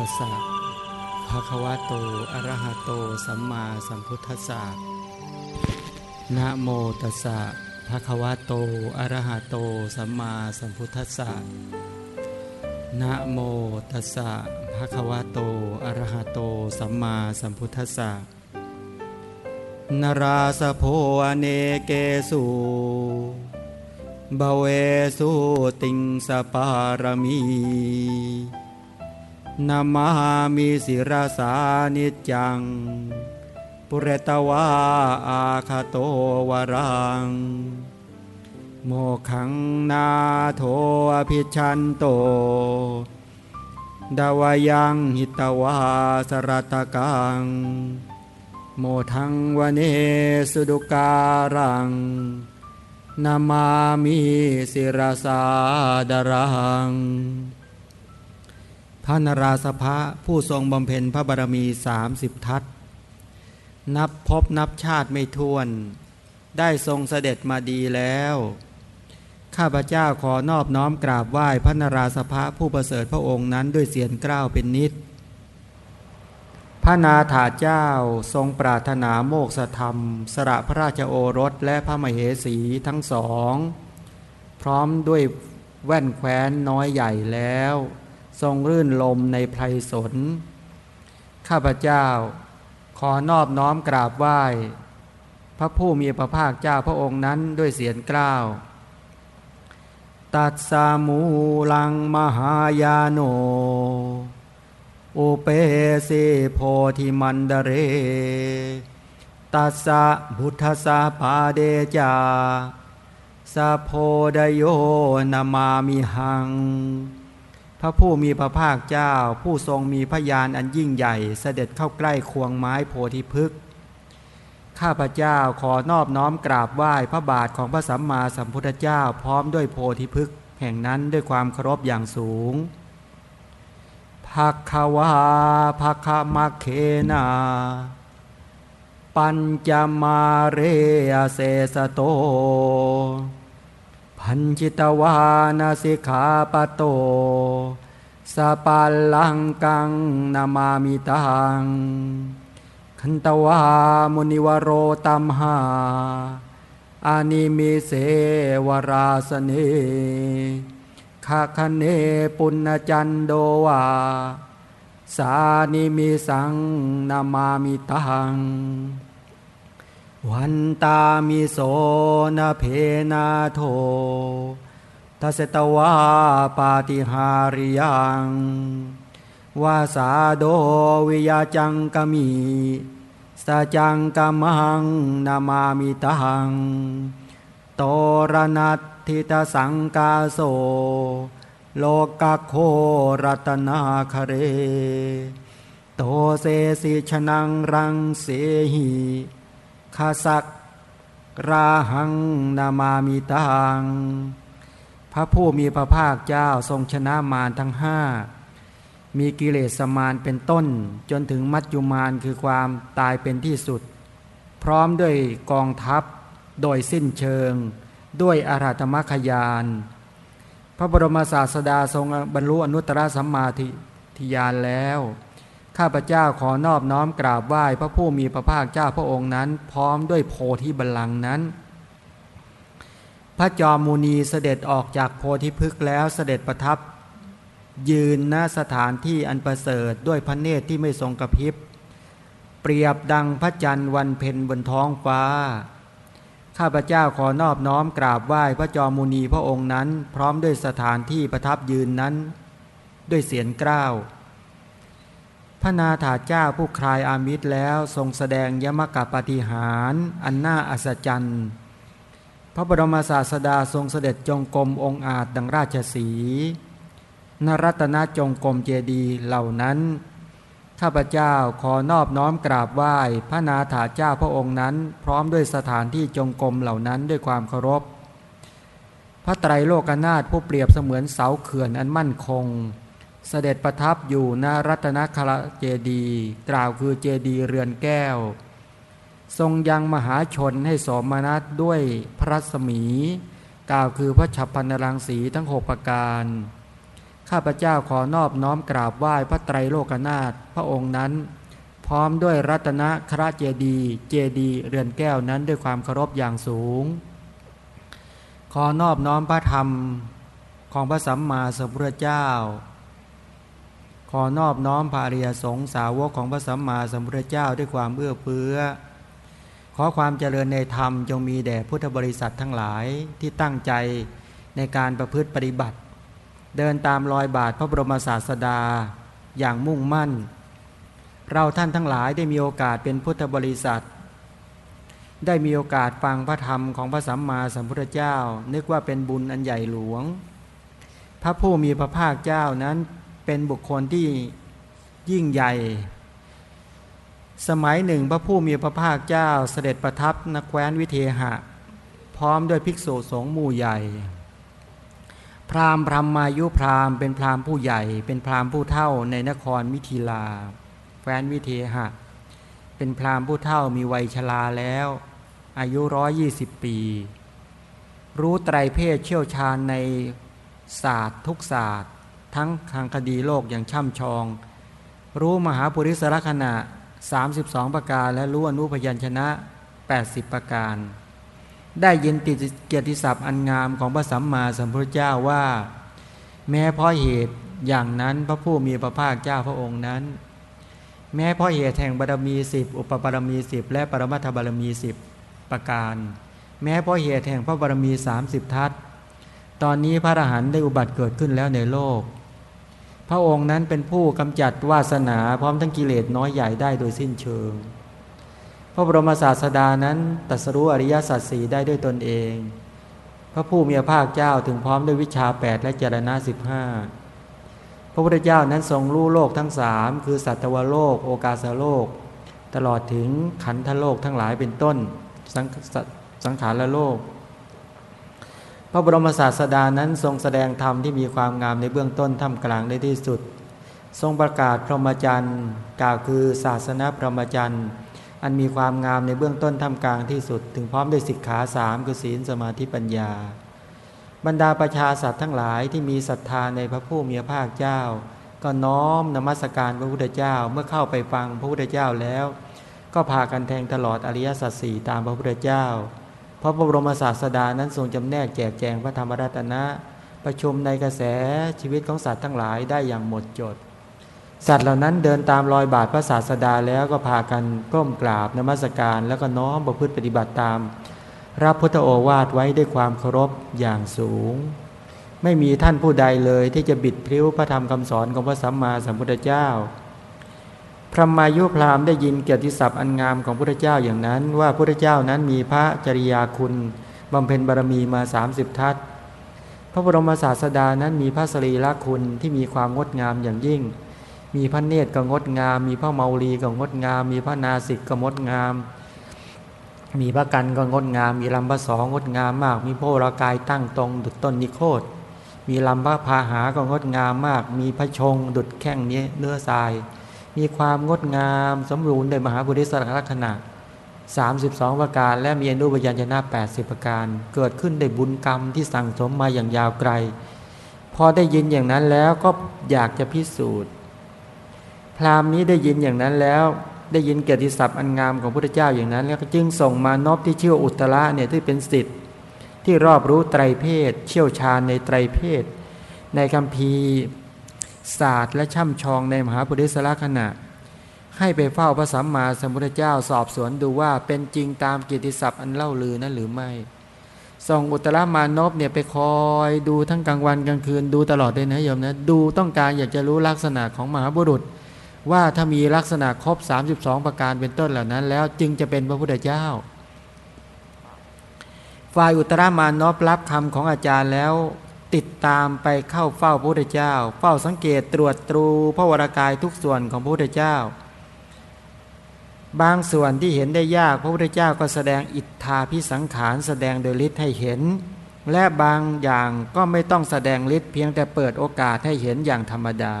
ตัสสะภะคะวะโต อะระหะโต สัมมาสัมพุทธัสสะ นะโมตัสสะภะคะวะโต อะระหะโต สัมมาสัมพุทธัสสะ นะโมตัสสะภะคะวะโต อะระหะโต สัมมาสัมพุทธัสสะ นราสโพอเนเกสุบเวสุติงสปารมี นามามิสิรสานิจัง ปุเรตวาอาคาโตวรัง โมขังนาโทอภิชันโต ดาวยังหิตวาสรตกัง โมทังวเนสุดุการัง นามามิสิรสาดารัง ระนราสภะผู้ทรงบำเพ็ญพระบารมีสามสิบทัศนับพบนับชาติไม่ท้วน ได้ทรงเสด็จมาดีแล้ว ข้าพเจ้าขอนอบน้อมกราบไหว้พระนราสภะผู้ประเสริฐพระองค์นั้นด้วยเสียงกล้าวเป็นนิด พระนาถาเจ้าทรงปรารถนาโมกษธรรม สระพระราชโอรสและพระมเหสีทั้งสอง พร้อมด้วยแว่นแคว้นน้อยใหญ่แล้ว ทรงรื่นลมในไพรสน ข้าพเจ้า ขอนอบน้อมกราบไหว้ พระผู้มีพระภาคเจ้าพระองค์นั้นด้วยเสียงกล้าว ตัดสามูลังมหายาโน อุเปสิโพธิมันเดเร ตัสสะบุทธสาปาเดจาสะโพดโยนามามิหัง พระผู้มีพระภาคเจ้า ผู้ทรงมีพยานอันยิ่งใหญ่ เสด็จเข้าใกล้ควงไม้โพธิพฤกษ์ข้าพเจ้าขอนอบน้อมกราบไหว้พระบาทของพระสัมมาสัมพุทธเจ้าพร้อมด้วยโพธิพฤกษ์แห่งนั้นด้วยความเคารพอย่างสูงภาควาภาคมาเคนา ปัญจมาเรอเสสโต พันจิตวานาสิกขาปโตสปัลลังกังนามามิตังคันตวามุนิวโรตัมหาอานิมิเสวราสเนคาคเนปุณจันโดวา สานิมิสังนามามิตัง วันตามิโสนาเพนาโททัสตวาปาติหาริยังวาสาโดวิยาจังกมีสาจังกมังนามามิตังโตรนัตทิตสังกาโส โลกโครัตนาคเร โตเสสิชนังรังเสหีาสักราหังนามามิตังพระผู้มีพระภาคเจ้าทรงชนะมารทั้งห้ามีกิเลสมารเป็นต้น จนถึงมัจจุมารคือความตายเป็นที่สุด พร้อมด้วยกองทัพโดยสิ้นเชิง ด้วยอาราธมขยาน พระบรมศาสดาทรงบรรลุอนุตตรสัมมาทิยานแล้ว ข้าพเจ้าขอนอบน้อมกราบไหว้พระผู้มีพระภาคเจ้าพระองค์นั้น พร้อมด้วยโพธิบัลลังก์นั้น พระจอมมุนีเสด็จออกจากโพธิพฤกษ์แล้วเสด็จประทับ ยืนณสถานที่อันประเสริฐด้วยพระเนตรที่ไม่ทรงกระพริบ เปรียบดังพระจันทร์วันเพ็ญบนท้องฟ้า ข้าพเจ้าขอนอบน้อมกราบไหว้พระจอมมุนีพระองค์นั้น พร้อมด้วยสถานที่ประทับยืนนั้น ด้วยเสียงกล้าว พระนาถาเจ้าผู้คลายอามิตรแล้วทรงแสดงยมกะปฏิหาร อันน่าอัศจรรย์พระบรมศาสดาทรงเสด็จจงกรมองค์อาจดังราชสีนรัตนจงกรมเจดีเหล่านั้น ข้าพเจ้าขอนอบน้อมกราบไหว้พระนาถาเจ้าพระองค์นั้น พร้อมด้วยสถานที่จงกรมเหล่านั้นด้วยความเคารพ พระไตรโลกนาถผู้เปรียบเสมือนเสาเขื่อนอันมั่นคง เสด็จประทับอยู่ณรัตนคลเจดีกล่าวคือเจดีเรือนแก้ว ทรงยังมหาชนให้สมนัตด้วยพระรัศมี กล่าวคือพระฉับพันรังสีทั้งหกประการ ข้าพเจ้าขอนอบน้อมกราบไหว้พระไตรโลกนาถพระองค์นั้น พร้อมด้วยรัตนคราเจดี เจดีเรือนแก้วนั้นด้วยความเคารพอย่างสูง ขอนอบน้อมพระธรรมของพระสัมมาสัมพุทธเจ้า ขอนอบน้อมพระอริยสงสาวกของพระสัมมาสัมพุทธเจ้าด้วยความเอื้อเฟื้อ ขอความเจริญในธรรมจงมีแด่พุทธบริษัททั้งหลายที่ตั้งใจในการประพฤติปฏิบัติ เดินตามรอยบาทพระบรมศาสดาอย่างมุ่งมั่น เราท่านทั้งหลายได้มีโอกาสเป็นพุทธบริษัท ได้มีโอกาสฟังพระธรรมของพระสัมมาสัมพุทธเจ้า นึกว่าเป็นบุญอันใหญ่หลวง พระผู้มีพระภาคเจ้านั้น เป็นบุคคลที่ยิ่งใหญ่ สมัยหนึ่งพระผู้มีพระภาคเจ้าเสด็จประทับนแคว้นวิเทหะ พร้อมด้วยภิกษุสงฆ์หมู่ใหญ่ พราหมณ์พรหมายุพราหมณ์เป็นพราหมณ์ผู้ใหญ่ เป็นพราหมณ์ผู้เท่าในนครมิถิลาแฟนวิเทหะ เป็นพราหมณ์ผู้เท่ามีวัยชราแล้ว อายุร้อยยี่สิบปี รู้ไตรเพศเชี่ยวชาญในศาสตร์ทุกศาสตร์ ทั้งทางคดีโลกอย่างช่ำชอง รู้มหาปุริสลักษณะ 32 ประการ และรู้อนุพยัญชนะ 80 ประการ ได้ยินติเกียรติศัพท์อันงามของพระสัมมาสัมพุทธเจ้าว่า แม้เพราะเหตุอย่างนั้นพระผู้มีพระภาคเจ้าพระองค์นั้น แม้เพราะเหตุแห่งบารมีสิบอุปบารมีสิบและปรมัตถบารมีสิบประการ แม้เพราะเหตุแห่งพระบารมีสามสิบทัศตอนนี้พระอรหันต์ได้อุบัติเกิดขึ้นแล้วในโลก พระองค์นั้นเป็นผู้กำจัดวาสนาพร้อมทั้งกิเลสน้อยใหญ่ได้โดยสิ้นเชิง พระบรมศาสดานั้นตัสรู้อริยสัจสีได้ด้วยตนเอง พระผู้มีพระภาคเจ้าถึงพร้อมด้วยวิชาแปดและเจรณะสิบห้าพระพุทธเจ้านั้นทรงรู้โลกทั้งสามคือสัตวโลก โอกาสโลก ตลอดถึงขันธโลกทั้งหลายเป็นต้น สังสงขารละโลก พระบรมศาสดานั้นทรงแสดงธรรมที่มีความงามในเบื้องต้นท่ามกลางในที่สุด ทรงประกาศพรหมจรรย์กล่าวคือศาสนาพรหมจรรย์อันมีความงามในเบื้องต้นทำกลางที่สุด ถึงพร้อมด้วยสิกขาสามคือศีลสมาธิปัญญา บรรดาประชาสัตว์ทั้งหลายที่มีศรัทธาในพระผู้มีพระภาคเจ้า ก็น้อมนมัสการพระพุทธเจ้าเมื่อเข้าไปฟังพระพุทธเจ้าแล้ว ก็พากันแทงตลอดอริยสัจสี่ตามพระพุทธเจ้า พราะพระบรมศาสดานั้นทรงจำแนกแจกแจงพระธรรมรัตนะ ประชุมในกระแสชีวิตของสัตว์ทั้งหลายได้อย่างหมดจด สัตว์เหล่านั้นเดินตามรอยบาทพระศาสดาแล้วก็พากันก้มกราบนมัสการ แล้วก็น้อมประพฤติปฏิบัติตาม รับพุทธโอวาทไว้ด้วยความเคารพอย่างสูง ไม่มีท่านผู้ใดเลยที่จะบิดพริ้วพระธรรมคำสอนของพระสัมมาสัมพุทธเจ้า พระมายุพรามได้ยินเกียรติศัพท์อันงามของพระพุทธเจ้าอย่างนั้น ว่าพระพุทธเจ้านั้นมีพระจริยาคุณบำเพ็ญบารมีมา 30 ทัศพระบรมศาสดานั้นมีพระสรีระคุณที่มีความงดงามอย่างยิ่ง มีพระเนตรก็งดงาม มีพระเมาลีก็งดงาม มีพระนาสิกก็งดงาม มีพระกันก็งดงาม มีลำพระสองงดงามมาก มีโพรากายตั้งตรงดุจต้นนิโคตมีลำพระพาหาก็งดงามมาก มีพระชงดุจแข้งเนื้อทราย มีความงดงามสมบูรณ์โดยมหาบุริสลักษณะ 32 ประการ และมีอนุบยัญชนะ 80 ประการ เกิดขึ้นได้บุญกรรมที่สั่งสมมาอย่างยาวไกล พอได้ยินอย่างนั้นแล้วก็อยากจะพิสูจน์ พราหมณ์นี้ได้ยินอย่างนั้นแล้วได้ยินเกียรติศัพท์อันงามของพระพุทธเจ้าอย่างนั้น แล้วก็จึงส่งมานบที่ชื่ออุตระเนี่ยที่เป็นสิทธิ์ที่รอบรู้ไตรเพศ เชี่ยวชาญในไตรเพศ ในคำพี ศาสตร์และช่ำชองในมหาปุริสละขณะ ให้ไปเฝ้าพระสัมมาสัมพุทธเจ้าสอบสวนดูว่าเป็นจริงตามกิติศัพท์อันเล่าลือนั้นหรือไม่ส่งอุตรามานพเนี่ยไปคอยดูทั้งกลางวันกลางคืนดูตลอดเลยนะโยมนะดูต้องการอยากจะรู้ลักษณะของมหาบุรุษ ว่าถ้ามีลักษณะครบ 32 ประการเป็นต้นเหล่านั้น แล้วจึงจะเป็นพระพุทธเจ้า ฝ่ายอุตรามานอบรับคำของอาจารย์แล้ว ติดตามไปเข้าเฝ้าพระพุทธเจ้า เฝ้าสังเกตตรวจตรูพระวรากายทุกส่วนของพระพุทธเจ้า บางส่วนที่เห็นได้ยากพระพุทธเจ้าก็แสดงอิทธาพิสังขารแสดงโดยฤทธิ์ให้เห็น และบางอย่างก็ไม่ต้องแสดงฤทธิ์เพียงแต่เปิดโอกาสให้เห็นอย่างธรรมดา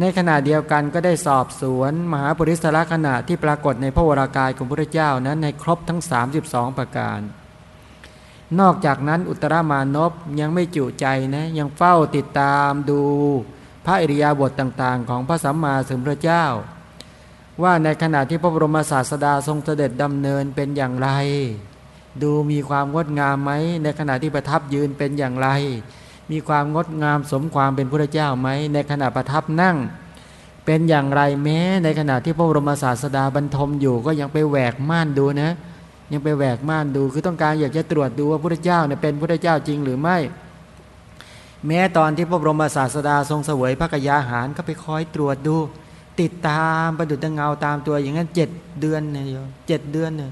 ในขณะเดียวกันก็ได้สอบสวน มหาปริศลขณะที่ปรากฏในพระวรากายของพระพุทธเจ้านั้นในครบทั้ง 32 ประการ นอกจากนั้นอุตรามานพยังไม่จุใจนะยังเฝ้าติดตามดูพระอริยบทต่างๆ ของพระสัมมาสัมพุทธเจ้า ว่าในขณะที่พระบรมศาสดาทรงเสด็จดำเนินเป็นอย่างไร ดูมีความงดงามไหมในขณะที่ประทับยืนเป็นอย่างไร มีความงดงามสมความเป็นพระเจ้าไหมในขณะประทับนั่ง เป็นอย่างไรแม้ ในขณะที่พระบรมศาสดาบรรทมอยู่ก็ยังไปแหวกม่านดูนะ ยังไปแหวกม่านดู คือต้องการอยากจะตรวจดูว่าพระเจ้าเนี่ยเป็นพระเจ้าจริงหรือไม่ แม้ตอนที่พระบรมศาสดาทรงเสวยพระกยาหารก็ไปคอยตรวจดู ติดตามประดุจเงาตามตัวอย่างนั้นเจ็ดเดือนเนี่ยเจ็ดเดือนเนี่ย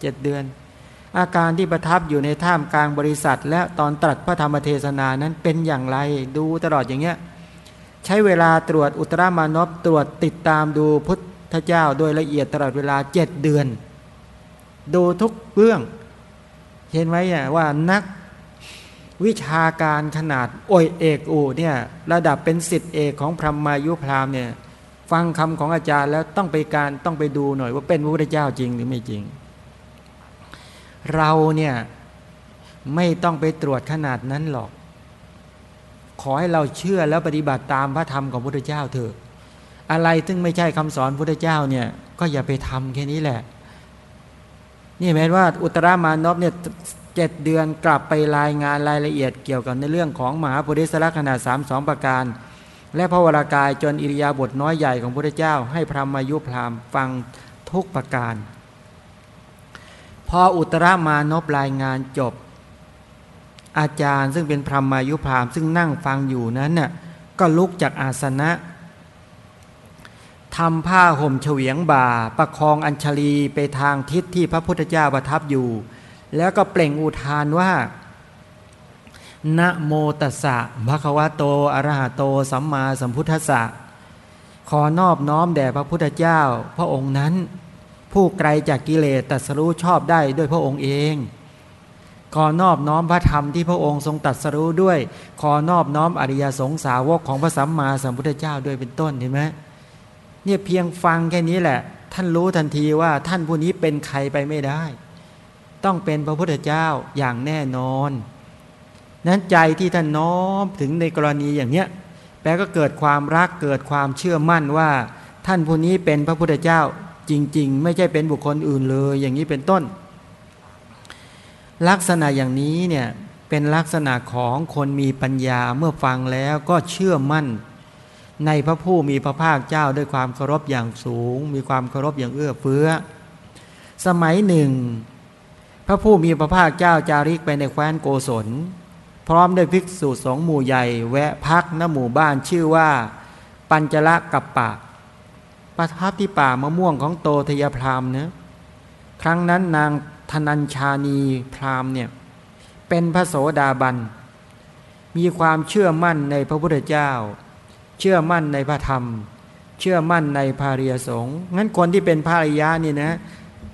เจ็ดเดือน อาการที่ประทับอยู่ในท่ามกลางบริษัท และตอนตรัสพระธรรมเทศนานั้นเป็นอย่างไรดูตลอดอย่างเงี้ยใช้เวลาตรวจอุตรามานพตรวจติดตามดูพุทธเจ้าโดยละเอียดตลอดเวลาเจ็ดเดือน ดูทุกเรื่อง เห็นไหมว่านักวิชาการขนาดโอยเอกอูเนี่ยระดับเป็นสิทธิเอกของพรหมายุพรามเนี่ยฟังคำของอาจารย์แล้วต้องไปการต้องไปดูหน่อย ว่าเป็นพระพุทธเจ้าจริงหรือไม่จริง เราเนี่ยไม่ต้องไปตรวจขนาดนั้นหรอก ขอให้เราเชื่อแล้วปฏิบัติตามพระธรรมของพระพุทธเจ้าเถอะ อะไรซึ่งไม่ใช่คำสอนพระพุทธเจ้าเนี่ยก็อย่าไปทำแค่นี้แหละ นี่หมายว่าอุตรามานพเนี่ยเจ็ดเดือนกลับไปรายงานรายละเอียดเกี่ยวกับในเรื่องของมหาปุริสละขนาดสามสองประการ และพระวรากายจนอิริยาบถน้อยใหญ่ของพระเจ้า ให้พระมายุพรามฟังทุกประการ พออุตรามานพรายงานจบ อาจารย์ซึ่งเป็นพระมายุพรามซึ่งนั่งฟังอยู่นั้นน่ะก็ลุกจากอาสนะ ทำผ้าห่มเฉวียงบ่า ประคองอัญชลีไปทางทิศที่พระพุทธเจ้าประทับอยู่ แล้วก็เปล่งอุทานว่านะโมตัสสะภะคะวะโตอะระหะโต สัมมาสัมพุทธัสสะขอนอบน้อมแด่พระพุทธเจ้า พระองค์นั้น ผู้ไกลจากกิเลสตัดสรู้ชอบได้ด้วยพระองค์เอง ขอนอบน้อมพระธรรมที่พระองค์ทรงตัดสรู้ด้วย ขอนอบน้อมอริยสงสาวกของพระสัมมาสัมพุทธเจ้าด้วยเป็นต้นเห็นไหม เนี่ยเพียงฟังแค่นี้แหละ ท่านรู้ทันทีว่าท่านผู้นี้เป็นใครไปไม่ได้ ต้องเป็นพระพุทธเจ้าอย่างแน่นอน นั้นใจที่ท่านน้อมถึงในกรณีอย่างเนี้ยแปลก็เกิดความรักเกิดความเชื่อมั่นว่า ท่านผู้นี้เป็นพระพุทธเจ้าจริง ๆ ไม่ใช่เป็นบุคคลอื่นเลย อย่างนี้เป็นต้น ลักษณะอย่างนี้เนี่ยเป็นลักษณะของคนมีปัญญาเมื่อฟังแล้วก็เชื่อมั่น ในพระผู้มีพระภาคเจ้าด้วยความเคารพอย่างสูง มีความเคารพอย่างเอื้อเฟื้อ สมัยหนึ่ง พระผู้มีพระภาคเจ้าจาริกไปในแคว้นโกศล พร้อมด้วยภิกษุสองหมู่ใหญ่แวะพักณหมู่บ้านชื่อว่า ปัญจละกับปะประทับที่ป่ามะม่วงของโตทยพรามเนะครั้งนั้นนางธนัญชานีพรามเนี่ยเป็นพระโสดาบัน มีความเชื่อมั่นในพระพุทธเจ้า เชื่อมั่นในพระธรรม เชื่อมั่นในภาริยสงฆ์งั้นคนที่เป็นภาริยานี่นะ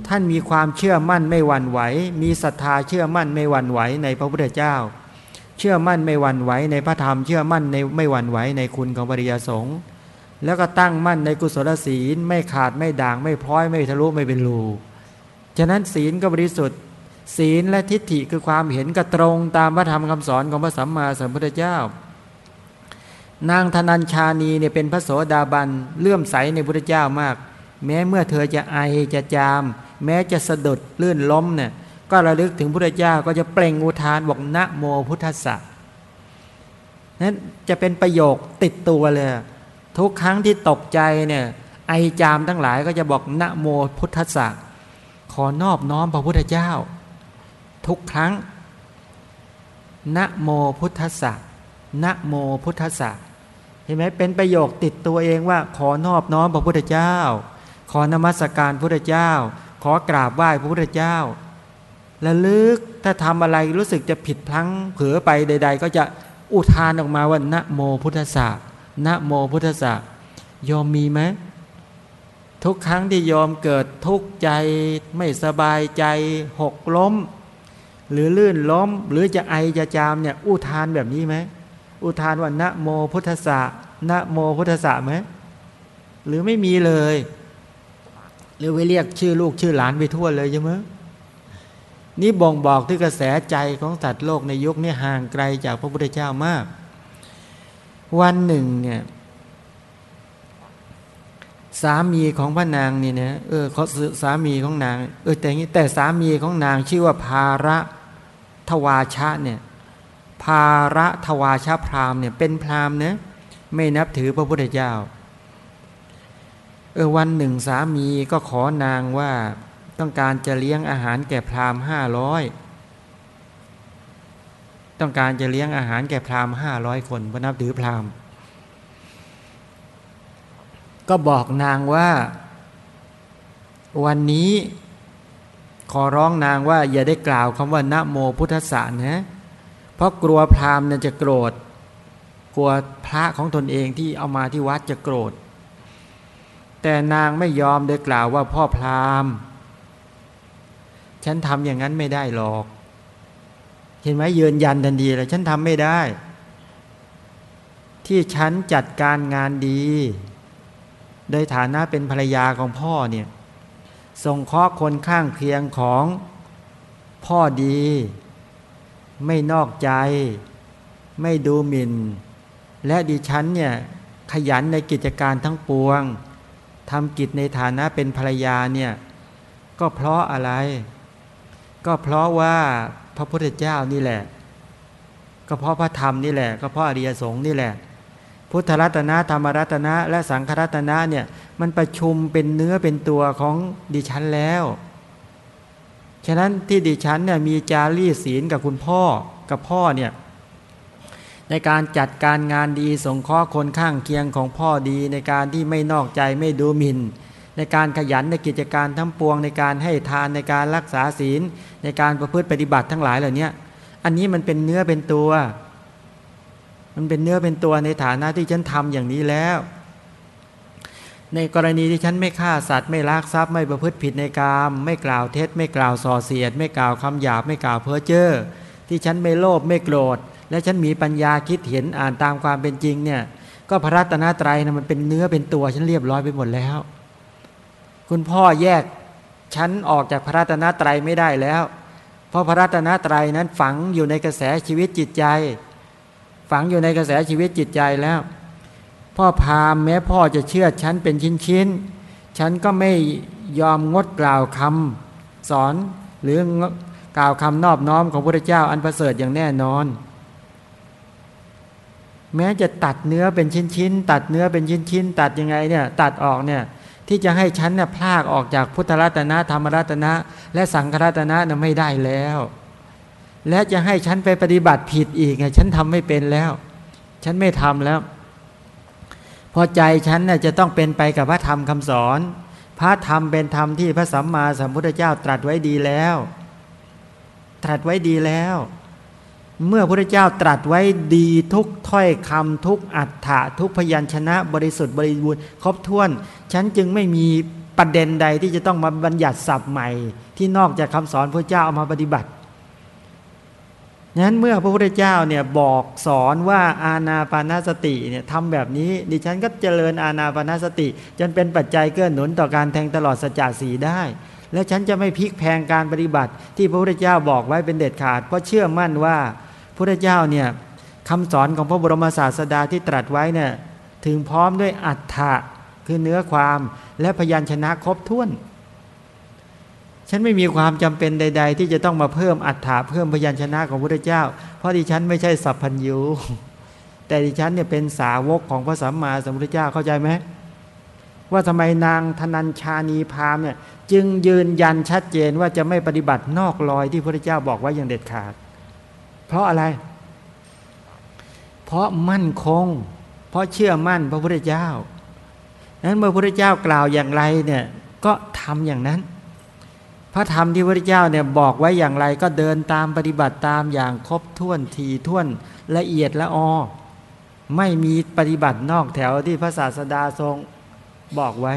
ท่านมีความเชื่อมั่นไม่หวั่นไหว มีศรัทธาเชื่อมั่นไม่หวั่นไหวในพระพุทธเจ้า เชื่อมั่นไม่หวั่นไหวในพระธรรม เชื่อมั่นในไม่หวั่นไหวในคุณของภริยสงฆ์แล้วก็ตั้งมั่นในกุศลศีลไม่ขาดไม่ด่างไม่พร้อยไม่ทะลุไม่เป็นรูฉะนั้นศีลก็บริสุทธิ์ ศีลและทิฏฐิคือความเห็นกระตรงตามพระธรรมคำสอนของพระสัมมาสัมพุทธเจ้า นางธนัญชานีเนี่ยเป็นพระโสดาบันเลื่อมใสในพระเจ้ามาก แม้เมื่อเธอจะไอจะจาม แม้จะสะดุดลื่นล้มเนี่ยก็ระลึกถึงพระเจ้าก็จะเปล่งอุทานบอกนะโมพุทธะนั้นจะเป็นประโยคติดตัวเลย ทุกครั้งที่ตกใจเนี่ยไอจามทั้งหลายก็จะบอกนะโมพุทธะขอนอบน้อมพระพุทธเจ้า ทุกครั้งนะโมพุทธะนะโมพุทธะ เห็นไหมเป็นประโยคติดตัวเองว่า ขอนอบน้อมพระพุทธเจ้า ขอนมัสการพระพุทธเจ้า ขอกราบไหว้พระพุทธเจ้าและลึกถ้าทำอะไรรู้สึกจะผิดพลั้งเผลอไปใด ๆ ก็จะอุทานออกมาว่านะโมพุทธะนะโมพุทธะยอมมีไหมทุกครั้งที่ยอมเกิดทุกข์ใจไม่สบายใจหกล้ม หรือลื่นล้ม หรือจะไอจะจามเนี่ยอุทานแบบนี้ไหม อุทานว่านะโมพุทธะนะโมพุทธะไหมหรือไม่มีเลย หรือไปเรียกชื่อลูกชื่อหลานไปทั่วเลยใช่ไหมนี่บ่งบอกถึงกระแสใจของสัตว์โลกในยุคนี้ห่างไกลจากพระพุทธเจ้ามาก วันหนึ่งเนี่ยสามีของพระนางนี่นะเออเขาสามีของนางเออแต่งี้แต่สามีของนางชื่อว่าภาระทวาชะเนี่ย ภาระทวาชะพราหมณ์เนี่ยเป็นพรามณ์นะไม่นับถือพระพุทธเจ้าเออวันหนึ่งสามีก็ขอนางว่าต้องการจะเลี้ยงอาหารแก่พรามห้าร้อยต้องการจะเลี้ยงอาหารแก่พรามห้าร้อยคนพระนับถือพรามก็บอกนางว่า วันนี้ ขอร้องนางว่า อย่าได้กล่าวคำว่านะโมพุทธสานะ เพราะกลัวพราหมณ์จะโกรธ กลัวพระของตนเองที่เอามาที่วัดจะโกรธ แต่นางไม่ยอมได้กล่าวว่าพ่อพราหมณ์ ฉันทำอย่างนั้นไม่ได้หรอก เห็นไหมยืนยันทันทีเลยฉันทำไม่ได้ ที่ฉันจัดการงานดี โดยฐานะเป็นภรรยาของพ่อเนี่ยส่งเคราะคนข้างเคียงของพ่อดี ไม่นอกใจ ไม่ดูหมิน่น และดิฉันเนี่ยขยันในกิจการทั้งปวงทำกิจในฐานะเป็นภรรยาเนี่ยก็เพราะอะไร ก็เพราะว่าพระพุทธเจ้านี่แหละ ก็เพราะพระธรรมนี่แหละ ก็เพราะอริยสงฆ์นี่แหละ พุทธรัตนะธรรมรัตนะ และสังฆรัตนะเนี่ยมันประชุมเป็นเนื้อเป็นตัวของดิฉันแล้ว ฉะนั้นที่ดิฉันเนี่ยมีจารีศีลกับคุณพ่อกับพ่อเนี่ยในการจัดการงานดีสงเคราะห์คนข้างเคียงของพ่อดี ในการที่ไม่นอกใจไม่ดูหมิน่น ในการขยันในกิจการทั้งปวง ในการให้ทานในการรักษาศีล ในการประพฤติปฏิบัติทั้งหลายเหล่านี้อันนี้มันเป็นเนื้อเป็นตัว มันเป็นเนื้อเป็นตัวในฐานะที่ฉันทำอย่างนี้แล้ว ในกรณีที่ฉันไม่ฆ่าสัตว์ไม่ลักทรัพย์ไม่ประพฤติผิดในกาม ไม่กล่าวเท็จ ไม่กล่าวส่อเสียด ไม่กล่าวคำหยาบไม่กล่าวเพ้อเจ้อที่ฉันไม่โลภไม่โกรธ และฉันมีปัญญาคิดเห็นอ่านตามความเป็นจริงเนี่ย ก็พระรัตนตรัยนะมันเป็นเนื้อเป็นตัวฉันเรียบร้อยไปหมดแล้ว คุณพ่อแยกชั้นออกจากพระรัตนตรัยไม่ได้แล้ว เพราะพระรัตนตรัยนั้นฝังอยู่ในกระแสชีวิตจิตใจ ฝังอยู่ในกระแสชีวิตจิตใจแล้ว พ่อพามแม้พ่อจะเชื่อฉันเป็นชิ้นชิ้นฉันก็ไม่ยอมงดกล่าวคำสอนหรือกล่าวคำนอบน้อมของพระเจ้าอันประเสริฐอย่างแน่นอน แม้จะตัดเนื้อเป็นชิ้นชิ้นตัดเนื้อเป็นชิ้นชิ้นตัดยังไงเนี่ยตัดออกเนี่ยที่จะให้ฉันเนี่ยพลากออกจากพุทธรัตนะธรรมรัตนะ และสังฆรัตนะน่ะไม่ได้แล้ว และจะให้ฉันไปปฏิบัติผิดอีกไงฉันทำไม่เป็นแล้ว ฉันไม่ทำแล้ว พอใจฉันน่ยจะต้องเป็นไปกับพระธรรมคำสอน พระธรรมเป็นธรรมที่พระสัมมาสัมพุทธเจ้าตรัสไว้ดีแล้ว ตรัสไว้ดีแล้ว เมื่อพระเจ้าตรัสไว้ดีทุกถ้อยคำทุกอัฏฐะทุกพยัญชนะบริสุทธิ์บริบูรณ์ครบถ้วน ฉันจึงไม่มีประเด็นใดที่จะต้องมาบัญญัติศัพท์ใหม่ ที่นอกจากคำสอนพระเจ้าเอามาปฏิบัติ นั้นเมื่อพระพุทธเจ้าเนี่ยบอกสอนว่าอาณาปานาสติเนี่ยทำแบบนี้ ดิฉันก็เจริญอาณาปานาสติ จนเป็นปัจจัยเกื้อหนุนต่อการแทงตลอดสัจจะสีได้ และฉันจะไม่พลิกแพงการปฏิบัติ ที่พระพุทธเจ้าบอกไว้เป็นเด็ดขาด เพราะเชื่อมั่นว่าพระพุทธเจ้าเนี่ยคำสอนของพระบรมศาสดาที่ตรัสไว้เนี่ยถึงพร้อมด้วยอัฏฐะคือเนื้อความและพยัญชนะครบถ้วน ฉันไม่มีความจำเป็นใด ๆ ที่จะต้องมาเพิ่มอัฏฐะเพิ่มพยัญชนะของพระเจ้า เพราะดิฉันไม่ใช่สัพพัญญูแต่ดิฉันเนี่ยเป็นสาวกของพระสัมมาสัมพุทธเจ้าเข้าใจไหมว่าทำไมนางธนัญชานีพามเนี่ยจึงยืนยันชัดเจนว่าจะไม่ปฏิบัตินอกรอยที่พระเจ้าบอกไว้อย่างเด็ดขาด เพราะอะไร เพราะมั่นคง เพราะเชื่อมั่นพระพุทธเจ้านั้นเมื่อพระพุทธเจ้ากล่าวอย่างไรเนี่ยก็ทำอย่างนั้น พระธรรมที่พระเจ้าเนี่ยบอกไว้อย่างไรก็เดินตามปฏิบัติตามอย่างครบถ้วนทีท่วนละเอียดละออไม่มีปฏิบัตินอกแถวที่พระศาสดาทรงบอกไว้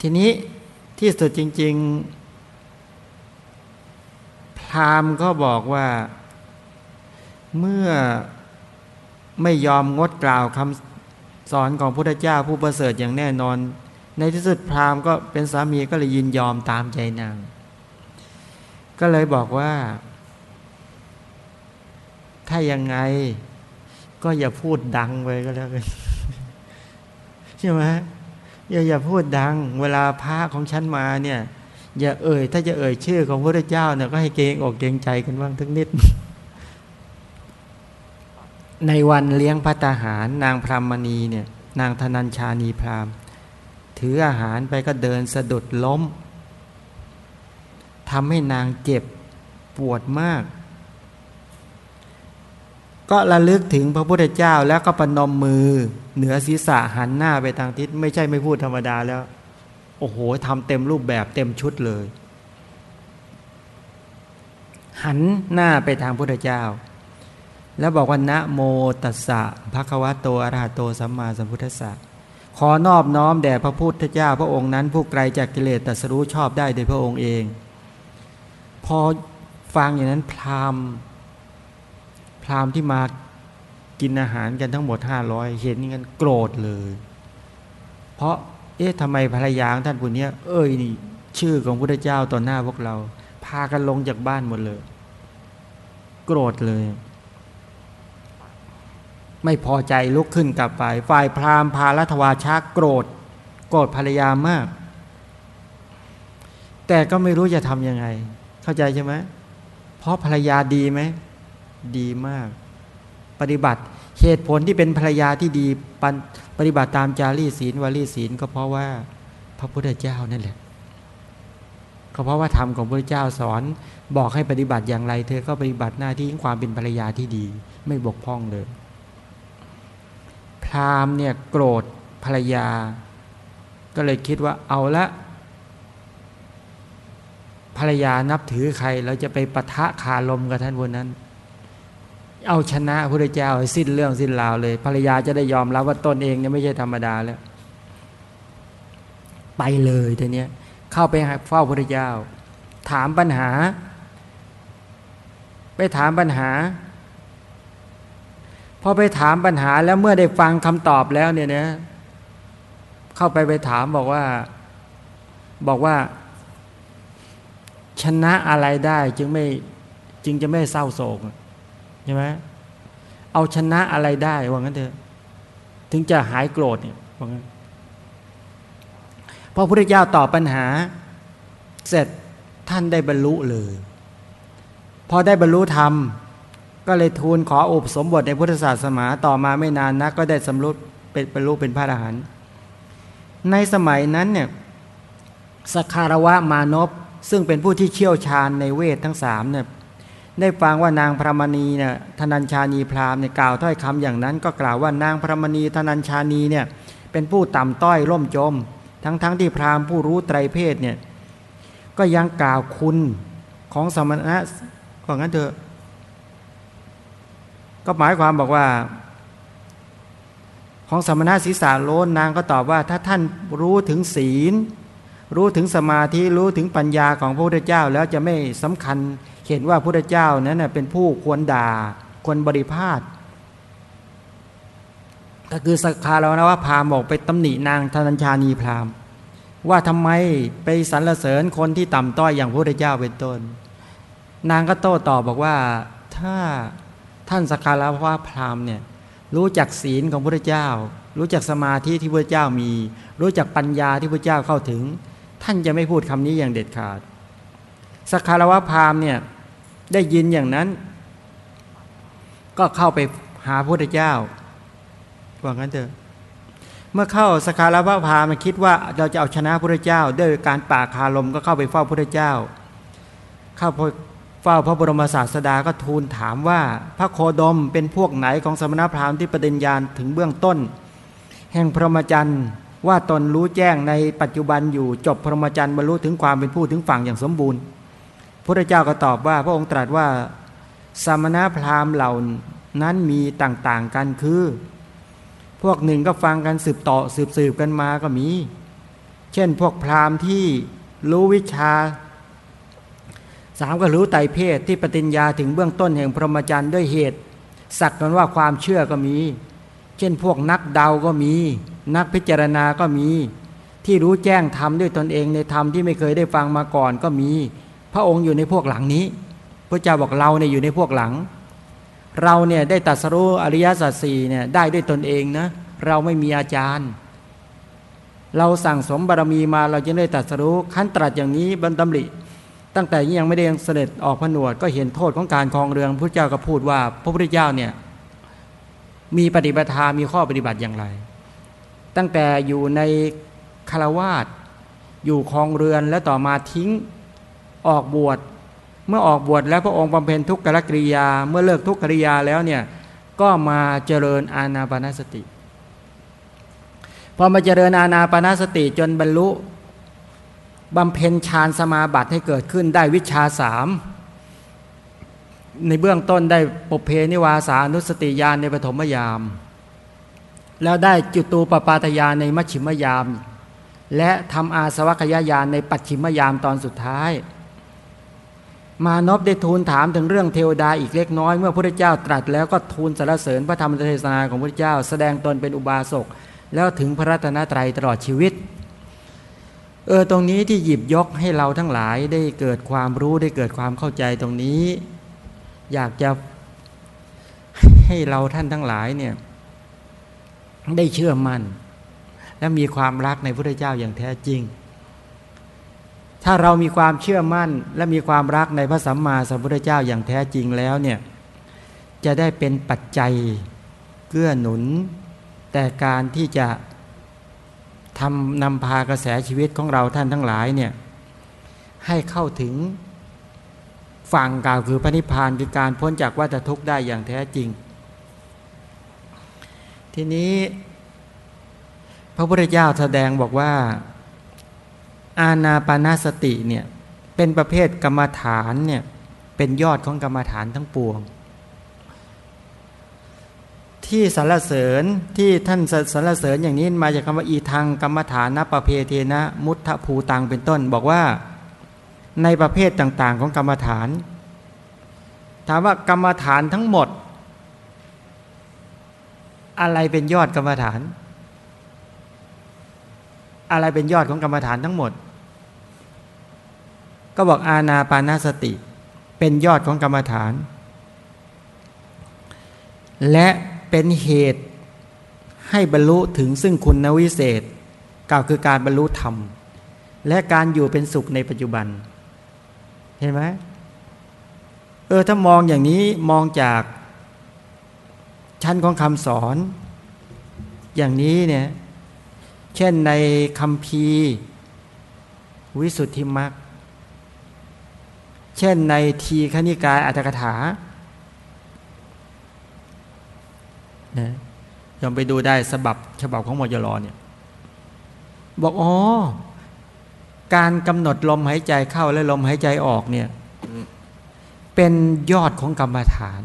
ทีนี้ที่สุดจริง ๆ พราหมณ์ก็บอกว่าเมื่อไม่ยอมงดกล่าวคำสอนของพระพุทธเจ้าผู้ประเสริฐอย่างแน่นอน ในที่สุดพราหมณ์ก็เป็นสามีก็เลยยินยอมตามใจนาง ก็เลยบอกว่า ถ้ายังไง ก็อย่าพูดดังไปก็แล้วกันใช่ไหมอย่าอย่าพูดดัง เวลาพระของฉันมาเนี่ย อย่าเอ่ย ถ้าจะเอ่ยชื่อของพระเจ้าเนี่ยก็ให้เกรงอกเกรงใจกันบ้างทั้งนิด ในวันเลี้ยงพัตาหาร นางพรามณีเนี่ย นางธนัญชานีพราม ถืออาหารไปก็เดินสะดุดล้มทำให้นางเจ็บปวดมาก ก็ระลึกถึงพระพุทธเจ้าแล้วก็ปนมมือ เหนือศีรษะหันหน้าไปทางทิศไม่ใช่ไม่พูดธรรมดาแล้ว โอ้โหทำเต็มรูปแบบเต็มชุดเลย หันหน้าไปทางพุทธเจ้า แล้วบอกว่านะโมตัสสะภะคะวะโตอะระหะโตสัมมาสัมพุทธัสสะ ขอนอบน้อมแด่พระพุทธเจ้าพระองค์นั้น ผู้ไกลจากกิเลสตัสรู้ชอบได้โดยพระองค์เอง พอฟังอย่างนั้นพราหมณ์พราหมณ์ที่มากินอาหารกันทั้งหมดห้าร้อยเห็นงั้นโกรธเลย เพราะเอ๊ะทำไมภรรยาของท่านผู้นี้เอ้ยนี่ชื่อของพระเจ้าต่อหน้าพวกเรา พากันลงจากบ้านหมดเลย โกรธเลย ไม่พอใจลุกขึ้นกลับไป ฝ่ายพราหมณ์พาลัทวาชาโกรธ โกรธภรรยามาก แต่ก็ไม่รู้จะทำยังไง เข้าใจใช่ไหมเพราะภรรยาดีไหม ดีมาก ปฏิบัติเหตุผลที่เป็นภรรยาที่ดีปปฏิบัติตามจารีศีลวารีศีล ก็เพราะว่าพระพุทธเจ้านั่นแหละก็เพราะว่าธรรมของพระเจ้าสอนบอกให้ปฏิบัติอย่างไร เธอก็ปฏิบัติหน้าที่ความเป็นภรรยาที่ดี ไม่บกพร่องเลย พราหมณ์เนี่ยโกรธภรรยา ก็เลยคิดว่าเอาละ ภรรยานับถือใครเราจะไปปะทะคาลมกับท่านบนนั้น เอาชนะพระเจ้าสิ้นเรื่องสิ้นราวเลย ภรรยาจะได้ยอมรับว่าตนเองเนี่ยไม่ใช่ธรรมดาแล้ว ไปเลยทีเนี้ยเข้าไปเฝ้าพระเจ้า ถามปัญหา ไปถามปัญหา พอไปถามปัญหาแล้วเมื่อได้ฟังคำตอบแล้วเนี่ยนะเข้าไปไปถามบอกว่า บอกว่า ชนะอะไรได้จึงไม่จึงจะไม่เศร้าโศกใช่ไหมเอาชนะอะไรได้ว่างั้นเถอะถึงจะหายโกรธเนี่ยว่างั้นพอพระพุทธเจ้าตอบปัญหา เสร็จท่านได้บรรลุเลย พอได้บรรลุธรรม ก็เลยทูลขออุปสมบทในพุทธศาสนาต่อมาไม่นานนักก็ได้สำรุปเป็นบรรลุเป็นพระอรหันต์ในสมัยนั้นเนี่ยสคารวะมานพซึ่งเป็นผู้ที่เชี่ยวชาญในเวททั้งสามเนี่ยได้ฟังว่านางพระมณีเนี่ยธนัญชานีพราหมณ์เนี่ยกล่าวถ้อยคำอย่างนั้น ก็กล่าวว่านางพระมณีธนัญชานีเนี่ยเป็นผู้ต่ำต้อยร่มจม ทั้งๆทที่พราหมณ์ผู้รู้ไตรเพศเนี่ยก็ยังกล่าวคุณของสมณะว่างั้นเถอะ ก็หมายความบอกว่า ของสมณะศีสาโลนนางก็ตอบว่า ถ้าท่านรู้ถึงศีล รู้ถึงสมาธิรู้ถึงปัญญาของพระพุทธเจ้าแล้วจะไม่สำคัญเห็นว่าพระพุทธเจ้านั้นเป็นผู้ควรด่าควรบริพาทก็คือสักคาเรานะว่าพามบอกไปตำหนินางธนัญชานีพรามว่าทำไมไปสรรเสริญคนที่ต่ำต้อยอย่างพระพุทธเจ้าเป็นต้น นางก็โต้ตอบบอกว่าถ้า ท่านสัการาว่าพราหมณ์เนี่ยรู้จักศีลของพระเจ้า รู้จักสมาธิที่พระเจ้ามี รู้จักปัญญาที่พระเจ้าเข้าถึง ท่านจะไม่พูดคำนี้อย่างเด็ดขาดสักคารวะพราหมณ์เนี่ยได้ยินอย่างนั้น ก็เข้าไปหาพระเจ้าว่างั้นเถอะเมื่อเข้าสคารวะพราหมณ์คิดว่าเราจะเอาชนะพระเจ้า ด้วยการป่าคาลมก็เข้าไปเฝ้าพระเจ้า เข้า เฝ้าพระบรมศาสดาก็ทูลถามว่า พระโคดมเป็นพวกไหนของสมณพราหมณ์ที่ประเด็นญาณถึงเบื้องต้น แห่งพรหมจรรย์ว่าตนรู้แจ้งในปัจจุบันอยู่จบพรหมจรรย์บรรลุถึงความเป็นผู้ถึงฝั่งอย่างสมบูรณ์พระเจ้าก็ตอบว่าพระองค์ตรัสว่า สมณพราหมณ์เหล่านั้นมีต่างๆกันคือ พวกหนึ่งก็ฟังกันสืบต่อสืบสืบกันมาก็มี เช่นพวกพราหมณ์ที่รู้วิชา สามก็รู้ไตเพศที่ปฏิญญาถึงเบื้องต้นแห่งพรหมจรรย์ด้วยเหตุ สักกันว่าความเชื่อก็มี เช่นพวกนักเดาก็มี นักพิจารณาก็มี ที่รู้แจ้งธรรมด้วยตนเองในธรรมที่ไม่เคยได้ฟังมาก่อนก็มี พระองค์อยู่ในพวกหลังนี้พระเจ้าบอกเราเนี่ยอยู่ในพวกหลัง เราเนี่ยได้ตัดสรู้อริยสัจสี่เนี่ยได้ด้วยตนเองนะเราไม่มีอาจารย์ เราสั่งสมบารมีมาเราจึงได้ตัดสรู้ขั้นตรัสอย่างนี้บรรดำริ ตั้งแต่ยังไม่ได้ยังเสด็จออกผนวดก็เห็นโทษของการคลองเรืองพระเจ้าก็พูดว่า พระพุทธเจ้าเนี่ยมีปฏิบัติามีข้อปฏิบัติอย่างไร ตั้งแต่อยู่ในคารวาสอยู่คลองเรือนและต่อมาทิ้งออกบวชเมื่อออกบวชแล้วพระองค์บำเพ็ญทุกขกิริยา เมื่อเลิกทุกขกิริยาแล้วเนี่ยก็มาเจริญอาณาปณสติพอมาเจริญอาณาปณสติจนบรรลุ บำเพ็ญฌานสมาบัติให้เกิดขึ้นได้วิชาสามในเบื้องต้นได้ปเพนิวาสานุสติญาณในปฐมยาม แล้วได้จุตูปปาตยานในมัชชิมยาม และทำอาสวัคยายานในปัจฉิมยามตอนสุดท้าย มานพได้ทูลถามถึงเรื่องเทวดาอีกเล็กน้อยเมื่อพระเจ้าตรัสแล้วก็ทูลสรรเสริญพระธรรมเทศนาของพระเจ้า แสดงตนเป็นอุบาสกแล้วถึงพระรัตนตรัยตลอดชีวิต เออตรงนี้ที่หยิบยกให้เราทั้งหลายได้เกิดความรู้ได้เกิดความเข้าใจตรงนี้ อยากจะให้เราท่านทั้งหลายเนี่ยได้เชื่อมัน่น และมีความรักในพระเจ้าอย่างแท้จริง ถ้าเรามีความเชื่อมั่น และมีความรักในพระสัมมาสัมพุทธเจ้าอย่างแท้จริงแล้วเนี่ยจะได้เป็นปัจจัยเกื้อหนุน แต่การที่จะ ทำนำพากระแสชีวิตของเราท่านทั้งหลายเนี่ยให้เข้าถึงฝั่งกล่าวคือพระนิพพานคือการพ้นจากวัฏทุกข์ได้อย่างแท้จริง ทีนี้พระพุทธเจ้าแสดงบอกว่าอาณาปานาสติเนี่ยเป็นประเภทกรรมฐานเนี่ยเป็นยอดของกรรมฐานทั้งปวง ที่สรรเสริญที่ท่านสรรเสริญอย่างนี้มาจากคำว่าอีทางกรรมฐานนะประเพเทนะมุทธภูตังเป็นต้น บอกว่าในประเภทต่าง ๆ ของกรรมฐาน ถามว่ากรรมฐานทั้งหมด อะไรเป็นยอดกรรมฐาน อะไรเป็นยอดของกรรมฐานทั้งหมด ก็บอกอาณาปานาสติ เป็นยอดของกรรมฐานและ เป็นเหตุให้บรรลุถึงซึ่งคุณวิเศษกล่าวคือการบรรลุธรรม และการอยู่เป็นสุขในปัจจุบัน เห็นไหมเออถ้ามองอย่างนี้มองจากชั้นของคำสอน อย่างนี้เนี่ยเช่นในคำพีวิสุทธิมรรคเช่นในทีขณิกายอัตถกถา นะยอมไปดูได้สบับฉบับของมจรเนี่ยบอกอ๋อการกำหนดลมหายใจเข้าและลมหายใจออกเนี่ย เป็นยอดของกรรมฐาน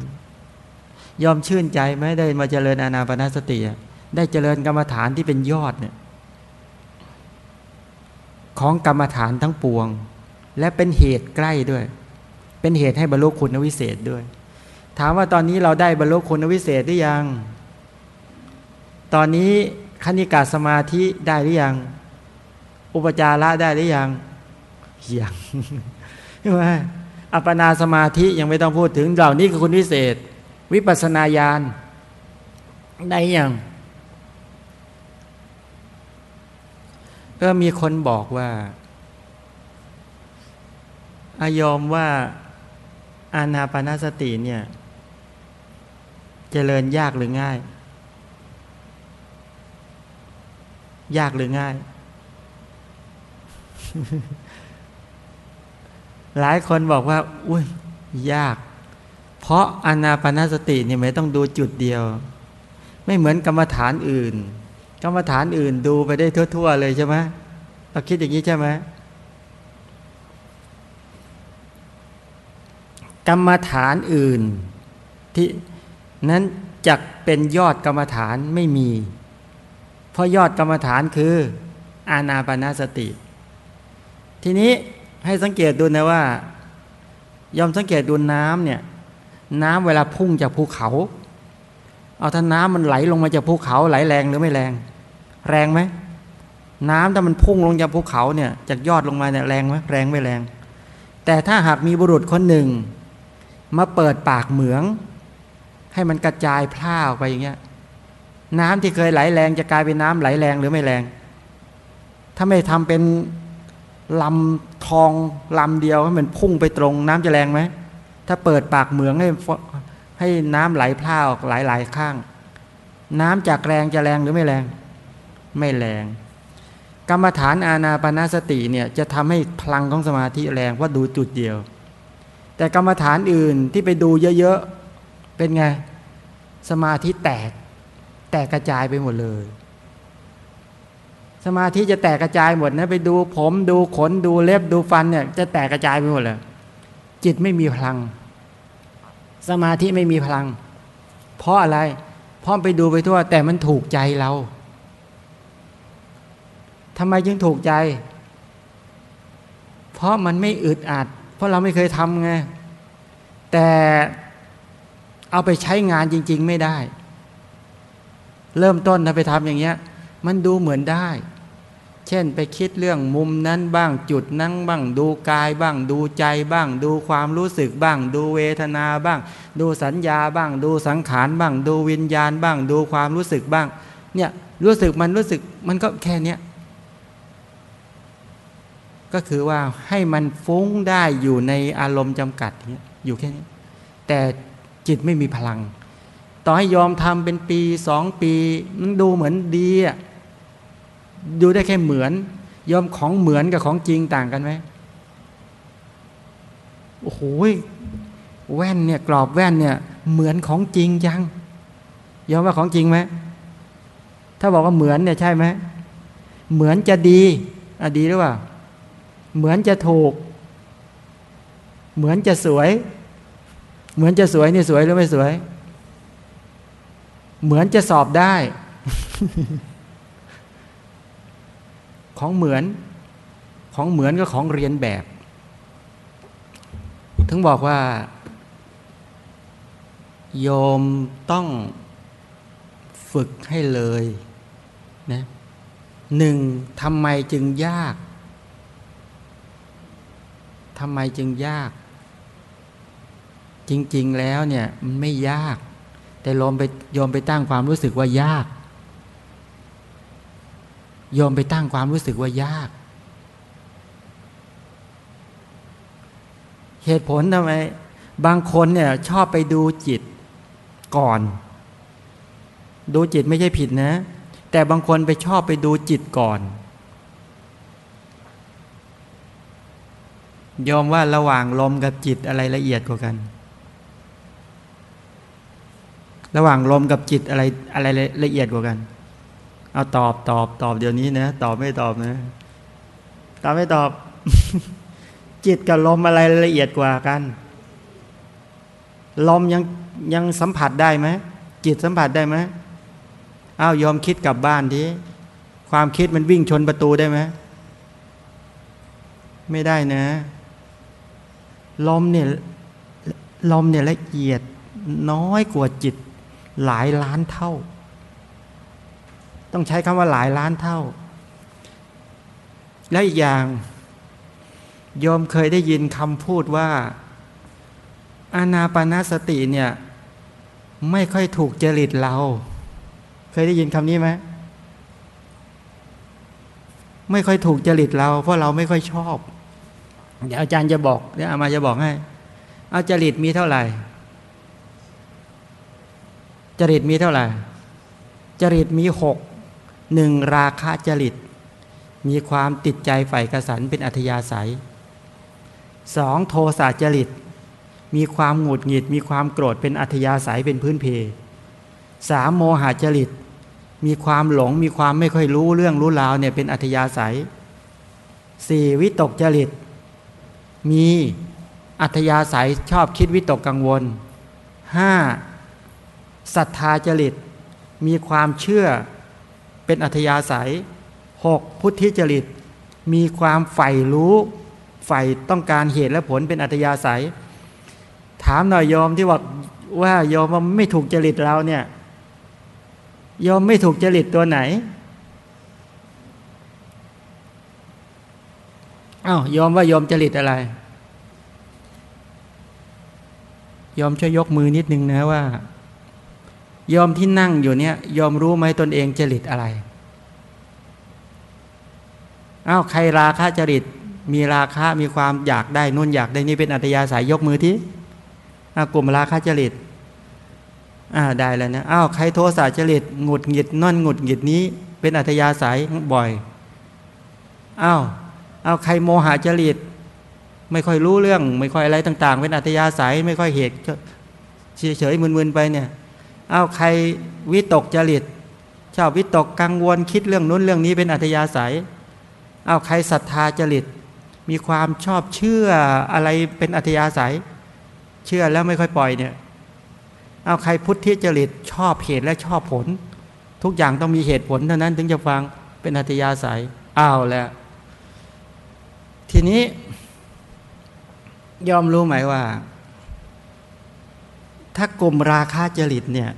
ยอมชื่นใจไหมได้มาเจริญอานาปนาสติได้เจริญกรรมฐานที่เป็นยอดเนี่ยของกรรมฐานทั้งปวง และเป็นเหตุใกล้ด้วย เป็นเหตุให้บรรลุคุณวิเศษด้วย ถามว่าตอนนี้เราได้บรรลุคุณวิเศษหรือยัง ตอนนี้คณิกาสมาธิได้หรือยัง อุปจาระได้หรือยังยังใช่ไหมอัปปนาสมาธิยังไม่ต้องพูดถึงเหล่านี้คือคุณวิเศษ วิปัสนาญาณได้ยังก็มีคนบอกว่า อายอมว่าอานาปนาสติเนี่ยจเจริญยากหรือง่าย ยากหรือง่าย หลายคนบอกว่า อุ้ย ยาก เพราะอนาปนาสติเนี่ยไม่ต้องดูจุดเดียว ไม่เหมือนกรรมฐานอื่น กรรมฐานอื่นดูไปได้ทั่ว ๆ เลยใช่ไหมเราคิดอย่างนี้ใช่ไหมกรรมฐานอื่นที่นั้นจักเป็นยอดกรรมฐานไม่มี เพราะยอดกรรมฐานคือ อานาปนาสติ ทีนี้ให้สังเกตดูนะว่า ยอมสังเกตดูน้ำเนี่ย น้ำเวลาพุ่งจากภูเขา เอาถ้าน้ำมันไหลลงมาจากภูเขาไหลแรงหรือไม่แรง แรงไหมน้ำถ้ามันพุ่งลงจากภูเขาเนี่ยจากยอดลงมาเนี่ยแรงไหมแรงไม่แรง แต่ถ้าหากมีบุรุษคนหนึ่ง มาเปิดปากเหมือง ให้มันกระจายพร่าออกไปอย่างเงี้ย น้ำที่เคยไหลแรงจะกลายเป็นน้ำไหลแรงหรือไม่แรง ถ้าไม่ทำเป็นลำทองลำเดียวให้มันพุ่งไปตรง น้ำจะแรงไหมถ้าเปิดปากเหมืองให้ให้น้ำไหลพร่าออกหลายๆข้าง น้ำจากแรงจะแรงหรือไม่แรง ไม่แรง กรรมฐานอาณาปณสติเนี่ยจะทำให้พลังของสมาธิแรงเพราะดูจุดเดียว แต่กรรมฐานอื่นที่ไปดูเยอะๆเป็นไงสมาธิแตก ตกกระจายไปหมดเลย สมาธิจะแตกกระจายหมดนะไปดูผมดูขนดูเล็บดูฟันเนี่ยจะแตกกระจายไปหมดเลย จิตไม่มีพลัง สมาธิไม่มีพลัง เพราะอะไร เพราะไปดูไปทั่ว แต่มันถูกใจเราทำไมจึงถูกใจ เพราะมันไม่อึดอัด เพราะเราไม่เคยทำไง แต่เอาไปใช้งานจริง ๆ ไม่ได้ เริ่มต้นถ้าไปทำอย่างเงี้ย มันดูเหมือนได้ เช่นไปคิดเรื่องมุมนั้นบ้างจุดนั้นบ้างดูกายบ้าง ดูใจบ้าง ดูความรู้สึกบ้าง ดูเวทนาบ้าง ดูสัญญาบ้าง ดูสังขารบ้าง ดูวิญญาณบ้าง ดูความรู้สึกบ้าง เนี่ยรู้สึกมันรู้สึกมันก็แค่เนี้ยก็คือว่าให้มันฟุ้งได้อยู่ในอารมณ์จำกัดเนี้ยอยู่แค่นี้ แต่จิตไม่มีพลัง ต่อให้ยอมทำเป็นปีสองปี มันดูเหมือนดีอะดูได้แค่เหมือน ยอมของเหมือนกับของจริงต่างกันไหมโอ้โหแว่นเนี่ยกรอบแว่นเนี่ย เหมือนของจริงยังยอมว่าของจริงไหมถ้าบอกว่าเหมือนเนี่ยใช่ไหมเหมือนจะดีอะดีหรือเปล่า เหมือนจะถูก เหมือนจะสวย เหมือนจะสวยนี่สวยหรือไม่สวย เหมือนจะสอบได้ ของเหมือน ของเหมือนก็ของเรียนแบบ ถึงบอกว่า โยมต้องฝึกให้เลยนะหนึ่งทำไมจึงยากทำไมจึงยาก จริง ๆ แล้วเนี่ยมันไม่ยาก แต่โยมไปโยมไปตั้งความรู้สึกว่ายากยอมไปตั้งความรู้สึกว่ายาก เหตุผลทำไม บางคนเนี่ยชอบไปดูจิตก่อน ดูจิตไม่ใช่ผิดนะ แต่บางคนไปชอบไปดูจิตก่อนยอมว่าระหว่างลมกับจิตอะไรละเอียดกว่ากัน ระหว่างลมกับจิตอะไรอะไรละเอียดกว่ากัน เอาตอบตอบตอบเดี๋ยวนี้นะตอบไม่ตอบนะตอบไม่ตอบ จิตกับลมอะไรละเอียดกว่ากัน ลมยังยังสัมผัสได้ไหมจิตสัมผัสได้ไหมอ้าวยอมคิดกลับบ้านทีความคิดมันวิ่งชนประตูได้ไหมไม่ได้นะ ลมเนี่ยลมเนี่ยละเอียดน้อยกว่าจิต หลายล้านเท่า ต้องใช้คำว่าหลายล้านเท่า และอีกอย่างโยมเคยได้ยินคำพูดว่า อานาปนาสติเนี่ย ไม่ค่อยถูกจริตเรา เคยได้ยินคำนี้ไหมไม่ค่อยถูกจริตเรา เพราะเราไม่ค่อยชอบ เดี๋ยวอาจารย์จะบอกเดี๋ยวอามาจะบอกให้ เอาจริตมีเท่าไหร่ จริตมีเท่าไหร่ จริตมีหกหนึ่งราคะจริต มีความติดใจใฝ่กระสันเป็นอัธยาศัยสองโทสะจริต มีความหงุดหงิด มีความโกรธเป็นอัธยาศัยเป็นพื้นเพสามโมหะจริต มีความหลงมีความไม่ค่อยรู้เรื่องรู้ราวเนี่ยเป็นอัธยาศัยสี่วิตกจริต มีอัธยาศัยชอบคิดวิตกกังวลห้า ศรัทธาจริต มีความเชื่อเป็นอัธยาศัยหกพุทธิจริต มีความใฝ่รู้ใฝ่ต้องการเหตุและผลเป็นอัธยาศัย ถามหน่อยยอมที่ว่าว่ายอมว่าไม่ถูกจริตเราเนี่ยยอมไม่ถูกจริตตัวไหนอ้าวยอมว่ายอมจริตอะไร ยอมช่วยยกมือนิดนึงนะว่า ยอมที่นั่งอยู่เนี่ยยอมรู้ไหมตนเองจริตอะไรอ้าวใครราคะจริตมีราคะมีความอยากได้นู่นอยากได้นี่เป็นอัตยาสายยกมือที่กลุ่มราคะจริตอ่าได้แล้วนะอ้าวใครโทสะจริตหงุดหงิดนั่นหงุดหงิดนี้ เป็นอัตยาสายบ่อยอ้าวอ้าวใครโมหะจริต ไม่ค่อยรู้เรื่อง ไม่ค่อยอะไรต่าง ๆ เป็นอัตยาสายไม่ค่อยเหตุเฉยๆมึนๆไปเนี่ย เอาใครวิตกจริตชอบวิตกกังวลคิดเรื่องนู้นเรื่องนี้เป็นอัตยาสายเอาใครศรัทธาจริต มีความชอบเชื่ออะไรเป็นอัตยาสายเชื่อแล้วไม่ค่อยปล่อยเนี่ยเอาใครพุทธิจริตชอบเหตุและชอบผล ทุกอย่างต้องมีเหตุผลเท่านั้นถึงจะฟังเป็นอัตยาศัยอ้าวแล้ว ทีนี้ยอมรู้ไหมว่า ถ้ากลุ่มราคาจริตเนี่ย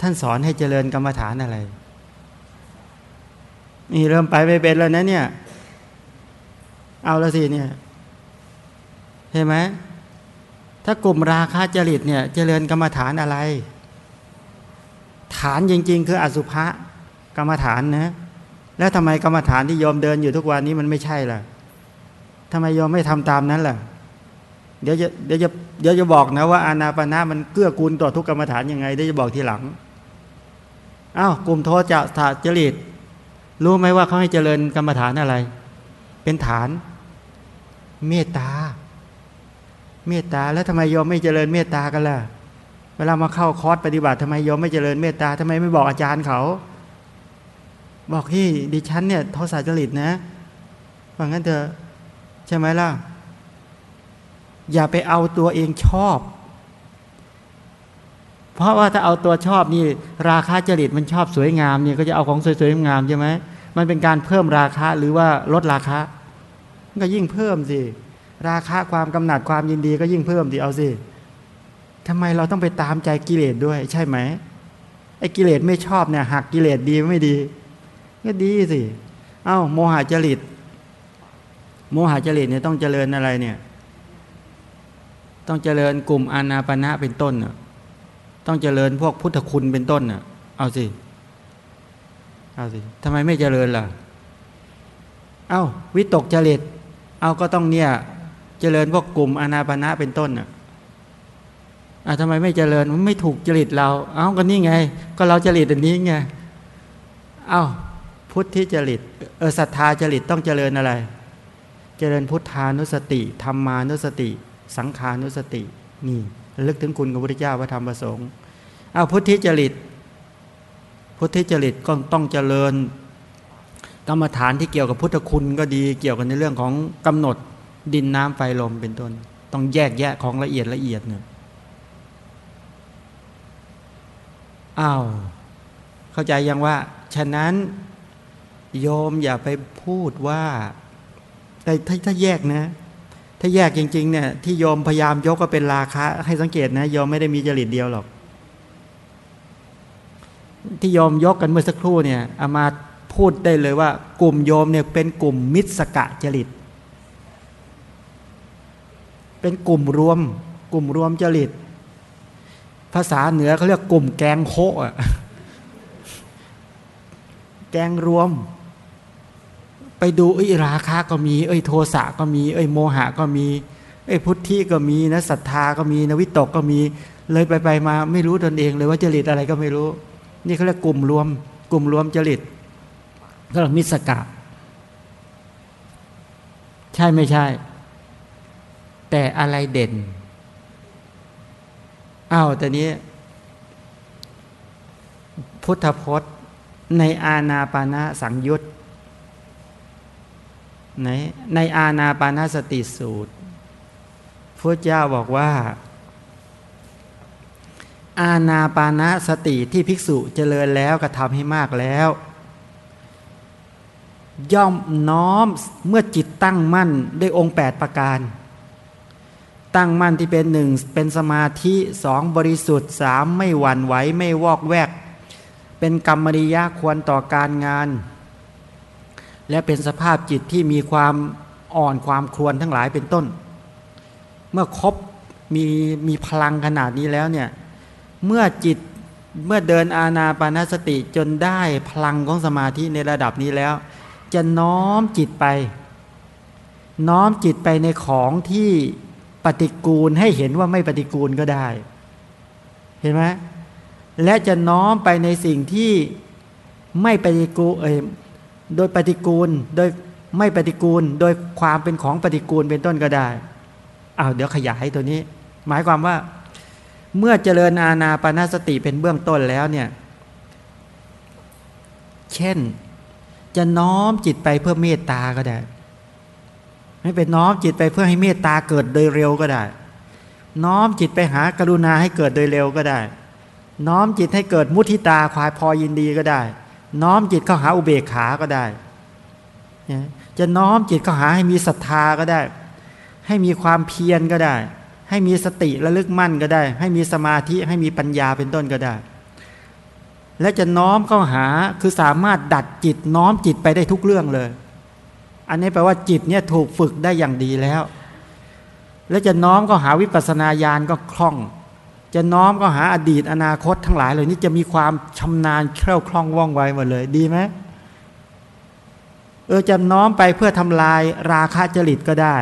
ท่านสอนให้เจริญกรรมฐานอะไร นี่เริ่มไปไม่เป็นแล้วนะเนี่ย เอาล้วสิเนี่ยเห็นไหมถ้ากลุ่มราคาจริตเนี่ย เจริญกรรมฐานอะไร ฐานจริง ๆ คืออสุภะกรรมฐานนะแล้วทำไมกรรมฐานที่ยอมเดินอยู่ทุกวันนี้มันไม่ใช่ล่ะทำไมยอมไม่ทำตามนั้นล่ะ เดี๋ยวจะเดี๋ยวจะเดี๋ยวจะบอกนะว่าอานาปนามันเกื้อกูลต่อทุกกรรมฐานยังไงเดี๋ยวจะบอกทีหลังอ้าวกลุ่มโทจะถาจริตรู้ไหมว่าเขาให้เจริญกรรมฐานอะไร เป็นฐาน เมตตา เมตตาแล้วทำไมยอมไม่เจริญเมตตากันล่ะ เวลามาเข้าคอร์สปฏิบัติทำไมยอมไม่เจริญเมตตาทำไมไม่บอกอาจารย์เขา บอกที่ดิฉันเนี่ยทศจริตนะว่างั้นเถอะใช่ไหมล่ะ อย่าไปเอาตัวเองชอบ เพราะว่าถ้าเอาตัวชอบนี่ ราคาจริตมันชอบสวยงามเนี่ยก็จะเอาของสวยๆงามใช่ไหมมันเป็นการเพิ่มราคาหรือว่าลดราคาก็ยิ่งเพิ่มสิราคะความกำหนัดความยินดีก็ยิ่งเพิ่มดีเอาสิทำไมเราต้องไปตามใจกิเลสด้วย ใช่ไหมไอ้กิเลสไม่ชอบเนี่ยหักกิเลสดีไม่ดี ก็ดีสิ เอา้า โมหะจริต โมหะจริตเนี่ยต้องเจริญอะไรเนี่ย ต้องเจริญกลุ่มอานาปณะเป็นต้นเน่ะต้องเจริญพวกพุทธคุณเป็นต้นน่ะ เอาสิ เอาสิทำไมไม่เจริญล่ะ เอา้าวิตกจริต เอาก็ต้องเนี่ย เจริญพวกกลุ่มอนาปณะเป็นต้นอะอะทำไมไม่เจริญมันไม่ถูกจริตเรา เอ้าก็นี่ไง ก็เราจริตอันนี้ไง เอ้าพุทธิจริต เออศรัทธาจริตต้องเจริญอะไร เจริญพุทธานุสติธรรมานุสติ สังขานุสติ นี่ลึกถึงคุณของพระพุทธเจ้าพระธรรมประสงค์เอ้าพุทธิจริต พุทธิจริตก็ต้องเจริญ กรรมฐานที่เกี่ยวกับพุทธคุณก็ดีเกี่ยวกับในเรื่องของกำหนดดินน้ำไฟลมเป็นต้น ต้องแยกแยะของละเอียดละเอียดเนี่ยอ้าวเข้าใจยังว่า ฉะนั้นโยมอย่าไปพูดว่าแต่ถ้าถ้าแยกนะ ถ้าแยกจริงๆเนี่ยที่โยมพยายามยกก็เป็นราคาให้สังเกตนะโยมไม่ได้มีจริตเดียวหรอก ที่โยมยกกันเมื่อสักครู่เนี่ยอามาพูดได้เลยว่า กลุ่มโยมเนี่ยเป็นกลุ่มมิตรสกะจริต เป็นกลุ่มรวม กลุ่มรวมจริต ภาษาเหนือเขาเรียกกลุ่มแกงโคอะแกงรวม ไปดูเอ้ยราคาก็มี เอ้ยโทสะก็มี เอ้ยโมหะก็มี เอ้ยพุทธิก็มีนะศรัทธาก็มีนะวิตกก็มี เลยไปไปมาไม่รู้ตนเองเลยว่าจริตอะไรก็ไม่รู้ นี่เขาเรียกกลุ่มรวม กลุ่มรวมจริตก็เรียกมิสกะ ใช่ไม่ใช่ แต่อะไรเด่นอ้าวแต่นี้ พุทธพจน์ในอาณาปานาสังยุต ในในอาณาปานาสติสูตรพระเจ้าบอกว่า อาณาปานาสติที่ภิกษุเจริญแล้วกระทำให้มากแล้ว ย่อมน้อมเมื่อจิตตั้งมั่นด้วยองค์ 8 ประการ ตั้งมั่นที่เป็นหนึ่งเป็นสมาธิสองบริสุทธิ์สามไม่หวั่นไหวไม่วอกแวก เป็นกรรมริยะควรต่อการงาน และเป็นสภาพจิตที่มีความอ่อนความควนทั้งหลายเป็นต้น เมื่อครบมีมีพลังขนาดนี้แล้วเนี่ยเมื่อจิตเมื่อเดินอาณาปานสติจนได้พลังของสมาธิในระดับนี้แล้ว จะน้อมจิตไป น้อมจิตไปในของที่ปฏิกูลให้เห็นว่าไม่ปฏิกูลก็ได้ เห็นไหมและจะน้อมไปในสิ่งที่ไม่ปฏิกูลเอ โดยปฏิกูล โดยไม่ปฏิกูล โดยความเป็นของปฏิกูลเป็นต้นก็ได้อ้าวเดี๋ยวขยายตัวนี้ หมายความว่า เมื่อเจริญอาณาปณสติเป็นเบื้องต้นแล้วเนี่ย เช่น จะน้อมจิตไปเพื่อเมตตาก็ได้ให้เป็นน้อมจิตไปเพื่อให้เมตตาเกิดโดยเร็วก็ได้ น้อมจิตไปหากรุณาให้เกิดโดยเร็วก็ได้ น้อมจิตให้เกิดมุทิตาควายพอยินดีก็ได้ น้อมจิตเข้าหาอุเบกขาก็ได้ จะน้อมจิตเข้าหาให้มีศรัทธาก็ได้ ให้มีความเพียรก็ได้ ให้มีสติระลึกมั่นก็ได้ ให้มีสมาธิให้มีปัญญาเป็นต้นก็ได้ และจะน้อมเข้าหาคือสามารถดัดจิตน้อมจิตไปได้ทุกเรื่องเลย อันนี้แปลว่าจิตเนี่ยถูกฝึกได้อย่างดีแล้ว แล้วจะน้อมก็หาวิปัสสนาญาณก็คล่อง จะน้อมก็หาอดีตอนาคตทั้งหลายเลยนี่จะมีความชำนาญแคล่วคล่องว่องไวหมดเลยดีไหมเออจะน้อมไปเพื่อทำลายราคะจริตก็ได้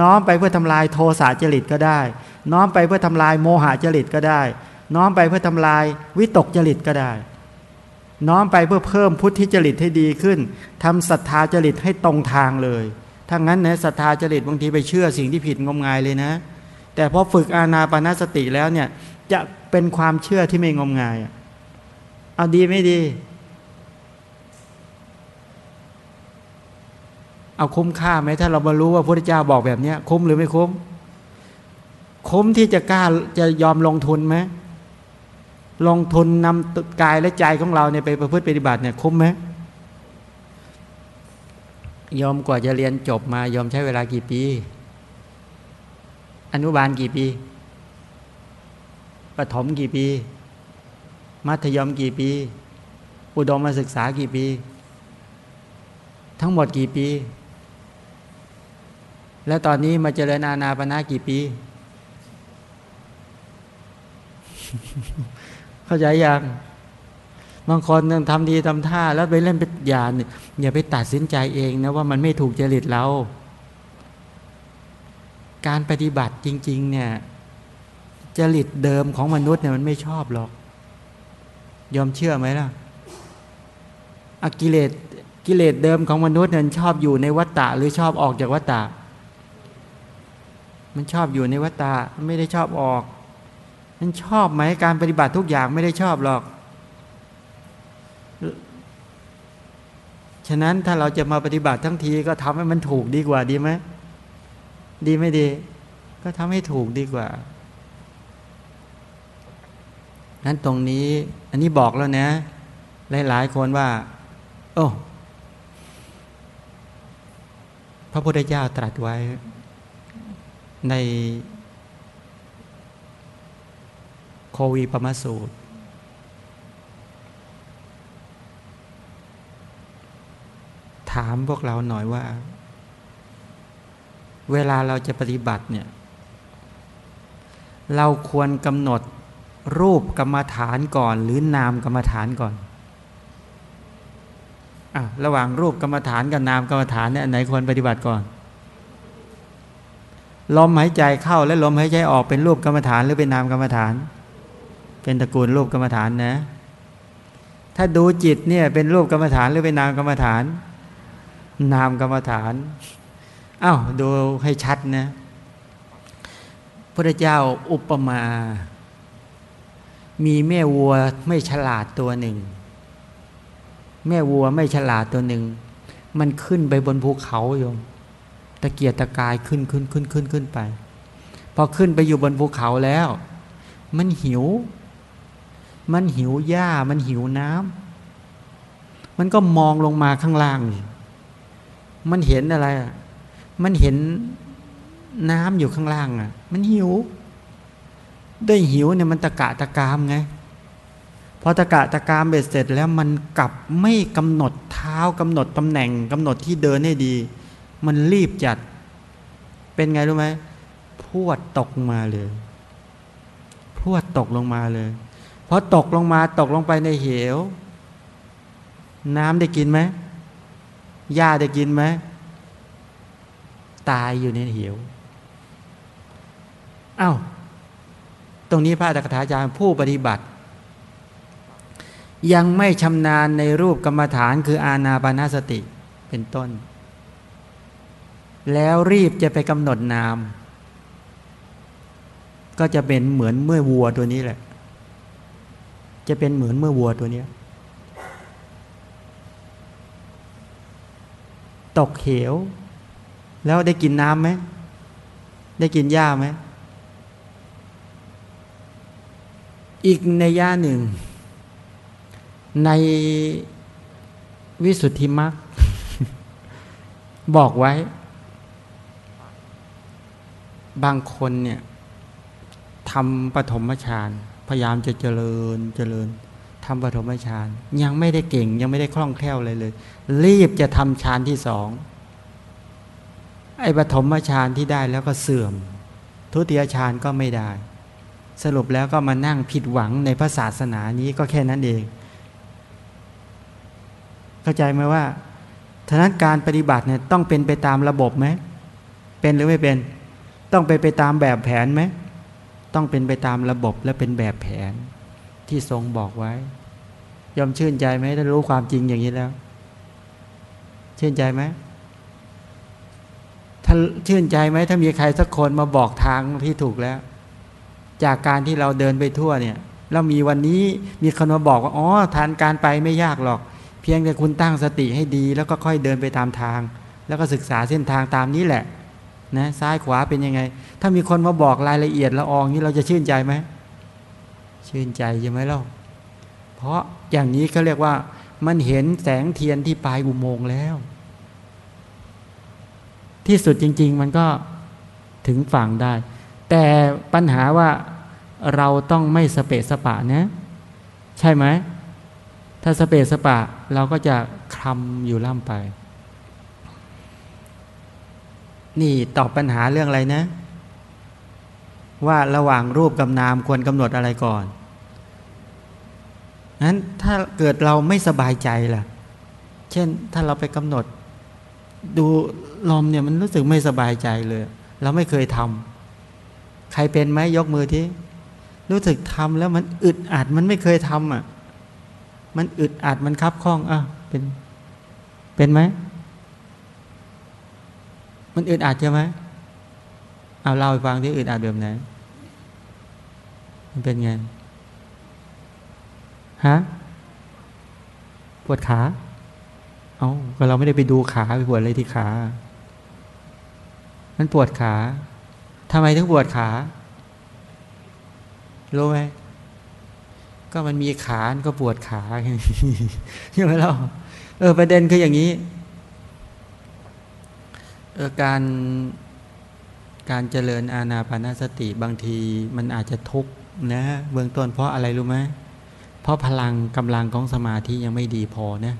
น้อมไปเพื่อทำลายโทสะจริตก็ได้ น้อมไปเพื่อทำลายโมหะจริตก็ได้ น้อมไปเพื่อทำลายวิตกจริตก็ได้ น้อมไปเพื่อเพิ่มพุทธิจริตให้ดีขึ้นทำศรัทธาจริตให้ตรงทางเลยถ้างั้นนะศรัทธาจริตบางทีไปเชื่อสิ่งที่ผิดงมงายเลยนะ แต่พอฝึกอาณาปณสติแล้วเนี่ยจะเป็นความเชื่อที่ไม่งมงายเอาดีไม่ดี เอาคุ้มค่าไหมถ้าเรามารู้ว่าพระพุทธเจ้าบอกแบบนี้คุ้มหรือไม่คุ้ม คุ้มที่จะกล้าจะยอมลงทุนไหมลงทุนนำกายและใจของเราเนี่ยไปประพฤติปฏิบัติเนี่ยคุ้มไหมยอมกว่าจะเรียนจบมายอมใช้เวลากี่ปี อนุบาลกี่ปีปฐมกี่ปี มัธยมกี่ปี อุดมศึกษากี่ปี ทั้งหมดกี่ปี แล้วตอนนี้มาเจริญอาณาปณะกี่ปี เข้าใจยังบางคนยังทำดีทำท่า แล้วไปเล่นเป็นยาเนี่ยอย่าไปตัดสินใจเองนะว่ามันไม่ถูกจริตเรา การปฏิบัติจริง ๆ เนี่ยจริตเดิมของมนุษย์เนี่ยมันไม่ชอบหรอก ยอมเชื่อไหมล่ะอกิเลสกิเลสเดิมของมนุษย์เนี่ยชอบอยู่ในวัฏฏะหรือชอบออกจากวัฏฏะมันชอบอยู่ในวัฏฏะไม่ได้ชอบออก มันชอบไหมการปฏิบัติทุกอย่างไม่ได้ชอบหรอก ฉะนั้นถ้าเราจะมาปฏิบัติทั้งทีก็ทำให้มันถูกดีกว่าดีไหม ดีไม่ดี ก็ทำให้ถูกดีกว่านั้นตรงนี้อันนี้บอกแล้วนะ หลาย ๆ คนว่า โอ้พระพุทธเจ้าตรัสไว้ ในโควีปมาสูตร ถามพวกเราหน่อยว่า เวลาเราจะปฏิบัติเนี่ยเราควรกำหนดรูปกรรมฐานก่อน หรือนามกรรมฐานก่อนอะระหว่างรูปกรรมฐานกับนามกรรมฐานเนี่ยไหนควรปฏิบัติก่อน ลมหายใจเข้าและลมหายใจออกเป็นรูปกรรมฐานหรือเป็นนามกรรมฐาน เป็นตระกูลรูปกรรมฐานนะ ถ้าดูจิตเนี่ยเป็นรูปกรรมฐานหรือเป็นนามกรรมฐาน นามกรรมฐาน อ้าวดูให้ชัดนะพระเจ้าอุปมา มีแม่วัวไม่ฉลาดตัวหนึ่ง แม่วัวไม่ฉลาดตัวหนึ่ง มันขึ้นไปบนภูเขาโยมตะเกียกตะกายขึ้นขึ้นขึ้นขึ้นขึ้นไป พอขึ้นไปอยู่บนภูเขาแล้ว มันหิว มันหิวหญ้า มันหิวน้ำมันก็มองลงมาข้างล่าง มันเห็นอะไรอะ มันเห็นน้ำอยู่ข้างล่างอะ มันหิวได้หิวเนี่ยมันตะกะตะกามไงพอตะกะตะกามเบ็ดเสร็จแล้วมันกลับไม่กำหนดเท้ากำหนดตำแหน่งกำหนดที่เดินให้ดี มันรีบจัด เป็นไงรู้ไหมพวดตกมาเลยพวดตกลงมาเลยพอตกลงมาตกลงไปในเหว น้ำได้กินไหมหญ้าได้กินไหม ตายอยู่ในเหวอา้าวตรงนี้พระตถาจารย์ผู้ปฏิบัติ ยังไม่ชำนาญในรูปกรรมฐานคืออาณาปานาสติเป็นต้น แล้วรีบจะไปกำหนดนาม ก็จะเป็นเหมือนเมื่อวัวตัวนี้แหละ จะเป็นเหมือนเมื่อวัวตัวนี้ตกเหว แล้วได้กินน้ำไหม ได้กินหญ้าไหม อีกในย่าหนึ่ง ในวิสุทธิมรรคบอกไว้ บางคนเนี่ยทำปฐมฌานพยายามจะเจริญเจริญทำปฐมฌานยังไม่ได้เก่งยังไม่ได้คล่องแคล่วเลยเลย รีบจะทำฌานที่สอง ไอ้ปฐมฌานที่ได้แล้วก็เสื่อม ทุติยฌานก็ไม่ได้ สรุปแล้วก็มานั่งผิดหวังในพระศาสนานี้ก็แค่นั้นเอง เข้าใจไหมว่าทนั้นการปฏิบัติเนี่ยต้องเป็นไปตามระบบไหมเป็นหรือไม่เป็น ต้องไปไปตามแบบแผนไหมต้องเป็นไปตามระบบและเป็นแบบแผนที่ทรงบอกไว้ ยอมชื่นใจไหมถ้ารู้ความจริงอย่างนี้แล้ว ชื่นใจไหม ถ้าชื่นใจไหมถ้ามีใครสักคนมาบอกทางที่ถูกแล้ว จากการที่เราเดินไปทั่วเนี่ยแล้วมีวันนี้มีคนมาบอกว่าอ๋อทานการไปไม่ยากหรอก เพียงแต่คุณตั้งสติให้ดี แล้วก็ค่อยเดินไปตามทาง แล้วก็ศึกษาเส้นทางตามนี้แหละนะซ้ายขวาเป็นยังไง ถ้ามีคนมาบอกรายละเอียดละอองนี้เราจะชื่นใจไหมชื่นใจใช่ไหมล่ะเพราะอย่างนี้เขาเรียกว่ามันเห็นแสงเทียนที่ปลายอุโมงค์แล้ว ที่สุดจริง ๆ มันก็ถึงฝั่งได้ แต่ปัญหาว่าเราต้องไม่สเปสปะนะ ใช่ไหม ถ้าสเปสปะเราก็จะคลำอยู่ล่ำไป นี่ตอบปัญหาเรื่องอะไรนะ ว่าระหว่างรูปกับนามควรกำหนดอะไรก่อนนั้นถ้าเกิดเราไม่สบายใจล่ะ เช่นถ้าเราไปกำหนด ดูลมเนี่ยมันรู้สึกไม่สบายใจเลย เราไม่เคยทำใครเป็นไหมยกมือที่รู้สึกทำแล้วมันอึดอัดมันไม่เคยทำอะ มันอึดอัดมันคับข้องอะเป็นเป็นไหมมันอึดอัดใช่ไหมเอาเล่าให้ฟังที่อึดอัดแบบไหนมันเป็นไงฮะปวดขา เอาก็เราไม่ได้ไปดูขาไปปวดอะไรที่ขา มันปวดขาทำไมถึงปวดขา รู้ไหม ก็มันมีขา ก็ปวดขาใช่ไหมเรา เออ ประเด็นคืออย่างนี้ เออ การ การเจริญอาณาปานสติบางทีมันอาจจะทุกข์นะ เบื้องต้นเพราะอะไรรู้ไหม เพราะพลังกำลังของสมาธิยังไม่ดีพอนะ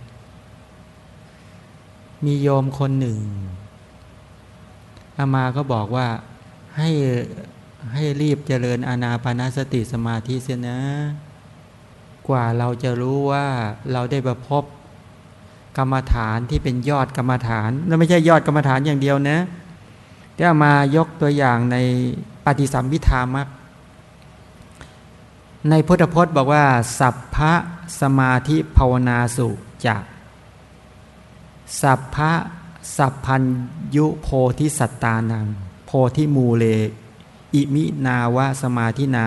มีโยมคนหนึ่งอามาก็บอกว่าให้ให้รีบเจริญอาณาปานสติสมาธิเสียนะ กว่าเราจะรู้ว่าเราได้ประพบกรรมฐานที่เป็นยอดกรรมฐานแล้วไม่ใช่ยอดกรรมฐานอย่างเดียวนะี๋ยวมายกตัวอย่างในปฏิสัมพิธามักในพุทธพจน์บอกว่า สัพพะสมาธิภาวนาสุจัก สัพพะสัพพัญยุโพธิสัตตานัง โพธิมูเล อิมินาวะสมาธินา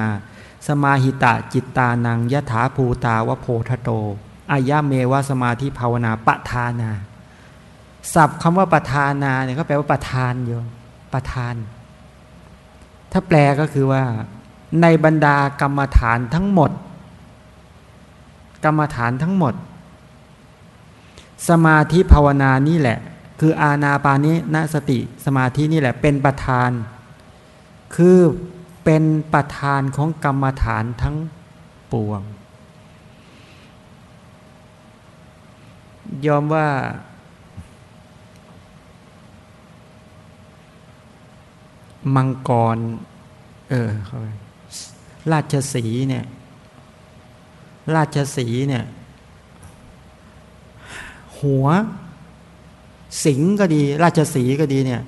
สมาหิตะจิตตานังยถาภูตาวะโพทโตอายะเมวะสมาธิภาวนาปทานาศัพท์คำว่าปะทานาเนี่ยก็แปลว่าประทานโยประทาน ถ้าแปลก็คือว่า ในบรรดากรรมฐานทั้งหมด กรรมฐานทั้งหมด สมาธิภาวนานี่แหละ คืออาณาปานิณสติ สมาธินี่แหละเป็นประธาน คือเป็นประธานของกรรมฐานทั้งปวง ยอมว่า มังกร เออเข้าไปราชสีเนี่ย ราชสีเนี่ย หัว สิงก็ดี ราชสีก็ดีเนี่ย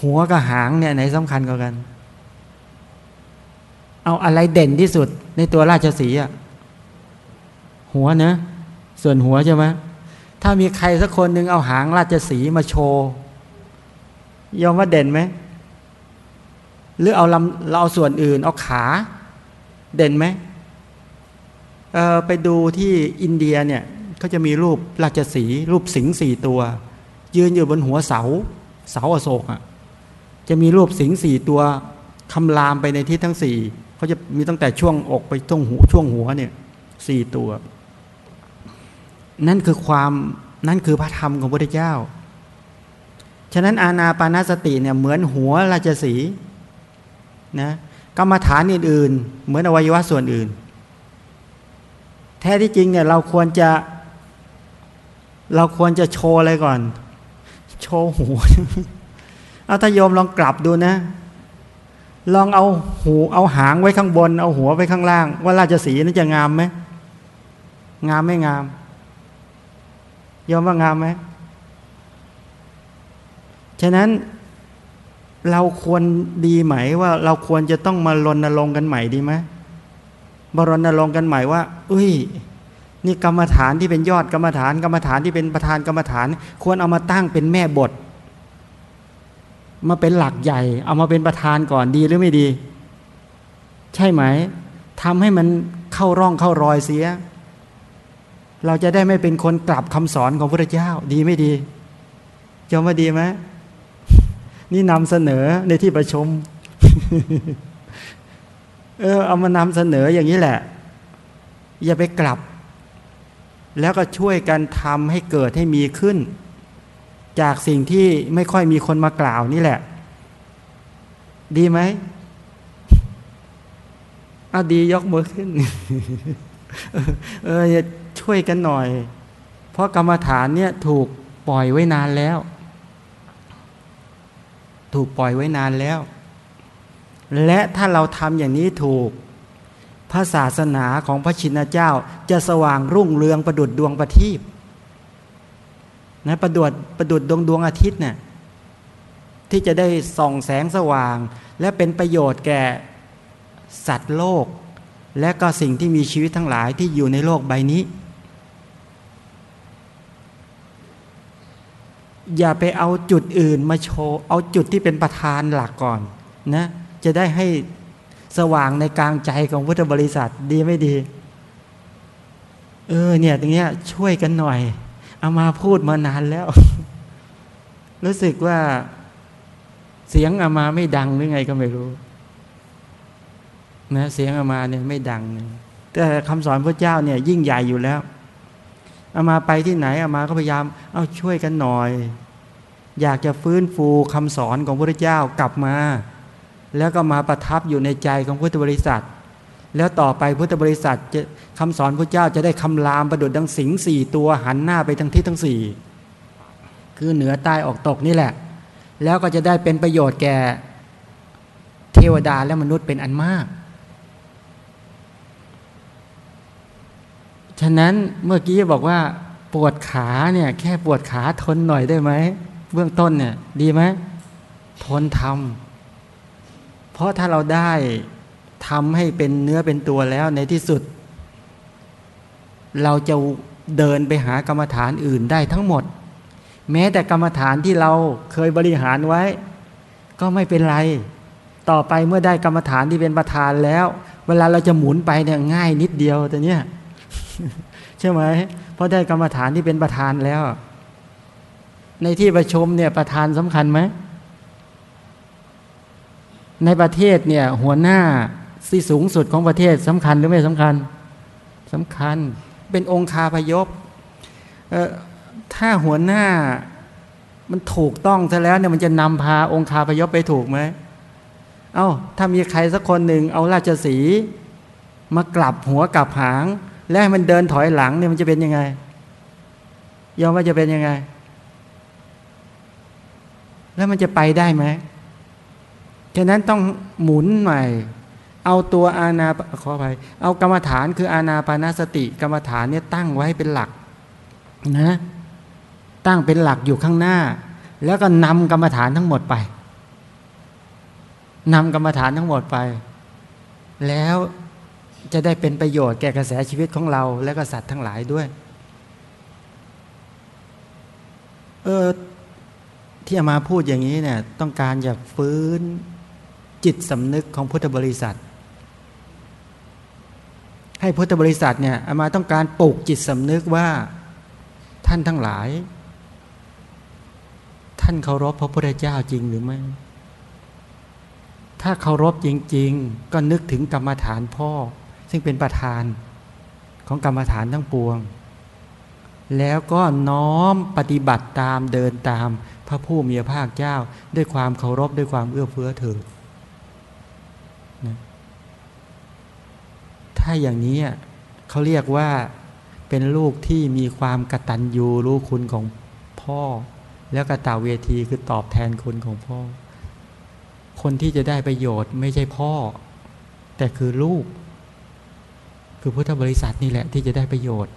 หัวกับหางเนี่ยไหนสำคัญกว่ากัน เอาอะไรเด่นที่สุดในตัวราชสีอะหัวนะ ส่วนหัวใช่ไหมถ้ามีใครสักคนหนึ่งเอาหางราชสีมาโชว์ยอมว่าเด่นไหมหรือเอาลำเราเอาส่วนอื่น เอาขาเด่นไหมเออไปดูที่อินเดียเนี่ย เขาจะมีรูปราชสีรูปสิงสี่ตัว ยืนอยู่บนหัวเสา เสาอโศกอะจะมีรูปสิงสี่ตัวคำรามไปในทิศทั้งสี่เขาจะมีตั้งแต่ช่วงอกไปช่วงหูช่วงหัวเนี่ยสี่ตัว นั่นคือความนั่นคือพระธรรมของพระพุทธเจ้า ฉะนั้นอาณาปานาสติเนี่ยเหมือนหัวราชสีนะกรรมฐานอื่นๆ เหมือนอวัยวะส่วนอื่น แท้ที่จริงเนี่ยเราควรจะ เราควรจะโชว์อะไรก่อน โชว์หัวเอาถ้าโยมลองกลับดูนะ ลองเอาหูเอาหางไว้ข้างบน เอาหัวไว้ข้างล่าง ว่าราชสีนั้นจะงามไหมงามไม่งามยอมว่างามไหมฉะนั้นเราควรดีไหมว่าเราควรจะต้องมารณรงค์กันใหม่ดีไหมมารณรงค์กันใหม่ว่า อุ้ย นี่กรรมฐานที่เป็นยอดกรรมฐาน กรรมฐานที่เป็นประธานกรรมฐาน ควรเอามาตั้งเป็นแม่บท มาเป็นหลักใหญ่ เอามาเป็นประธานก่อนดีหรือไม่ดี ใช่ไหมทำให้มันเข้าร่องเข้ารอยเสีย เราจะได้ไม่เป็นคนกลับคำสอนของพระเจ้า ดีไม่ดีจำว่าดีไหมนี่นำเสนอในที่ประชุมเออเอามานำเสนออย่างนี้แหละ อย่าไปกลับ แล้วก็ช่วยกันทำให้เกิดให้มีขึ้น จากสิ่งที่ไม่ค่อยมีคนมากล่าวนี่แหละ ดีไหมอาดียกมือขึ้น เออช่วยกันหน่อย เพราะกรรมฐานเนี่ยถูกปล่อยไว้นานแล้ว ถูกปล่อยไว้นานแล้ว และถ้าเราทำอย่างนี้ถูก ระศาสนาของพระชินเจ้า จะสว่างรุ่งเรืองประดุดดวงประทีปนะประดุดประดุดดวงดวงอาทิตย์เนี่ยที่จะได้ส่องแสงสว่าง และเป็นประโยชน์แก่สัตว์โลก และก็สิ่งที่มีชีวิตทั้งหลายที่อยู่ในโลกใบนี้ อย่าไปเอาจุดอื่นมาโชว์ เอาจุดที่เป็นประธานหลักก่อนนะจะได้ให้ สว่างในกลางใจของพุทธบริษัทดีไม่ดี เออเนี่ยตรงเนี้ยช่วยกันหน่อย เอามาพูดมานานแล้ว รู้สึกว่าเสียงอามาไม่ดังหรือไงก็ไม่รู้นะเสียงอามาเนี่ยไม่ดัง แต่คำสอนพระเจ้าเนี่ยยิ่งใหญ่อยู่แล้วอามาไปที่ไหนอามาก็พยายาม เอาช่วยกันหน่อย อยากจะฟื้นฟูคำสอนของพระเจ้ากลับมา แล้วก็มาประทับอยู่ในใจของพุทธบริษัท แล้วต่อไปพุทธบริษัทจะคำสอนพระเจ้าจะได้คำรามประดุดดังสิงสี่ตัวหันหน้าไปทั้งทิศทั้งสี่คือเหนือใต้ออกตกนี่แหละ แล้วก็จะได้เป็นประโยชน์แก่เทวดาและมนุษย์เป็นอันมาก ฉะนั้นเมื่อกี้บอกว่าปวดขาเนี่ยแค่ปวดขาทนหน่อยได้ไหมเบื้องต้นเนี่ยดีไหมทนทำ เพราะถ้าเราได้ทำให้เป็นเนื้อเป็นตัวแล้วในที่สุด เราจะเดินไปหากรรมฐานอื่นได้ทั้งหมด แม้แต่กรรมฐานที่เราเคยบริหารไว้ ก็ไม่เป็นไร ต่อไปเมื่อได้กรรมฐานที่เป็นประธานแล้ว เวลาเราจะหมุนไปเนี่ยง่ายนิดเดียวแต่เนี้ยใช่ไหมเพราะได้กรรมฐานที่เป็นประธานแล้ว ในที่ประชุมเนี่ยประธานสำคัญไหม ในประเทศเนี่ยหัวหน้าที่สูงสุดของประเทศสำคัญหรือไม่สำคัญสำคัญเป็นองค์คาพยพถ้าหัวหน้ามันถูกต้องซะแล้วเนี่ยมันจะนำพาองค์คาพยพไปถูกไหมเอา้าถ้ามีใครสักคนหนึ่งเอาราชสีมากลับหัวกลับหาง แล้วมันเดินถอยหลังเนี่ยมันจะเป็นยังไง ยอมว่าจะเป็นยังไง แล้วมันจะไปได้ไหม ฉะนั้นต้องหมุนใหม่ เอาตัวอาณาขอไปเอากรรมฐานคืออาณาปานาสติ กรรมฐานเนี่ยตั้งไว้เป็นหลักนะตั้งเป็นหลักอยู่ข้างหน้า แล้วก็นำกรรมฐานทั้งหมดไปนำกรรมฐานทั้งหมดไป แล้วจะได้เป็นประโยชน์แก่กระแสชีวิตของเรา และก็สัตว์ทั้งหลายด้วยเออที่มาพูดอย่างนี้เนี่ย ต้องการอยากฟื้น จิตสำนึกของพุทธบริษัท ให้พุทธบริษัทเนี่ยอามาต้องการปลูกจิตสำนึกว่าท่านทั้งหลาย ท่านเคารพพระพุทธเจ้าจริงหรือไม่ถ้าเคารพจริง ๆ ก็นึกถึงกรรมฐานพ่อ ซึ่งเป็นประธานของกรรมฐานทั้งปวง แล้วก็น้อมปฏิบัติตามเดินตามพระผู้มีพระภาคเจ้า ด้วยความเคารพด้วยความเอื้อเฟื้อเถิดนะ ถ้าอย่างนี้เขาเรียกว่าเป็นลูกที่มีความกระตัญญูรู้คุณของพ่อ แล้วกระตาเวทีคือตอบแทนคุณของพ่อ คนที่จะได้ประโยชน์ไม่ใช่พ่อ แต่คือลูก คือพุทธบริษัทนี่แหละที่จะได้ประโยชน์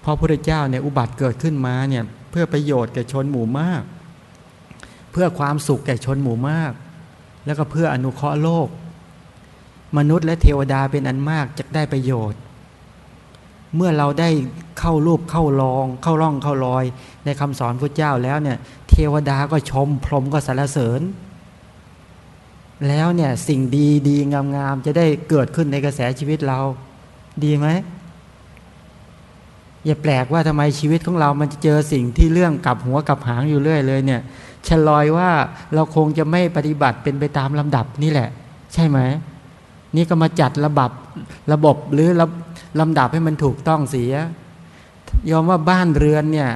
เพราะพระเจ้าเนี่ยอุบัติเกิดขึ้นมาเนี่ยเพื่อประโยชน์แก่ชนหมู่มาก เพื่อความสุขแก่ชนหมู่มาก แล้วก็เพื่ออนุเคราะห์โลก มนุษย์และเทวดาเป็นอันมากจะได้ประโยชน์ เมื่อเราได้เข้ารูปเข้าลอง เข้าร่องเข้ารอย ในคำสอนพระเจ้าแล้วเนี่ย เทวดาก็ชม พรหมก็สรรเสริญ แล้วเนี่ย สิ่งดีดีงามๆจะได้เกิดขึ้นในกระแสชีวิตเรา ดีไหมอย่าแปลกว่าทำไมชีวิตของเรา มันจะเจอสิ่งที่เรื่องกับหัวกับหางอยู่เรื่อยเลยเนี่ยฉลอยว่าเราคงจะไม่ปฏิบัติเป็นไปตามลำดับนี่แหละ ใช่ไหม นี่ก็มาจัดระบบระบบหรือลำดับให้มันถูกต้องเสีย ยอมว่าบ้านเรือนเนี่ย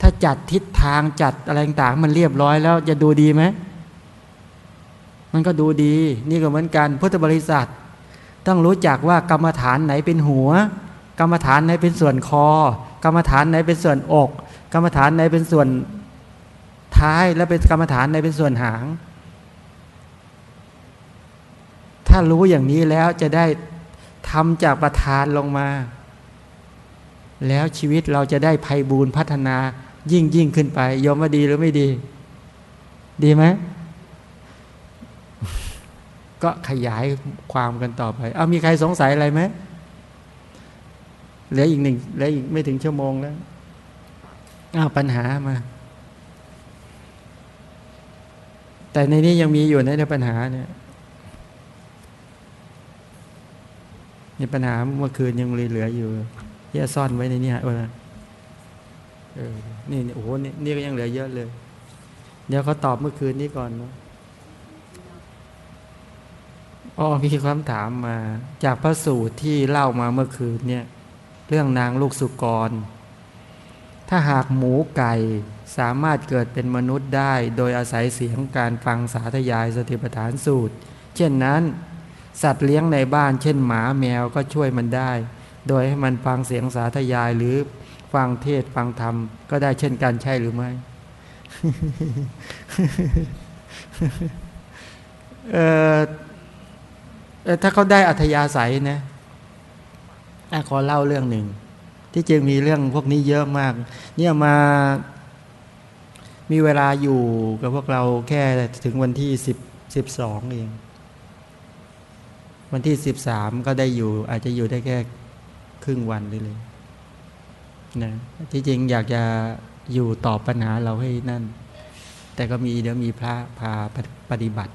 ถ้าจัดทิศทางจัดอะไรต่างมันเรียบร้อยแล้วจะดูดีไหมมันก็ดูดี นี่ก็เหมือนกันพุทธบริษัท ต้องรู้จักว่ากรรมฐานไหนเป็นหัว กรรมฐานไหนเป็นส่วนคอ กรรมฐานไหนเป็นส่วนอก กรรมฐานไหนเป็นส่วนท้ายและเป็นกรรมฐานไหนเป็นส่วนหาง ถ้ารู้อย่างนี้แล้วจะได้ทำจากประธานลงมา แล้วชีวิตเราจะได้ภัยบูรพัฒนายิ่งยิ่งขึ้นไป ยอมว่าดีหรือไม่ดี ดีไหมก็ขยายความกันต่อไป เอามีใครสงสัยอะไรไหมเหลืออีกหนึ่งเหลืออีกไม่ถึงชั่วโมงแล้วอ้าวปัญหามา แต่ในนี้ยังมีอยู่ในปัญหาเนี่ย มีปัญหาเมื่อคืนยังเหลืออยู่ที่ซ่อนไว้ในนี้เออเออนี่โอ้โหนี่ก็ยังเหลือเยอะเลย เดี๋ยวเขาตอบเมื่อคืนนี้ก่อนนะอ๋อมีคำถามมา จากพระสูตรที่เล่ามาเมื่อคืนเนี่ย เรื่องนางลูกสุกร ถ้าหากหมูไก่สามารถเกิดเป็นมนุษย์ได้ โดยอาศัยเสียงการฟังสาธยายสติปัฏฐานสูตร เช่นนั้น สัตว์เลี้ยงในบ้านเช่นหมาแมวก็ช่วยมันได้ โดยให้มันฟังเสียงสาธยายหรือฟังเทศฟังธรรม ก็ได้เช่นกันใช่หรือไม่เออถ้าเขาได้อัธยาศัยนะขอเล่าเรื่องหนึ่ง ที่จริงมีเรื่องพวกนี้เยอะมาก เนี่ยมามีเวลาอยู่กับพวกเราแค่ถึงวันที่สิบสิบสองเอง วันที่สิบสามก็ได้อยู่ อาจจะอยู่ได้แค่ครึ่งวันเลยเลยนะที่จริงอยากจะอยู่ตอบปัญหาเราให้นั่น แต่ก็มีเดี๋ยวมีพระพาปฏิบัติ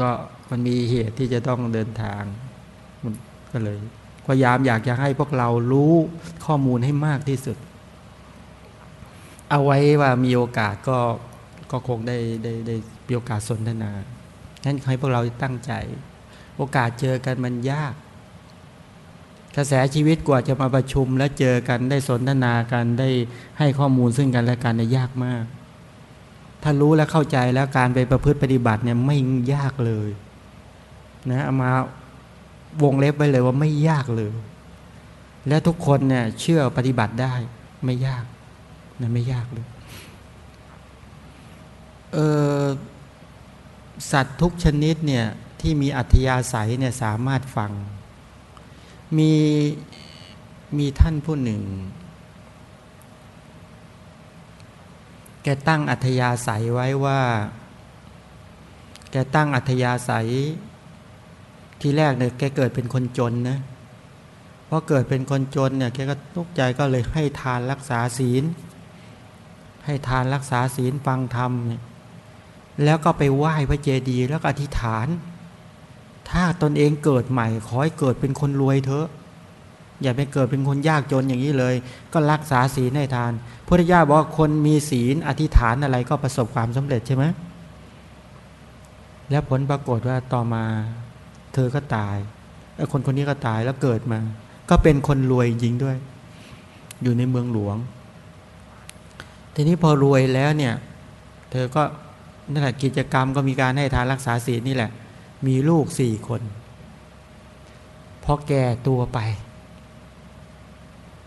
ก็มันมีเหตุที่จะต้องเดินทางมันก็เลยพยายามอยากจะให้พวกเรารู้ข้อมูลให้มากที่สุด เอาไว้ว่ามีโอกาสก็ก็คงได้ได้ได้ มีโอกาสสนทนานั้นให้พวกเราตั้งใจ โอกาสเจอกันมันยาก กระแสชีวิตกว่าจะมาประชุมและเจอกันได้สนทนากันได้ให้ข้อมูลซึ่งกันและกันเนี่ยยากมาก ถ้ารู้และเข้าใจแล้วการไปประพฤติปฏิบัติเนี่ยไม่ยากเลยนะเอามาวงเล็บไว้เลยว่าไม่ยากเลย และทุกคนเนี่ยเชื่อปฏิบัติได้ไม่ยากนะไม่ยากเลยเออ สัตว์ทุกชนิดเนี่ยที่มีอัธยาศัยเนี่ยสามารถฟัง มีมีท่านผู้หนึ่ง แกตั้งอัธยาศัยไว้ว่า แกตั้งอัธยาศัย ที่แรกเนี่ยแกเกิดเป็นคนจนนะเพราะเกิดเป็นคนจนเนี่ยแกก็ทุกใจก็เลยให้ทานรักษาศีล ให้ทานรักษาศีลฟังธรรมเนี่ย แล้วก็ไปไหว้พระเจดีย์แล้วก็อธิษฐาน ถ้าตนเองเกิดใหม่ ขอให้เกิดเป็นคนรวยเถอะ อย่าไปเกิดเป็นคนยากจนอย่างนี้เลย ก็รักษาศีลให้ทานพุทธิยาบอกว่าคนมีศีลอธิษฐานอะไรก็ประสบความสำเร็จใช่ไหมแล้วผลปรากฏว่าต่อมา เธอก็ตายไอ้คนคนนี้ก็ตายแล้วเกิดมา ก็เป็นคนรวยจริงด้วย อยู่ในเมืองหลวง ทีนี้พอรวยแล้วเนี่ย เธอก็ นั่นแหละกิจกรรมก็มีการให้ทานรักษาศีลนี่แหละ มีลูกสี่คนพอแก่ตัวไป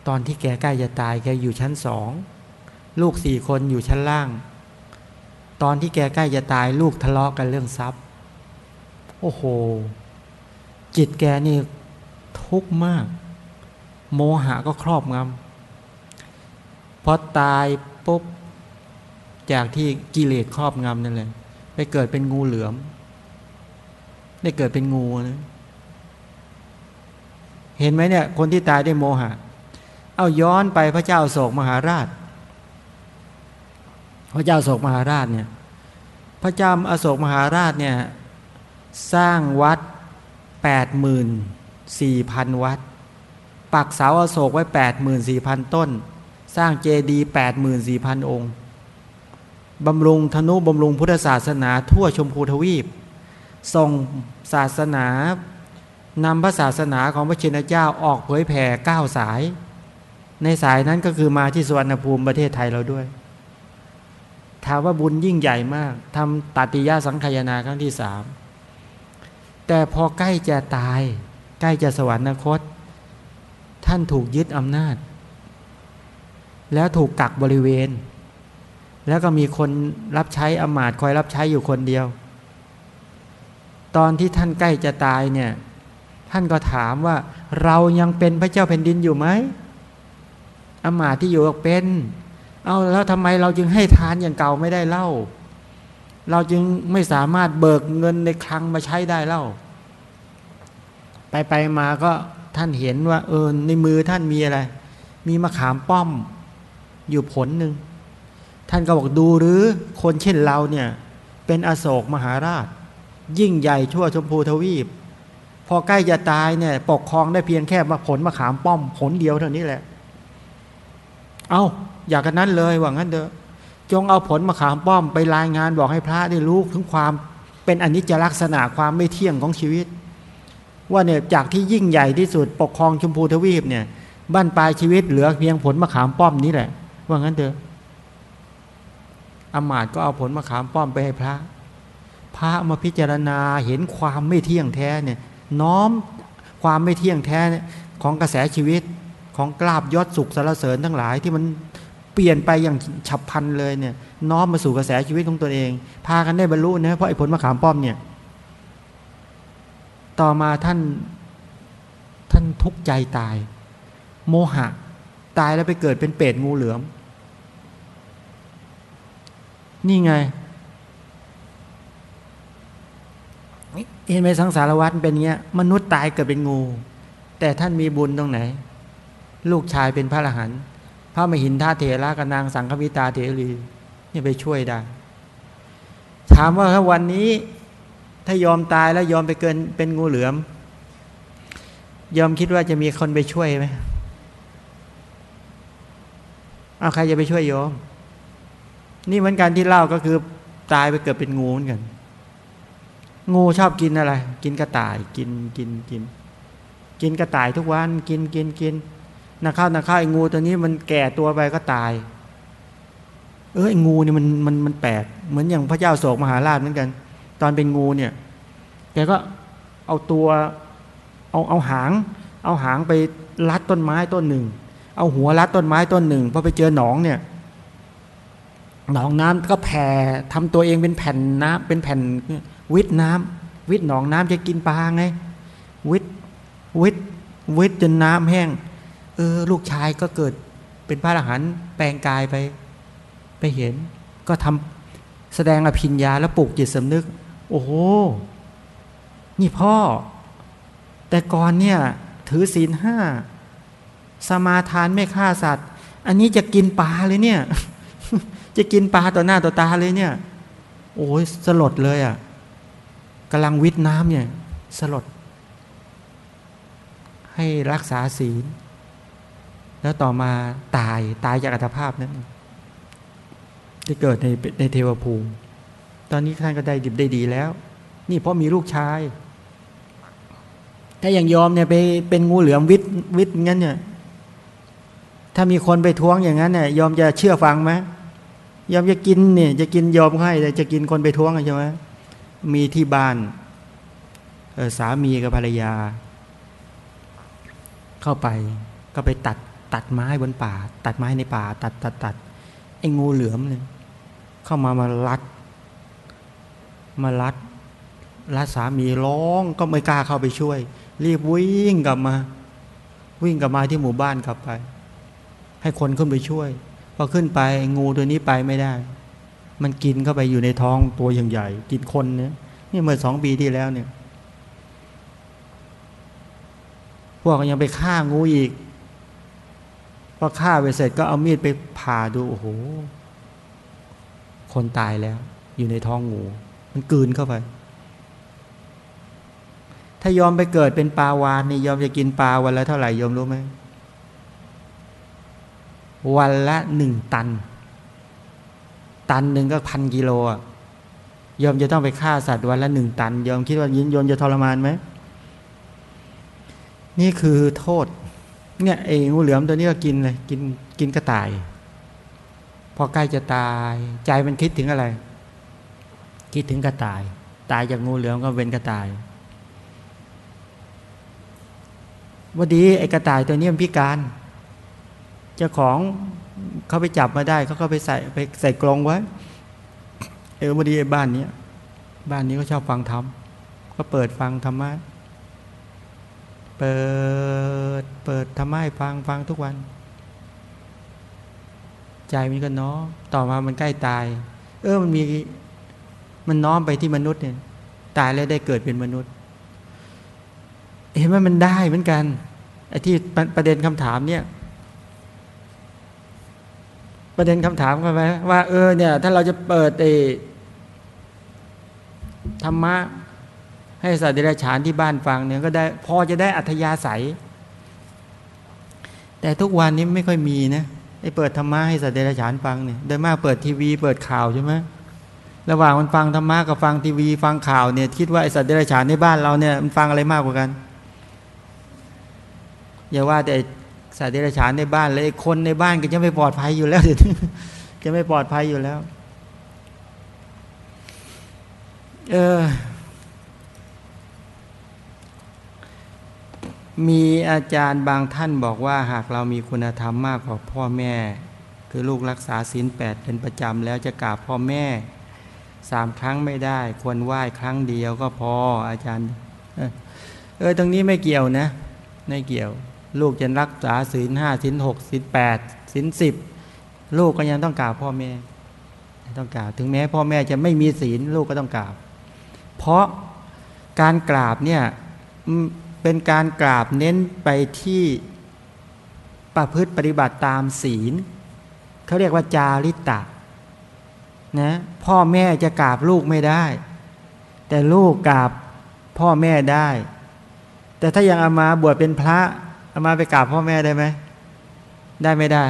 ตอนที่แกใกล้จะตายแกอยู่ชั้นสองลูกสี่คนอยู่ชั้นล่าง ตอนที่แกใกล้จะตายลูกทะเลาะกันเรื่องทรัพย์ โอ้โห จิตแกนี่ทุกข์มาก โมหะก็ครอบงำพอตายปุ๊บ จากที่กิเลสครอบงำนั่นแหละไปเกิดเป็นงูเหลือม ได้เกิดเป็นงูนะเห็นไหมเนี่ย คนที่ตายได้โมหะ เอาย้อนไปพระเจ้าโศกมหาราช พระเจ้าโศกมหาราชเนี่ย พระเจ้าอโศกมหาราชเนี่ย สร้างวัดแปดหมื่นสี่พันวัด ปักเสาอโศกไว้แปดหมื่นสี่พันต้น สร้างเจดีย์แปดหมื่นสี่พันองค์ บำรุงธนุบำรุงพุทธศาสนาทั่วชมพูทวีป ส่งศาสนานำพระศาสนาของพระชินเจ้าออกเผยแผ่เก้าสาย ในสายนั้นก็คือมาที่สวรรณภูมิประเทศไทยเราด้วยถามว่าบุญยิ่งใหญ่มากทำตติยาสังขยาครั้งที่สามแต่พอใกล้จะตาย ใกล้จะสวรรคต ท่านถูกยึดอำนาจ แล้วถูกกักบริเวณ แล้วก็มีคนรับใช้อมาตคอยรับใช้อยู่คนเดียว ตอนที่ท่านใกล้จะตายเนี่ย ท่านก็ถามว่า เรายังเป็นพระเจ้าแผ่นดินอยู่ไหมอมาตที่อยู่เป็น เอาแล้วทำไมเราจึงให้ทานอย่างเก่าไม่ได้เล่า เราจึงไม่สามารถเบิกเงินในคลังมาใช้ได้เล่า ไปไปมาก็ท่านเห็นว่า เออในมือท่านมีอะไร มีมะขามป้อมอยู่ผลหนึ่ง ท่านก็บอกดูหรือคนเช่นเราเนี่ยเป็นอโศกมหาราช ยิ่งใหญ่ชั่วชมพูทวีป พอใกล้จะตายเนี่ยปกครองได้เพียงแค่มาผลมาขามป้อมผลเดียวเท่านี้แหละ เอาอยากกันนั้นเลยว่างั้นเถอะจงเอาผลมาขามป้อมไปรายงานบอกให้พระได้รู้ถึงความเป็นอนิจจลักษณะความไม่เที่ยงของชีวิต ว่าเนี่ยจากที่ยิ่งใหญ่ที่สุดปกครองชมพูทวีปเนี่ยบ้านปลายชีวิตเหลือเพียงผลมะขามป้อมนี้แหละ ว่างั้นเถอะ อมาตก็เอาผลมาขามป้อมไปให้พระ พระมาพิจารณาเห็นความไม่เที่ยงแท้เนี่ยน้อมความไม่เที่ยงแท้ของกระแสชีวิตของกราบยศสุขสารเสริญทั้งหลายที่มันเปลี่ยนไปอย่างฉับพลันเลยเนี่ย น้อมมาสู่กระแสชีวิตของตนเอง พากันได้บรรลุนะเพราะไอ้ผลมะขามป้อมเนี่ย ต่อมาท่านท่านทุกข์ใจตาย โมหะ ตายแล้วไปเกิดเป็นเปรตงูเหลือม นี่ไงเห็นไหมสังสารวัตรเป็นเงี้ย มนุษย์ตายเกิดเป็นงู แต่ท่านมีบุญตรงไหน ลูกชายเป็นพระอรหันต์พระมหินทาเถระกับนางสังฆวิตาเถรีนี่ไปช่วยได้ ถามว่าถ้าวันนี้ ถ้ายอมตายแล้วยอมไปเกินเป็นงูเหลือม ยอมคิดว่าจะมีคนไปช่วยไหมเอาใครจะไปช่วยยอม นี่เหมือนกันที่เล่าก็คือตายไปเกิดเป็นงูเหมือนกัน งูชอบกินอะไร กินกระต่ายกินกินกิน กินกระต่ายทุกวันกินกินกินนักข้าวนักข้าวไอ้งูตัวนี้มันแก่ตัวไปก็ตาย เออไอ้งูเนี่ยมันมันมันแปลกเหมือนอย่างพระเจ้าโศกมหาราชเหมือนกัน ตอนเป็นงูเนี่ยแกก็เอาตัวเอาเอาหาง เอาหางไปรัดต้นไม้ต้นหนึ่ง เอาหัวรัดต้นไม้ต้นหนึ่งพอไปเจอหนองเนี่ย หนองน้ำก็แผ่ทำตัวเองเป็นแผ่นน้ำเป็นแผ่นวิทน้ำวิทหนองน้ำจะกินปลาไง วิทวิทวิทจนน้ำแห้ง เออ ลูกชายก็เกิดเป็นพระอรหันต์แปลงกายไป ไปเห็น ก็ทำแสดงอภิญญาแล้วปลูกจิตสำนึก โอ้โห นี่พ่อ แต่ก่อนเนี่ย ถือศีลห้าสมาทานไม่ฆ่าสัตว์ อันนี้จะกินปลาเลยเนี่ย จะกินปลาต่อหน้าต่อตาเลยเนี่ย โอ้ยสลดเลยอะ่ะกำลังวิทน้ำเนี่ยสลด ให้รักษาศีล แล้วต่อมาตายตายจากอัตภาพนั้นได้เกิดในในเทวภูมิ ตอนนี้ท่านก็ได้ดิบได้ดีแล้ว นี่เพราะมีลูกชาย ถ้าอย่างยอมเนี่ยไปเป็นงูเหลือมวิทวิทงั้นเนี่ย ถ้ามีคนไปท้วงอย่างนั้นเนี่ยยอมจะเชื่อฟังไหม ยอมจะกินเนี่ยจะกินยอมให้แต่จะกินคนไปท้วงใช่ไหมมีที่บ้านสามีกับภรรยา เข้าไปก็ไปตัดตัดไม้บนป่า ตัดไม้ในป่า ตัดตัดตัดไอ้งูเหลือมเนี่ยเข้ามามาลัด มาลัดลัดสามีร้องก็ไม่กล้าเข้าไปช่วย รีบวิ่งกลับมา วิ่งกลับมาที่หมู่บ้านกลับไป ให้คนขึ้นไปช่วย พอขึ้นไปงูตัวนี้ไปไม่ได้ มันกินเข้าไปอยู่ในท้องตัวอย่างใหญ่ กินคนเนี่ยนี่เมื่อสองปีที่แล้วเนี่ย พวกยังไปฆ่างูอีกพอฆ่าไปเสร็จก็เอามีดไปผ่าดูโอ้โห คนตายแล้ว อยู่ในท้องงู มันกืนเข้าไป ถ้ายอมไปเกิดเป็นปลาวานนี่ยอมจะกินปลาวันละเท่าไหร่ยอมรู้ไหม วันละหนึ่งตัน ตันหนึ่งก็พันกิโลอะยอมจะต้องไปฆ่าสัตว์วันละหนึ่งตันยอมคิดว่ายินยนจะทรมานไหมนี่คือโทษ เนี่ยเองงูเหลือมตัวนี้ก็กินเลยกินกินกระต่าย พอใกล้จะตายใจมันคิดถึงอะไร คิดถึงกระต่าย ตายจากงูเหลือมก็เป็นกระต่ายว่าดีไอ้กระต่ายตัวนี้มันพิการ จ้าของเขาไปจับมาได้เขาก็ไปใส่ไปใส่กรงไว้ เออพอดีไอ้บ้านนี้บ้านนี้ก็ชอบฟังธรรมก็เปิดฟังธรรมะเปิดเปิดธรรมะให้ฟังฟังทุกวัน ใจมันก็น้อมต่อมามันใกล้ตาย เออมันมีมันน้อมไปที่มนุษย์เนี่ย ตายแล้วได้เกิดเป็นมนุษย์ เห็นไหมมันได้เหมือนกันไอ้ที่ประเด็นคำถามเนี่ย ประเด็นคำถามกันไหมว่าเออเนี่ย ถ้าเราจะเปิดเอธรรมะ ให้สัตว์เดรัจฉานที่บ้านฟังเนี่ยก็ได้พอจะได้อัธยาศัย แต่ทุกวันนี้ไม่ค่อยมีนะไอ้เปิดธรรมะให้สัตว์เดรัจฉานฟังเนี่ยโดยมากเปิดทีวี เปิดข่าวใช่ไหมระหว่างมันฟังธรรมะกับฟังทีวีฟังข่าวเนี่ยคิดว่าไอ้สัตว์เดรัจฉานในบ้านเราเนี่ยมันฟังอะไรมากกว่ากันอย่าว่าแต่ สัตว์เดรัจฉานในบ้านเลยคนในบ้านก็จะไม่ปลอดภัยอยู่แล้วเดี๋ยวจะไม่ปลอดภัยอยู่แล้ว เออ มีอาจารย์บางท่านบอกว่า หากเรามีคุณธรรมมากกว่าพ่อแม่ คือลูกรักษาศีลแปดเป็นประจำแล้วจะกราบพ่อแม่สามครั้งไม่ได้ ควรไหว้ครั้งเดียวก็พออาจารย์ เออตรงนี้ไม่เกี่ยวนะ ไม่เกี่ยว ลูกจะรักษาศีลห้าศีลหกศีลแปดศีลสิบลูกก็ยังต้องกราบพ่อแม่ ต้องกราบถึงแม้พ่อแม่จะไม่มีศีลลูกก็ต้องกราบ เพราะการกราบเนี่ยเป็นการกราบเน้นไปที่ประพฤติปฏิบัติตามศีลเขาเรียกว่าจาริตะนะพ่อแม่จะกราบลูกไม่ได้ แต่ลูกกราบพ่อแม่ได้ แต่ถ้ายังเอามาบวชเป็นพระ อามาไปกราบพ่อแม่ได้ไหม ได้ไม่ได้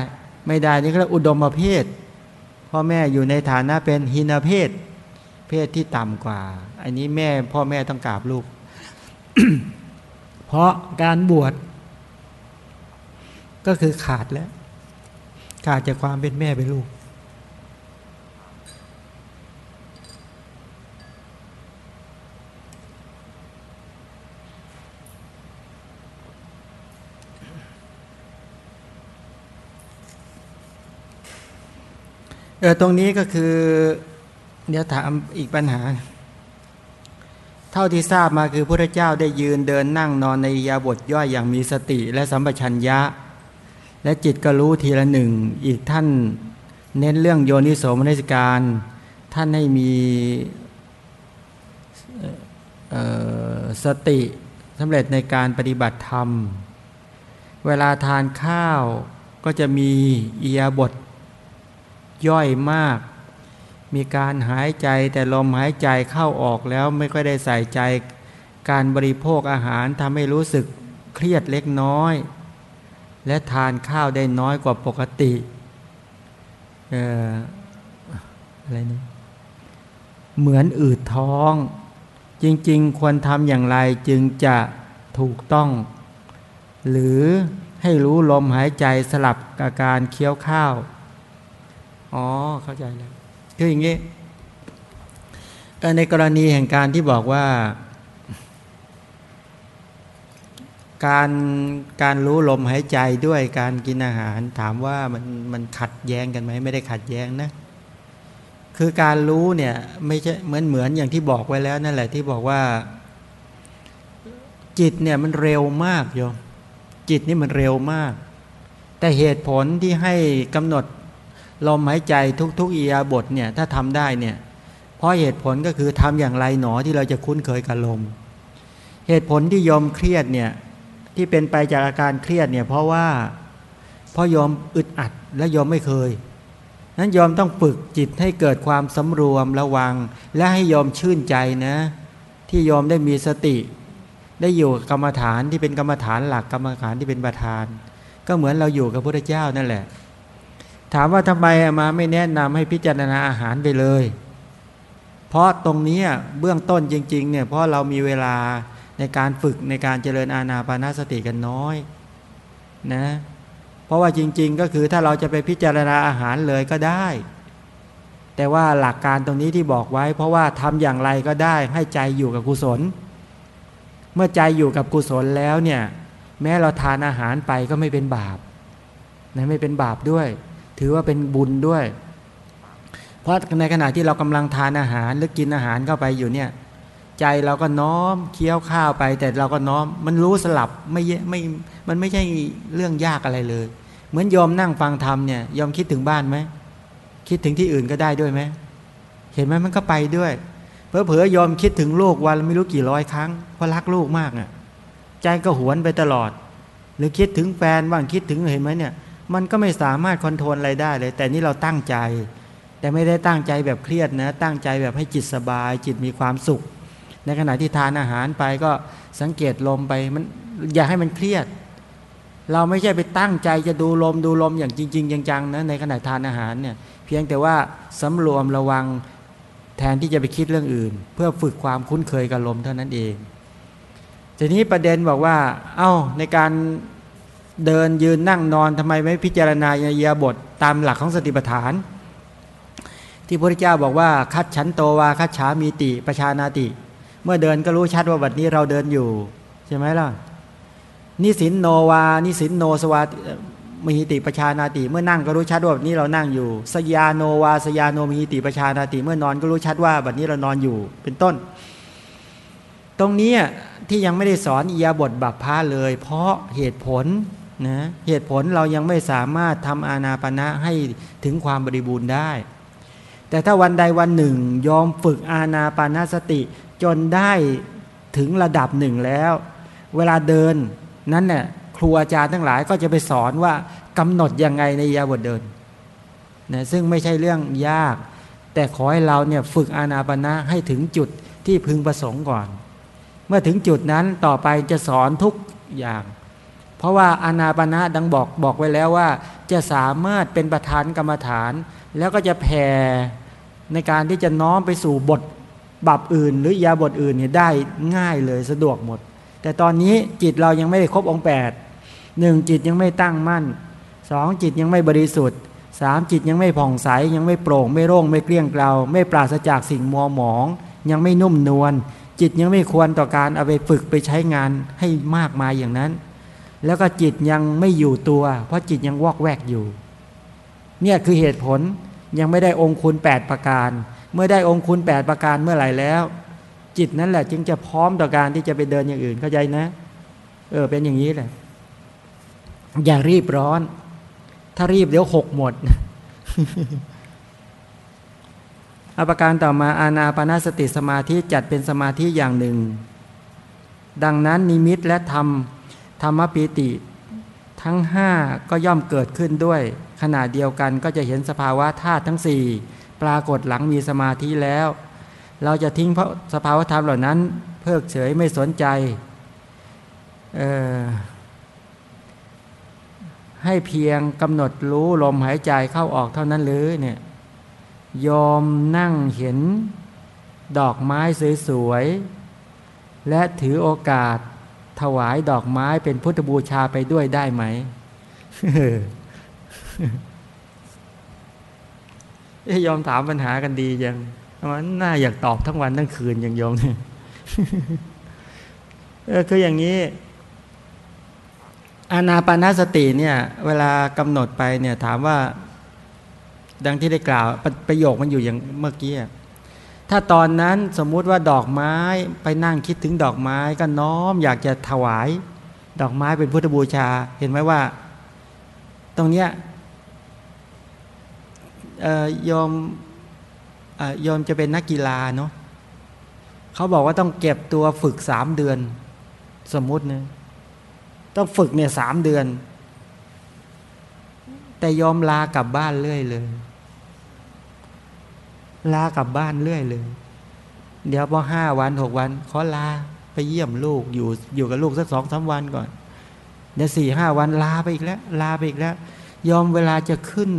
ไม่ได้ นี่ก็อุดมเพศ พ่อแม่อยู่ในฐานะเป็นหินเพศ เพศที่ต่ำกว่า อันนี้แม่พ่อแม่ต้องกราบลูก เพราะการบวชก็คือขาดแล้ว ขาดจากความเป็นแม่เป็นลูก เออตรงนี้ก็คือ เดี๋ยวถามอีกปัญหา เท่าที่ทราบมาคือพระเจ้าได้ยืนเดินนั่งนอนในยาบทย่อยอย่างมีสติและสัมปชัญญะ และจิตก็รู้ทีละหนึ่ง อีกท่านเน้นเรื่องโยนิโสมนสิการ ท่านให้มีสติสำเร็จในการปฏิบัติธรรม เวลาทานข้าวก็จะมีเอียบท ย่อยมาก มีการหายใจแต่ลมหายใจเข้าออกแล้วไม่ค่อยได้ใส่ใจ การบริโภคอาหารทำให้รู้สึกเครียดเล็กน้อย และทานข้าวได้น้อยกว่าปกติเอออะไรนี่เหมือนอืดท้อง จริงๆ ควรทำอย่างไรจึงจะถูกต้อง หรือให้รู้ลมหายใจสลับกับการเคี้ยวข้าว อ๋อเข้าใจแล้วคืออย่างนี้ในกรณีแห่งการที่บอกว่า การการรู้ลมหายใจด้วยการกินอาหาร ถามว่ามันมันขัดแย้งกันไหมไม่ได้ขัดแย้งนะ คือการรู้เนี่ยไม่ใช่เหมือนเหมือนอย่างที่บอกไว้แล้วนั่นแหละที่บอกว่า จิตเนี่ยมันเร็วมากโยมจิตนี่มันเร็วมาก แต่เหตุผลที่ให้กำหนด ลมหายใจทุกๆอียาบทเนี่ยถ้าทำได้เนี่ยเพราะเหตุผลก็คือทำอย่างไรหนอที่เราจะคุ้นเคยกับลม เหตุผลที่ยอมเครียดเนี่ยที่เป็นไปจากอาการเครียดเนี่ยเพราะว่าเพราะยอมอึดอัดและยอมไม่เคย นั้นยอมต้องฝึกจิตให้เกิดความสำรวมระวัง และให้ยอมชื่นใจนะ ที่ยอมได้มีสติ ได้อยู่กรรมฐานที่เป็นกรรมฐานหลักกรรมฐานที่เป็นประธาน ก็เหมือนเราอยู่กับพระเจ้านั่นแหละ ถามว่าทำไมมาไม่แนะนำให้พิจารณาอาหารไปเลย เพราะตรงนี้เบื้องต้นจริงๆเนี่ยเพราะเรามีเวลาในการฝึกในการเจริญอาณาปานาสติกันน้อยนะเพราะว่าจริง ๆ ก็คือถ้าเราจะไปพิจารณาอาหารเลยก็ได้ แต่ว่าหลักการตรงนี้ที่บอกไว้ เพราะว่าทำอย่างไรก็ได้ให้ใจอยู่กับกุศล เมื่อใจอยู่กับกุศลแล้วเนี่ยแม้เราทานอาหารไปก็ไม่เป็นบาปนะไม่เป็นบาปด้วย ถือว่าเป็นบุญด้วย เพราะในขณะที่เรากำลังทานอาหารหรือกินอาหารเข้าไปอยู่เนี่ย ใจเราก็น้อมเคี้ยวข้าวไป แต่เราก็น้อมมันรู้สลับไม่ไม่มันไม่ใช่เรื่องยากอะไรเลย เหมือนยอมนั่งฟังธรรมเนี่ยยอมคิดถึงบ้านไหมคิดถึงที่อื่นก็ได้ด้วยไหมเห็นไหมมันก็ไปด้วยเพอเผยอมคิดถึงลูกวันไม่รู้กี่ร้อยครั้งเพราะรักลูกมากอะใจก็หวนไปตลอด หรือคิดถึงแฟนบ้างคิดถึงเห็นไหมเนี่ย มันก็ไม่สามารถคอนโทรลอะไรได้เลย แต่นี่เราตั้งใจ แต่ไม่ได้ตั้งใจแบบเครียดนะ ตั้งใจแบบให้จิตสบาย จิตมีความสุข ในขณะที่ทานอาหารไปก็สังเกตลมไปมันอย่าให้มันเครียด เราไม่ใช่ไปตั้งใจจะดูลมดูลมอย่างจริง ๆ จังๆนะในขณะทานอาหารเนี่ยเพียงแต่ว่าสำรวมระวังแทนที่จะไปคิดเรื่องอื่น เพื่อฝึกความคุ้นเคยกับลมเท่านั้นเองทีนี้ประเด็นบอกว่า เอา้าในการ เดินยืนนั่งนอนทำไมไม่พิจารณาเยียบทตามหลักของสติปัฏฐาน ที่พระพุทธเจ้าบอกว่า คัดฉันโตวาคัดฉามีติประชานาติ เมื่อเดินก็รู้ชัดว่าบัดนี้เราเดินอยู่ ใช่ไหมล่ะนิสินโนวา นิสินโนสวามีติประชานาติ เมื่อนั่งก็รู้ชัดว่าแบบนี้เรานั่งอยู่ สยาโนวาสยาโนมีติประชานาติ เมื่อนอนก็รู้ชัดว่าแบบนี้เรานอนอยู่ เป็นต้น ตรงนี้ที่ยังไม่ได้สอนอียาบทบัพพาเลย เพราะเหตุผล นะเหตุผลเรายังไม่สามารถทำอานาปณะให้ถึงความบริบูรณ์ได้ แต่ถ้าวันใดวันหนึ่งยอมฝึกอาณาปานาสติจนได้ถึงระดับหนึ่งแล้ว เวลาเดินนั้นเนี่ยครูอาจารย์ทั้งหลายก็จะไปสอนว่ากำหนดยังไงในยาบทเดินนะซึ่งไม่ใช่เรื่องยาก แต่ขอให้เราเนี่ยฝึกอานาปณะให้ถึงจุดที่พึงประสงค์ก่อน เมื่อถึงจุดนั้นต่อไปจะสอนทุกอย่าง เพราะว่าอานาปณะดังบอกบอกไว้แล้วว่า จะสามารถเป็นประธานกรรมฐาน แล้วก็จะแผ่ในการที่จะน้อมไปสู่บทบับอื่น หรือยาบทอื่นเนี่ยได้ง่ายเลยสะดวกหมด แต่ตอนนี้จิตเรายังไม่ได้ครบองค์แปดหนึ่งจิตยังไม่ตั้งมั่นสองจิตยังไม่บริสุทธิ์สามจิตยังไม่ผ่องใสยังไม่โปร่ง ไม่โร่งไม่เกลี้ยงเกลาไม่ปราศจากสิ่งมัวหมอง ยังไม่นุ่มนวลจิตยังไม่ควรต่อการเอาไปฝึกไปใช้งานให้มากมายอย่างนั้น แล้วก็จิตยังไม่อยู่ตัว เพราะจิตยังวอกแวกอยู่ เนี่ยคือเหตุผลยังไม่ได้องค์คุณแปดประการ เมื่อได้องค์คุณแปดประการเมื่อไหร่แล้ว จิตนั่นแหละ จึงจะพร้อมต่อการที่จะไปเดินอย่างอื่นเข้าใจนะ เออเป็นอย่างนี้แหละ อย่ารีบร้อน ถ้ารีบเดี๋ยวหกหมดอาการต่อมาอาณาปณสติสมาธิจัดเป็นสมาธิอย่างหนึ่ง ดังนั้นนิมิตและธรรม ธรรมปีติ ทั้งห้าก็ย่อมเกิดขึ้นด้วย ขณะเดียวกันก็จะเห็นสภาวะธาตุทั้งสี่ปรากฏหลังมีสมาธิแล้ว เราจะทิ้งเพราะสภาวะธรรมเหล่านั้น เพิกเฉยไม่สนใจให้เพียงกำหนดรู้ลมหายใจเข้าออกเท่านั้นหรือเนี่ยยอมนั่งเห็นดอกไม้สวยๆ และถือโอกาส ถวายดอกไม้เป็นพุทธบูชาไปด้วยได้ไหมยอมถามปัญหากันดียังมันน่าอยากตอบทั้งวันทั้งคืนอย่างยอมเนี่ยคืออย่างนี้ อานาปานาสติเนี่ย เวลากำหนดไปเนี่ย ถามว่า ดังที่ได้กล่าว ประโยคมันอยู่อย่างเมื่อกี้ ถ้าตอนนั้นสมมุติว่าดอกไม้ไปนั่งคิดถึงดอกไม้ก็น้อมอยากจะถวาย ดอกไม้เป็นพุทธบูชา เห็นไหมว่า ตรงเนี้ยยอมยอมจะเป็นนักกีฬาเนาะเขาบอกว่าต้องเก็บตัวฝึกสามเดือน สมมุตินี่ต้องฝึกเนี่ยสามเดือน แต่ยอมลากลับบ้านเรื่อยเลย ลากลับบ้านเรื่อยเลย เดี๋ยวพอห้าวันหกวัน ขอลาไปเยี่ยมลูกอยู่อยู่กับลูกสักสองสาวันก่อนเดี๋ยวสี่ห้าวันลาไปอีกแล้ว ลาไปอีกแล้ว ยอมเวลาจะขึ้น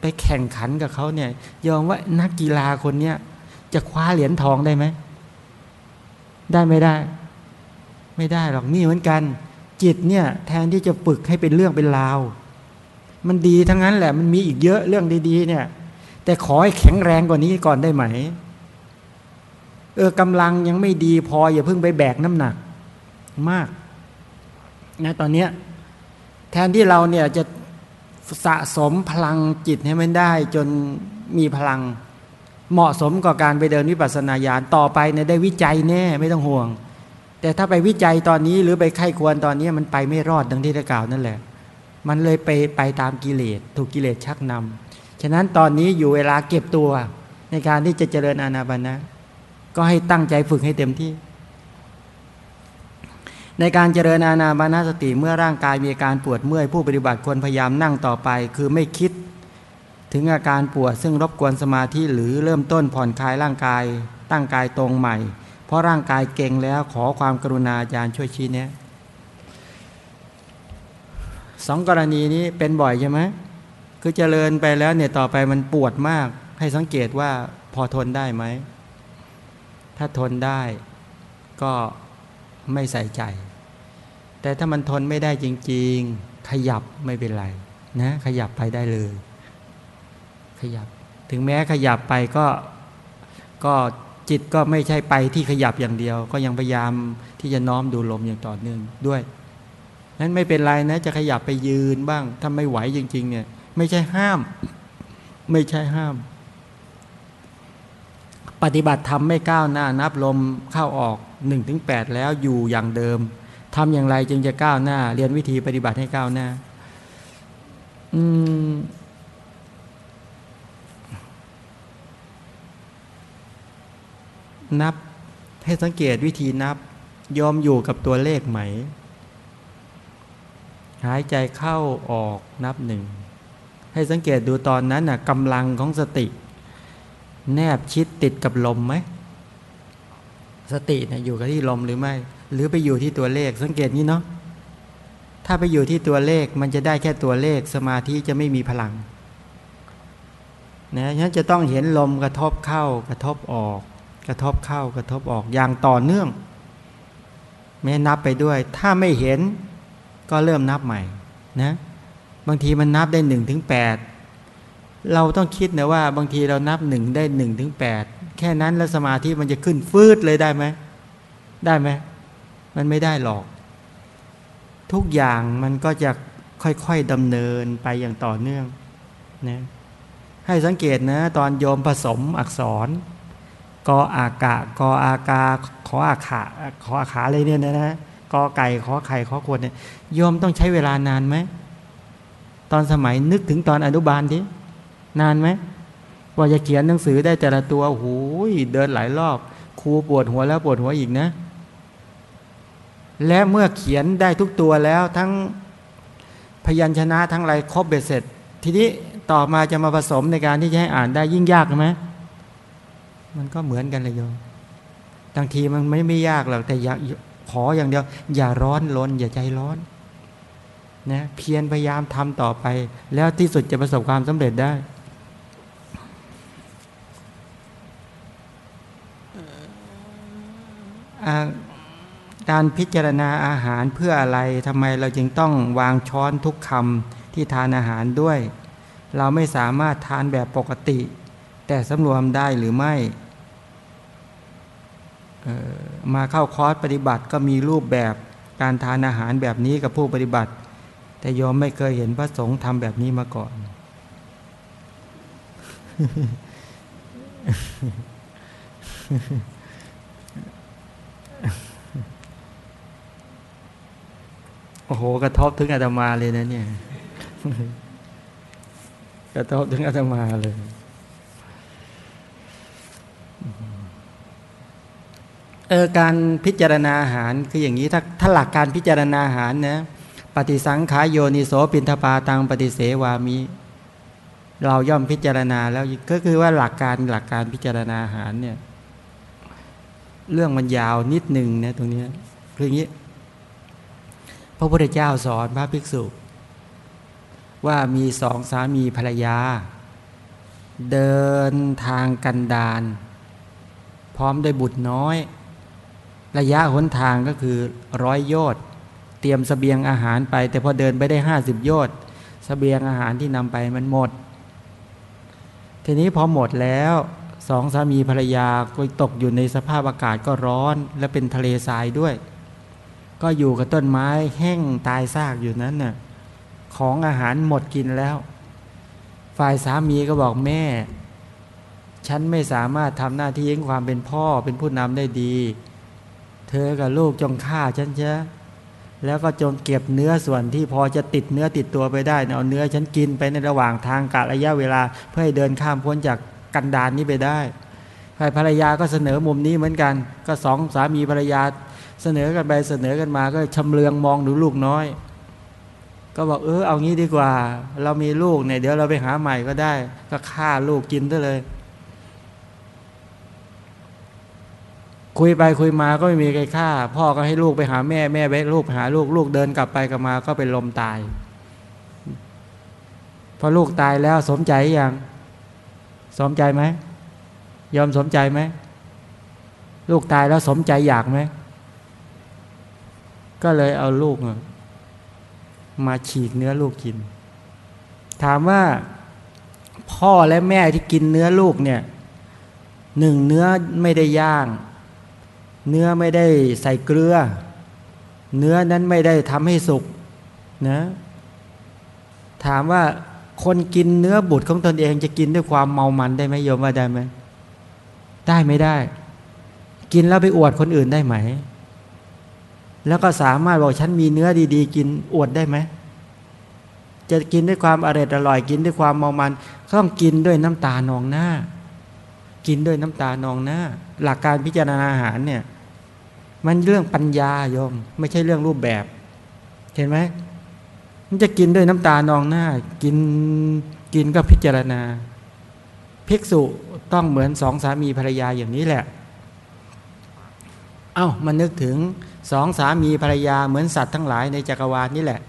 ไปแข่งขันกับเขาเนี่ย ยอมว่านักกีฬาคนเนี้ยจะคว้าเหรียญทองได้ไหม ได้ไม่ได้ ไม่ได้หรอกนี่เหมือนกัน จิตเนี่ยแทนที่จะฝึกให้เป็นเรื่องเป็นราว มันดีทั้งนั้นแหละมันมีอีกเยอะเรื่องดีๆเนี่ย แต่ขอให้แข็งแรงกว่านี้ก่อนได้ไหม เออกำลังยังไม่ดีพออย่าเพิ่งไปแบกน้ำหนักมากนะตอนนี้แทนที่เราเนี่ยจะสะสมพลังจิตให้มันได้ จนมีพลังเหมาะสมกับการไปเดินวิปัสสนาญาณต่อไปเนี่ยได้วิจัยแน่ไม่ต้องห่วง แต่ถ้าไปวิจัยตอนนี้หรือไปไข้ควรตอนนี้มันไปไม่รอดดังที่ได้กล่าวนั่นแหละ มันเลยไปไปตามกิเลสถูกกิเลสชักนำ ฉะนั้นตอนนี้อยู่เวลาเก็บตัว ในการที่จะเจริญอานาปานะ ก็ให้ตั้งใจฝึกให้เต็มที่ ในการเจริญอานาปานาสติเมื่อร่างกายมีอาการปวดเมื่อยผู้ปฏิบัติควรพยายามนั่งต่อไป คือไม่คิดถึงอาการปวดซึ่งรบกวนสมาธิหรือเริ่มต้นผ่อนคลายร่างกาย ตั้งกายตรงใหม่ เพราะร่างกายเก่งแล้วขอความกรุณาอาจารย์ช่วยชี้แนะสองกรณีนี้เป็นบ่อยใช่ไหม คือเจริญไปแล้วเนี่ยต่อไปมันปวดมาก ให้สังเกตว่าพอทนได้ไหม ถ้าทนได้ก็ไม่ใส่ใจ แต่ถ้ามันทนไม่ได้จริง ๆ ขยับไม่เป็นไรนะขยับไปได้เลย ขยับ ถึงแม้ขยับไปก็ก็จิตก็ไม่ใช่ไปที่ขยับอย่างเดียว ก็ยังพยายามที่จะน้อมดูลมอย่างต่อเนื่องด้วยนั้นไม่เป็นไรนะจะขยับไปยืนบ้างถ้าไม่ไหวจริง ๆ เนี่ย ไม่ใช่ห้าม ไม่ใช่ห้าม ปฏิบัติทำไม่ก้าวหน้านับลมเข้าออกหนึ่งถึงแปดแล้วอยู่อย่างเดิมทำอย่างไรจึงจะก้าวหน้า เรียนวิธีปฏิบัติให้ก้าวหน้า อืมนับให้สังเกตวิธีนับยอมอยู่กับตัวเลขไหม หายใจเข้าออกนับหนึ่ง ให้สังเกตดูตอนนั้นน่ะกำลังของสติ แนบชิดติดกับลมไหมสติเนี่ยอยู่กับที่ลมหรือไม่ หรือไปอยู่ที่ตัวเลขสังเกตนี้เนาะถ้าไปอยู่ที่ตัวเลขมันจะได้แค่ตัวเลขสมาธิจะไม่มีพลังนะฉะนั้นจะต้องเห็นลมกระทบเข้ากระทบออก กระทบเข้ากระทบออกอย่างต่อเนื่องแม้นับไปด้วย ถ้าไม่เห็นก็เริ่มนับใหม่นะ บางทีมันนับได้หนึ่งถึงแปดเราต้องคิดนะว่า บางทีเรานับหนึ่งได้หนึ่งถึงแปดแค่นั้นแล้วสมาธิมันจะขึ้นฟืดเลยได้ไหมได้ไหมมันไม่ได้หรอก ทุกอย่างมันก็จะค่อยๆดำเนินไปอย่างต่อเนื่องนะให้สังเกตนะ ตอนโยมผสมอักษรกออากะกออากาขออาขาขออาขาอะไรเนี่ยนะนะกอไก่ขอไข่ขอขวดเนี่ยโยมต้องใช้เวลานานไหม ตอนสมัยนึกถึงตอนอนุบาลดินานไหมว่าจะเขียนหนังสือได้แต่ละตัวโอ้ยเดินหลายรอบครูปวดหัวแล้วปวดหัวอีกนะ และเมื่อเขียนได้ทุกตัวแล้วทั้งพยัญชนะทั้งไรครบเบ็ดเสร็จ ทีนี้ต่อมาจะมาผสมในการที่จะให้อ่านได้ยิ่งยากไหมมันก็เหมือนกันเลยโยมบางทีมันไม่ไม่ยากหรอกแต่อยากขออย่างเดียว อย่าร้อนลนอย่าใจร้อน นะเพียรพยายามทำต่อไป แล้วที่สุดจะประสบความสำเร็จได้ การพิจารณาอาหารเพื่ออะไรทำไมเราจึงต้องวางช้อนทุกคำที่ทานอาหารด้วย เราไม่สามารถทานแบบปกติ แต่สำรวมได้หรือไม่มาเข้าคอร์สปฏิบัติก็มีรูปแบบการทานอาหารแบบนี้กับผู้ปฏิบัติ แต่ยอมไม่เคยเห็นพระสงฆ์ทำแบบนี้มาก่อน โอ้โห กระทบถึงอาตมาเลยนะเนี่ย กระทบถึงอาตมาเลยเออการพิจารณาอาหารคืออย่างนี้ถ้าถ้าหลักการพิจารณาอาหารนะ ปฏิสังขายโยนิโสปินทปาตังปฏิเสวามิ เราย่อมพิจารณาแล้วก็คือว่าหลักการหลักการพิจารณาอาหารเนี่ยเรื่องมันยาวนิดหนึ่งนะตรงนี้คืออย่างนี้ พระพุทธเจ้าสอนพระภิกษุ ว่ามีสองสามีภรรยา เดินทางกันดาน พร้อมด้วยบุตรน้อย ระยะหนทางก็คือร้อยโยชน์ ตรียมสเสบียงอาหารไป แต่พอเดินไปได้ห้าสิบโยชน์สเสบียงอาหารที่นำไปมันหมด ทีนี้พอหมดแล้วสองสามีภรรยาก็ตกอยู่ในสภาพอากาศก็ร้อน และเป็นทะเลทรายด้วย ก็อยู่กับต้นไม้แห้งตายซากอยู่นั้นน่ะของอาหารหมดกินแล้ว ฝ่ายสามีก็บอกแม่ ฉันไม่สามารถทำหน้าที่ของความเป็นพ่อเป็นผู้นำได้ดี เธอกับลูกจงฆ่าฉันเชะ แล้วก็จงเก็บเนื้อส่วนที่พอจะติดเนื้อติดตัวไปได้เอาเนื้อฉันกินไปในระหว่างทางกะระยะเวลา เพื่อให้เดินข้ามพ้นจากกันดานนี้ไปได้ฝ่ายภรรยาก็เสนอมุมนี้เหมือนกัน ก็สองสามีภรรยาเสนอกันไปเสนอกันมาก็ชำเลืองมองดูลูกน้อย ก็บอกเออเอางี้ดีกว่า เรามีลูกเนี่ยเดี๋ยวเราไปหาใหม่ก็ได้ ก็ฆ่าลูกกินได้เลย คุยไปคุยมาก็ไม่มีใครฆ่า พ่อก็ให้ลูกไปหาแม่แม่ไปลูกหาลูกลูกเดินกลับไปกลับมาก็เป็นลมตาย พอลูกตายแล้วสมใจยังสมใจไหมยอมสมใจไหมลูกตายแล้วสมใจอยากไหมก็เลยเอาลูกมาฉีกเนื้อลูกกิน ถามว่าพ่อและแม่ที่กินเนื้อลูกเนี่ยหนึ่งเนื้อไม่ได้ย่าง เนื้อไม่ได้ใส่เกลือ เนื้อนั้นไม่ได้ทำให้สุกนะถามว่าคนกินเนื้อบุตรของตนเองจะกินด้วยความเมามันได้ไหมโยมว่าได้ไหมได้ไม่ได้ กินแล้วไปอวดคนอื่นได้ไหม แล้วก็สามารถบอกฉันมีเนื้อดี ๆ กินอวดได้ไหมจะกินด้วยความอร่อยอร่อยกินด้วยความเมามันต้องกินด้วยน้ำตานองหน้า กินด้วยน้ำตานองหน้า หลักการพิจารณาอาหารเนี่ย มันเรื่องปัญญาโยม ไม่ใช่เรื่องรูปแบบ เห็นไหมมันจะกินด้วยน้ำตานองหน้า กินกินก็พิจารณา ภิกษุต้องเหมือนสองสามีภรรยาอย่างนี้แหละ เอา้ามันนึกถึงสองสามีภรรยาเหมือนสัตว์ทั้งหลายในจักรวาลนี่แหละ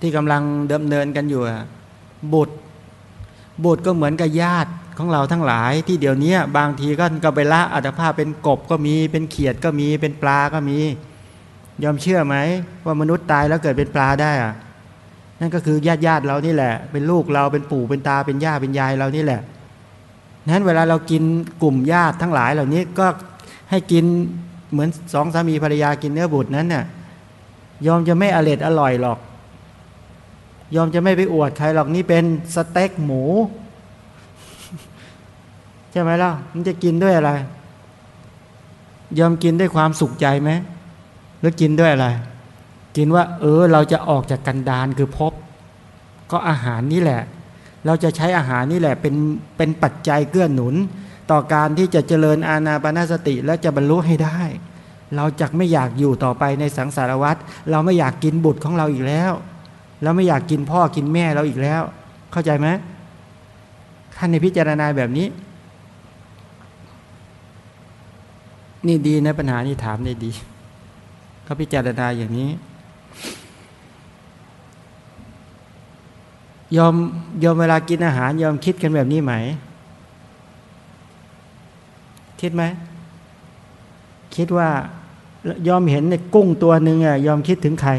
ที่กำลังเดิมเนินกันอยู่บุตรบุตรก็เหมือนกับญาติ ของเราทั้งหลายที่เดี๋ยวนี้บางทีก็ก็ไปละอัตภาพเป็นกบก็มีเป็นเขียดก็มีเป็นปลาก็มี ยอมเชื่อไหมว่ามนุษย์ตายแล้วเกิดเป็นปลาได้อะนั่นก็คือญาติญาติเรานี่แหละ เป็นลูกเราเป็นปู่เป็นตาเป็นย่าเป็นยายเรานี่แหละนั้นเวลาเรากินกลุ่มญาติทั้งหลายเหล่านี้ก็ให้กินเหมือนสองสามีภรรยากินเนื้อบุตรนั้นเนี่ยยอมจะไม่อร่อยอร่อยหรอก ยอมจะไม่ไปอวดใครหรอกนี่เป็นสเต็กหมู ใช่ไหมล่ะ มันจะกินด้วยอะไร ยอมกินด้วยความสุขใจไหมหรือกินด้วยอะไร กินว่า เออ เราจะออกจากกันดานคือพบ ก็อาหารนี่แหละ เราจะใช้อาหารนี่แหละ เป็นเป็นปัจจัยเกื้อหนุน ต่อการที่จะเจริญอาณาปณสติ และจะบรรลุให้ได้ เราจะไม่อยากอยู่ต่อไปในสังสารวัฏเราไม่อยากกินบุตรของเราอีกแล้ว เราไม่อยากกินพ่อกินแม่เราอีกแล้ว เข้าใจไหมท่านในพิจารณาแบบนี้ นี่ดีนะปัญหานี่ถามได้ดีเขาพิจารณาอย่างนี้ ยอมยอมเวลากินอาหาร ยอมคิดกันแบบนี้ไหม คิดไหม คิดว่ายอมเห็นในกุ้งตัวหนึ่งอะยอมคิดถึงใคร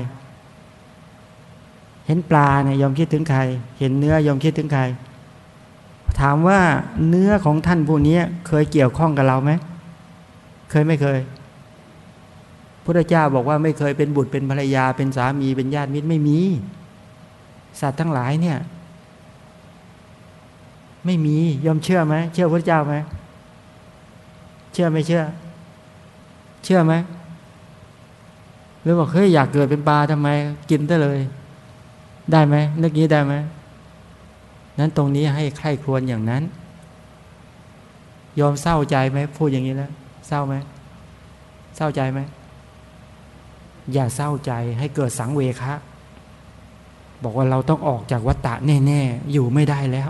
เห็นปลาเนี่ยยอมคิดถึงใคร เห็นเนื้อยอมคิดถึงใคร ถามว่าเนื้อของท่านผู้นี้เคยเกี่ยวข้องกับเราไหม เคยไม่เคยพระเจ้าบอกว่าไม่เคยเป็นบุตรเป็นภรรยาเป็นสามีเป็นญาติมิตรไม่มี สัตว์ทั้งหลายเนี่ย ไม่มียอมเชื่อไหมเชื่อพระเจ้าไหมเชื่อไม่เชื่อ เชื่อไหมหรือบอกเฮ้ยอยากเกิดเป็นปลาทำไม กินได้เลย ได้ไหมนึกนี้ได้ไหมนั้นตรงนี้ให้ใคร่ครวญอย่างนั้น ยอมเศร้าใจไหมพูดอย่างนี้แล้ว เศร้าไหมเศร้าใจไหมอย่าเศร้าใจให้เกิดสังเวคะ บอกว่าเราต้องออกจากวัฏฏะแน่ๆอยู่ไม่ได้แล้ว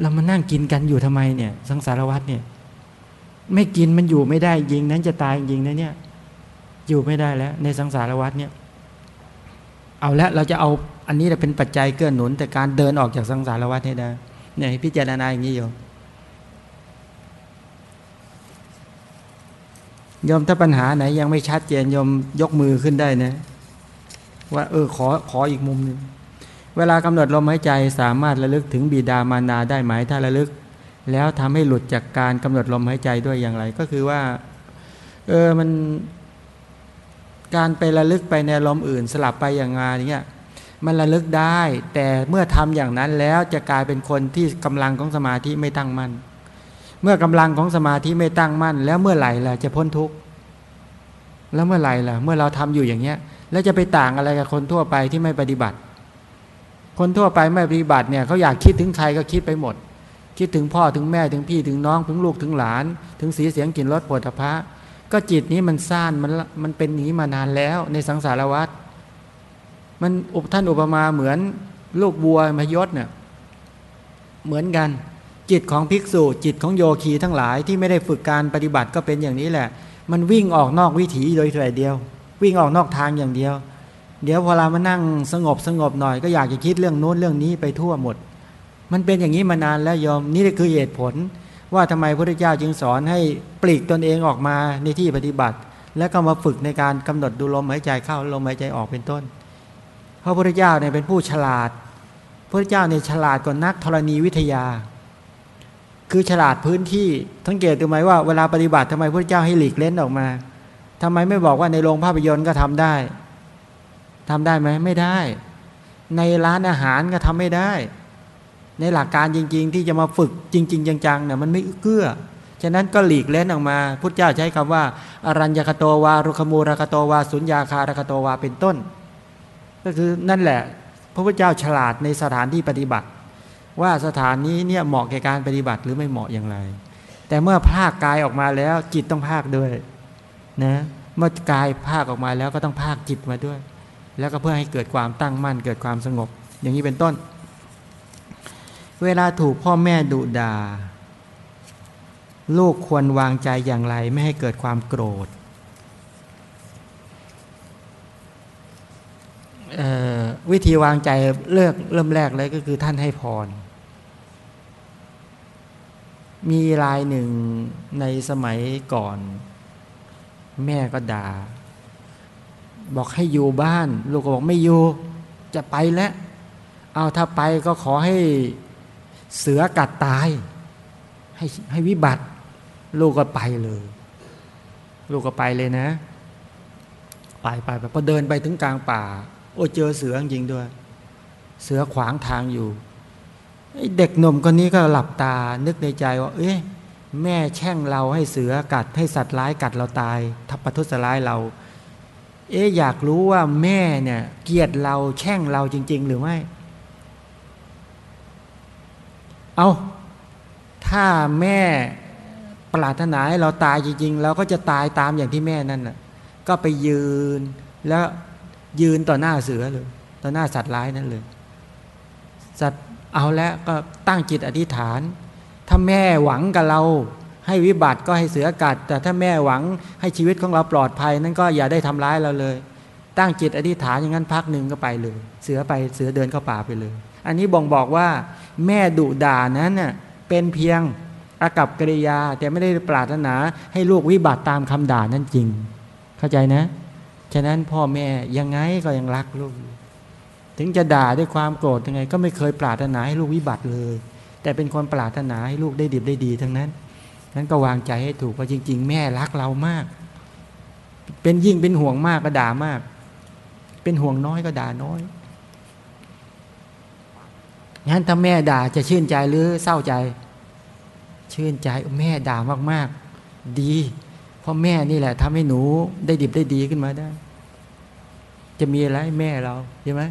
เรามานั่งกินกันอยู่ทำไมเนี่ย สังสารวัฏเนี่ย ไม่กินมันอยู่ไม่ได้ยิงนั้นจะตายยิงนะเนี่ย อยู่ไม่ได้แล้ว ในสังสารวัฏเนี่ย เอาละเราจะเอาอันนี้เป็นปัจจัยเกื้อหนุนแต่การเดินออกจากสังสารวัฏให้ได้เนี่ยพิจารณาอย่างนี้อยู่ ยอมถ้าปัญหาไหนยังไม่ชัดเจนยอมยกมือขึ้นได้นะ ว่า เออขอขออีกมุมหนึ่งเวลากำหนดลมหายใจสามารถระลึกถึงบิดามารดาได้ไหมถ้าระลึก แล้วทำให้หลุดจากการกำหนดลมหายใจด้วยอย่างไร ก็คือว่า เออมันการไประลึกไปในลมอื่น สลับไปอย่างงานเนี้ยมันระลึกได้ แต่เมื่อทำอย่างนั้นแล้วจะกลายเป็นคนที่กำลังของสมาธิไม่ตั้งมั่น เมื่อกำลังของสมาธิไม่ตั้งมั่น แล้วเมื่อไหร่ล่ะจะพ้นทุกข์แล้วเมื่อไหร่ล่ะ เมื่อเราทำอยู่อย่างเนี้ย แล้วจะไปต่างอะไรกับคนทั่วไปที่ไม่ปฏิบัติ คนทั่วไปไม่ปฏิบัติเนี่ยเขาอยากคิดถึงใครก็คิดไปหมด คิดถึงพ่อถึงแม่ถึงพี่ถึงน้องถึงลูกถึงหลาน ถึงสีเสียงกลิ่นรสปวดทพะก็จิตนี้มันซ่านมันมันเป็นอย่างนี้มานานแล้วในสังสารวัฏมันอุปท่านอุปมาเหมือนลูกบัวมายศเนี่ยเหมือนกัน จิตของภิกษุ จิตของโยคีทั้งหลายที่ไม่ได้ฝึกการปฏิบัติก็เป็นอย่างนี้แหละ มันวิ่งออกนอกวิถีโดยแต่เดียว วิ่งออกนอกทางอย่างเดียว เดี๋ยวพอเรามานั่งสงบสงบหน่อยก็อยากจะคิดเรื่องโน้นเรื่องนี้ไปทั่วหมด มันเป็นอย่างนี้มานานแล้วยอมนี่คือเหตุผล ว่าทำไมพระพุทธเจ้าจึงสอนให้ปลีกตนเองออกมาในที่ปฏิบัติ แล้วก็มาฝึกในการกำหนดดูลมหายใจเข้าลมหายใจออกเป็นต้นเพราะพระพุทธเจ้าเนี่ยเป็นผู้ฉลาดพระพุทธเจ้าเนี่ยฉลาดกว่านักธรณีวิทยา คือฉลาดพื้นที่ทั้งเกตดูไหมว่าเวลาปฏิบัติทำไมพระเจ้าให้หลีกเล่นออกมาทำไมไม่บอกว่าในโรงภาพยนตร์ก็ทำได้ทำได้ไหมไม่ได้ ในร้านอาหารก็ทำไม่ได้ ในหลักการจริง ๆ ที่จะมาฝึกจริง ๆ จังๆเนี่ยมันไม่เกื้อฉะนั้นก็หลีกเล่นออกมาพุทธเจ้าใช้คำว่าอรัญญคโตวารุขมูรคโตวาสุญญาคารคโตวาเป็นต้น ก็คือนั่นแหละ พระพุทธเจ้าฉลาดในสถานที่ปฏิบัติ ว่าสถานนี้เนี่ยเหมาะแก่การปฏิบัติหรือไม่เหมาะอย่างไร แต่เมื่อภาคกายออกมาแล้วจิตต้องภาคด้วยนะเมื่อกายภาคออกมาแล้วก็ต้องภาคจิตมาด้วย แล้วก็เพื่อให้เกิดความตั้งมั่นเกิดความสงบ อย่างนี้เป็นต้น เวลาถูกพ่อแม่ดุดาลูกควรวางใจอย่างไรไม่ให้เกิดความโกรธวิธีวางใจเลือกเริ่มแรกเลยก็คือท่านให้พร มีรายหนึ่งในสมัยก่อน แม่ก็ด่า บอกให้อยู่บ้าน ลูกก็บอกไม่อยู่ จะไปแล้ว เอาถ้าไปก็ขอให้เสือกัดตาย ให้ให้วิบัติ ลูกก็ไปเลย ลูกก็ไปเลยนะ ไปไปไปพอเดินไปถึงกลางป่า โอ้เจอเสือจริงด้วย เสือขวางทางอยู่ เด็กหนุ่มคนนี้ก็หลับตานึกในใจว่า เอ๊ะแม่แช่งเราให้เสือกัดให้สัตว์ร้ายกัดเราตาย ทับประทุษร้ายเรา เอ๊ะอยากรู้ว่าแม่เนี่ยเกลียดเราแช่งเราจริง ๆ หรือไม่ เอาถ้าแม่ปรารถนาให้เราตายจริง ๆ เราก็จะตายตามอย่างที่แม่นั่นน่ะ ก็ไปยืนแล้วยืนต่อหน้าเสือเลย ต่อหน้าสัตว์ร้ายนั่นเลย สัตว์ เอาแล้วก็ตั้งจิตอธิษฐาน ถ้าแม่หวังกับเรา ให้วิบัติก็ให้เสือกัด แต่ถ้าแม่หวังให้ชีวิตของเราปลอดภัย นั่นก็อย่าได้ทำร้ายเราเลย ตั้งจิตอธิษฐานอย่างนั้นพักหนึ่งก็ไปเลย เสือไปเสือเดินเข้าป่าไปเลย อันนี้บ่งบอกว่า แม่ดุด่านั้นเน่ยเป็นเพียงอากับกิริยา แต่ไม่ได้ปรารถนาให้ลูกวิบัติตามคำด่านั้นจริง เข้าใจนะ ฉะนั้นพ่อแม่ยังไงก็ยังรักลูก ถึงจะด่าด้วยความโกรธยังไง ก็ไม่เคยปรารถนาให้ลูกวิบัติเลย แต่เป็นคนปรารถนาให้ลูกได้ดีได้ดีทั้งนั้นนั้นก็วางใจให้ถูกว่าะจริง ๆ แม่รักเรามาก เป็นยิ่งเป็นห่วงมากก็ด่ามาก เป็นห่วงน้อยก็ด่าน้อยงั้นถ้าแม่ด่าจะชื่นใจหรือเศร้าใจ ชื่นใจแม่ด่ามากๆ ดี เพราะแม่นี่แหละทำให้หนูได้ดิบได้ดีขึ้นมาได้ จะมีอะไรแม่เราใช่ไหม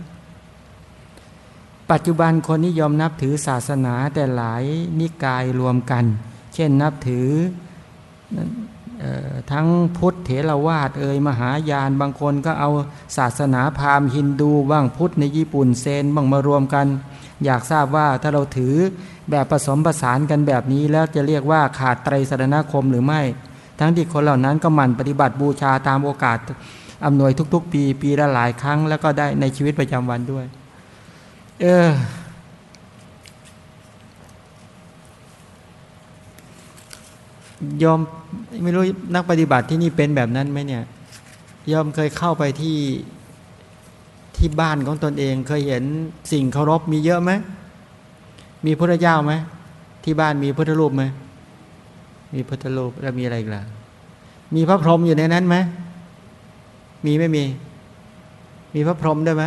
ปัจจุบันคนนิยมนับถือศาสนาแต่หลายนิกายรวมกัน เช่นนับถือทั้งพุทธเถรวาทเอ่ยมหายานบางคนก็เอาศาสนาพราหมณ์ฮินดูบ้างพุทธในญี่ปุ่นเซนบ้างมารวมกัน อยากทราบว่าถ้าเราถือแบบผสมผสานกันแบบนี้แล้วจะเรียกว่าขาดไตรสรณคมหรือไม่ ทั้งที่คนเหล่านั้นก็หมั่นปฏิบัติบูชาตามโอกาสอำนวยทุกๆ ปีปีละหลายครั้ง แล้วก็ได้ในชีวิตประจำวันด้วย เออยอมไม่รู้นักปฏิบัติที่นี่เป็นแบบนั้นไหมเนี่ย ยอมเคยเข้าไปที่ที่บ้านของตนเอง เคยเห็นสิ่งเคารพมีเยอะไหมมีพระเจ้าไหมที่บ้านมีพุทธรูปไหมมีพุทธรูปแล้วมีอะไรอีกล่ะมีพระพรหมอยู่ในนั้นไหมมีไม่มี มีพระพรหมได้ไหม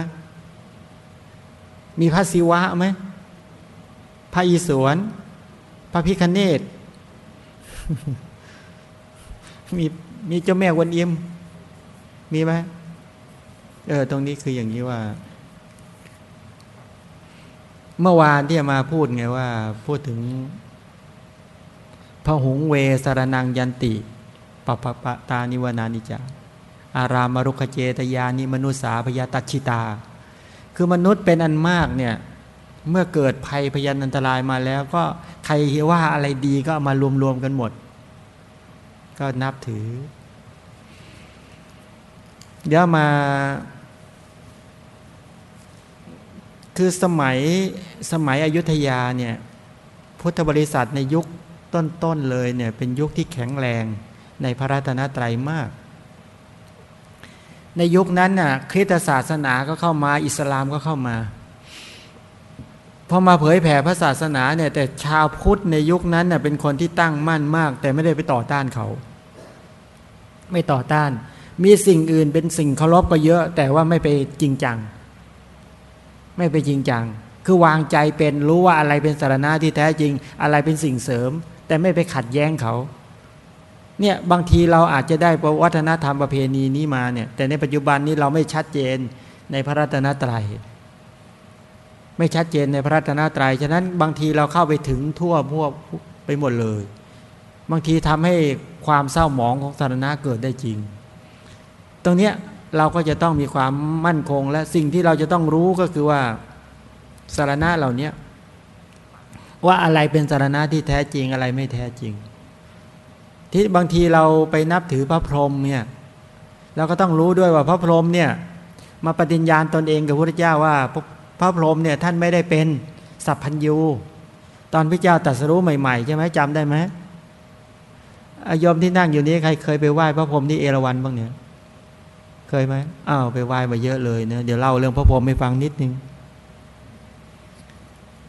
มีพระศิวะไหมพระอิศวรพระพิคเนตมีมีเจ้าแม่วันเอียมมีไหมเออตรงนี้คืออย่างนี้ว่า เมื่อวานที่มาพูดไงว่า พูดถึงพระหงเวสารนังยันติปปปะตานิวนานิจาอารามรุขเจตยานิมนุษสาพยาตัชิตา คือมนุษย์เป็นอันมากเนี่ยเมื่อเกิดภัยพยันอันตรายมาแล้วก็ใครว่าอะไรดีก็มารวมๆกันหมด ก็นับถือ เดี๋ยวมา คือสมัยสมัยอยุธยาเนี่ยพุทธบริษัทในยุคต้นๆเลยเนี่ยเป็นยุคที่แข็งแรงในพระรัตนตรัยมาก ในยุคนั้นน่ะคริสตศาสนาก็เข้ามาอิสลามก็เข้ามาพอมาเผยแผ่พระศาสนาเนี่ยแต่ชาวพุทธในยุคนั้นน่ะเป็นคนที่ตั้งมั่นมาก แต่ไม่ได้ไปต่อต้านเขา ไม่ต่อต้าน มีสิ่งอื่นเป็นสิ่งเคารพก็เยอะ แต่ว่าไม่ไปจริงจัง ไม่ไปจริงจัง คือวางใจเป็นรู้ว่าอะไรเป็นสารณะที่แท้จริง อะไรเป็นสิ่งเสริม แต่ไม่ไปขัดแย้งเขา เนี่ยบางทีเราอาจจะได้วัฒนธรรมประเพณีนี้มาเนี่ย แต่ในปัจจุบันนี้เราไม่ชัดเจนในพระรัตนตรยัย ไม่ชัดเจนในพระรัตนตรยัยฉะนั้นบางทีเราเข้าไปถึงทั่วพวกไปหมดเลย บางทีทำให้ความเศร้าหมองของสารณะเกิดได้จริง ตรงเนี้ยเราก็จะต้องมีความมั่นคง และสิ่งที่เราจะต้องรู้ก็คือว่าสารณะเหล่านี้ว่าอะไรเป็นสารณะที่แท้จริงอะไรไม่แท้จริง ที่บางทีเราไปนับถือพระพรหมเนี่ยเราก็ต้องรู้ด้วยว่าพระพรหมเนี่ยมาปฏิญญาณตนเองกับพระเจ้าว่าพระพรหมเนี่ยท่านไม่ได้เป็นสัพพัญญูตอนพระเจ้าตรัสรู้ใหม่ๆใช่ไหมจำได้ไหมอายมที่นั่งอยู่นี้ใครเคยไปไหว้พระพรหมที่เอราวัณบ้างเนี่ยเคยไหมอ้าวไปไหว้มาเยอะเลยเนะเดี๋ยวเล่าเรื่องพระพรหมให้ฟังนิดนึง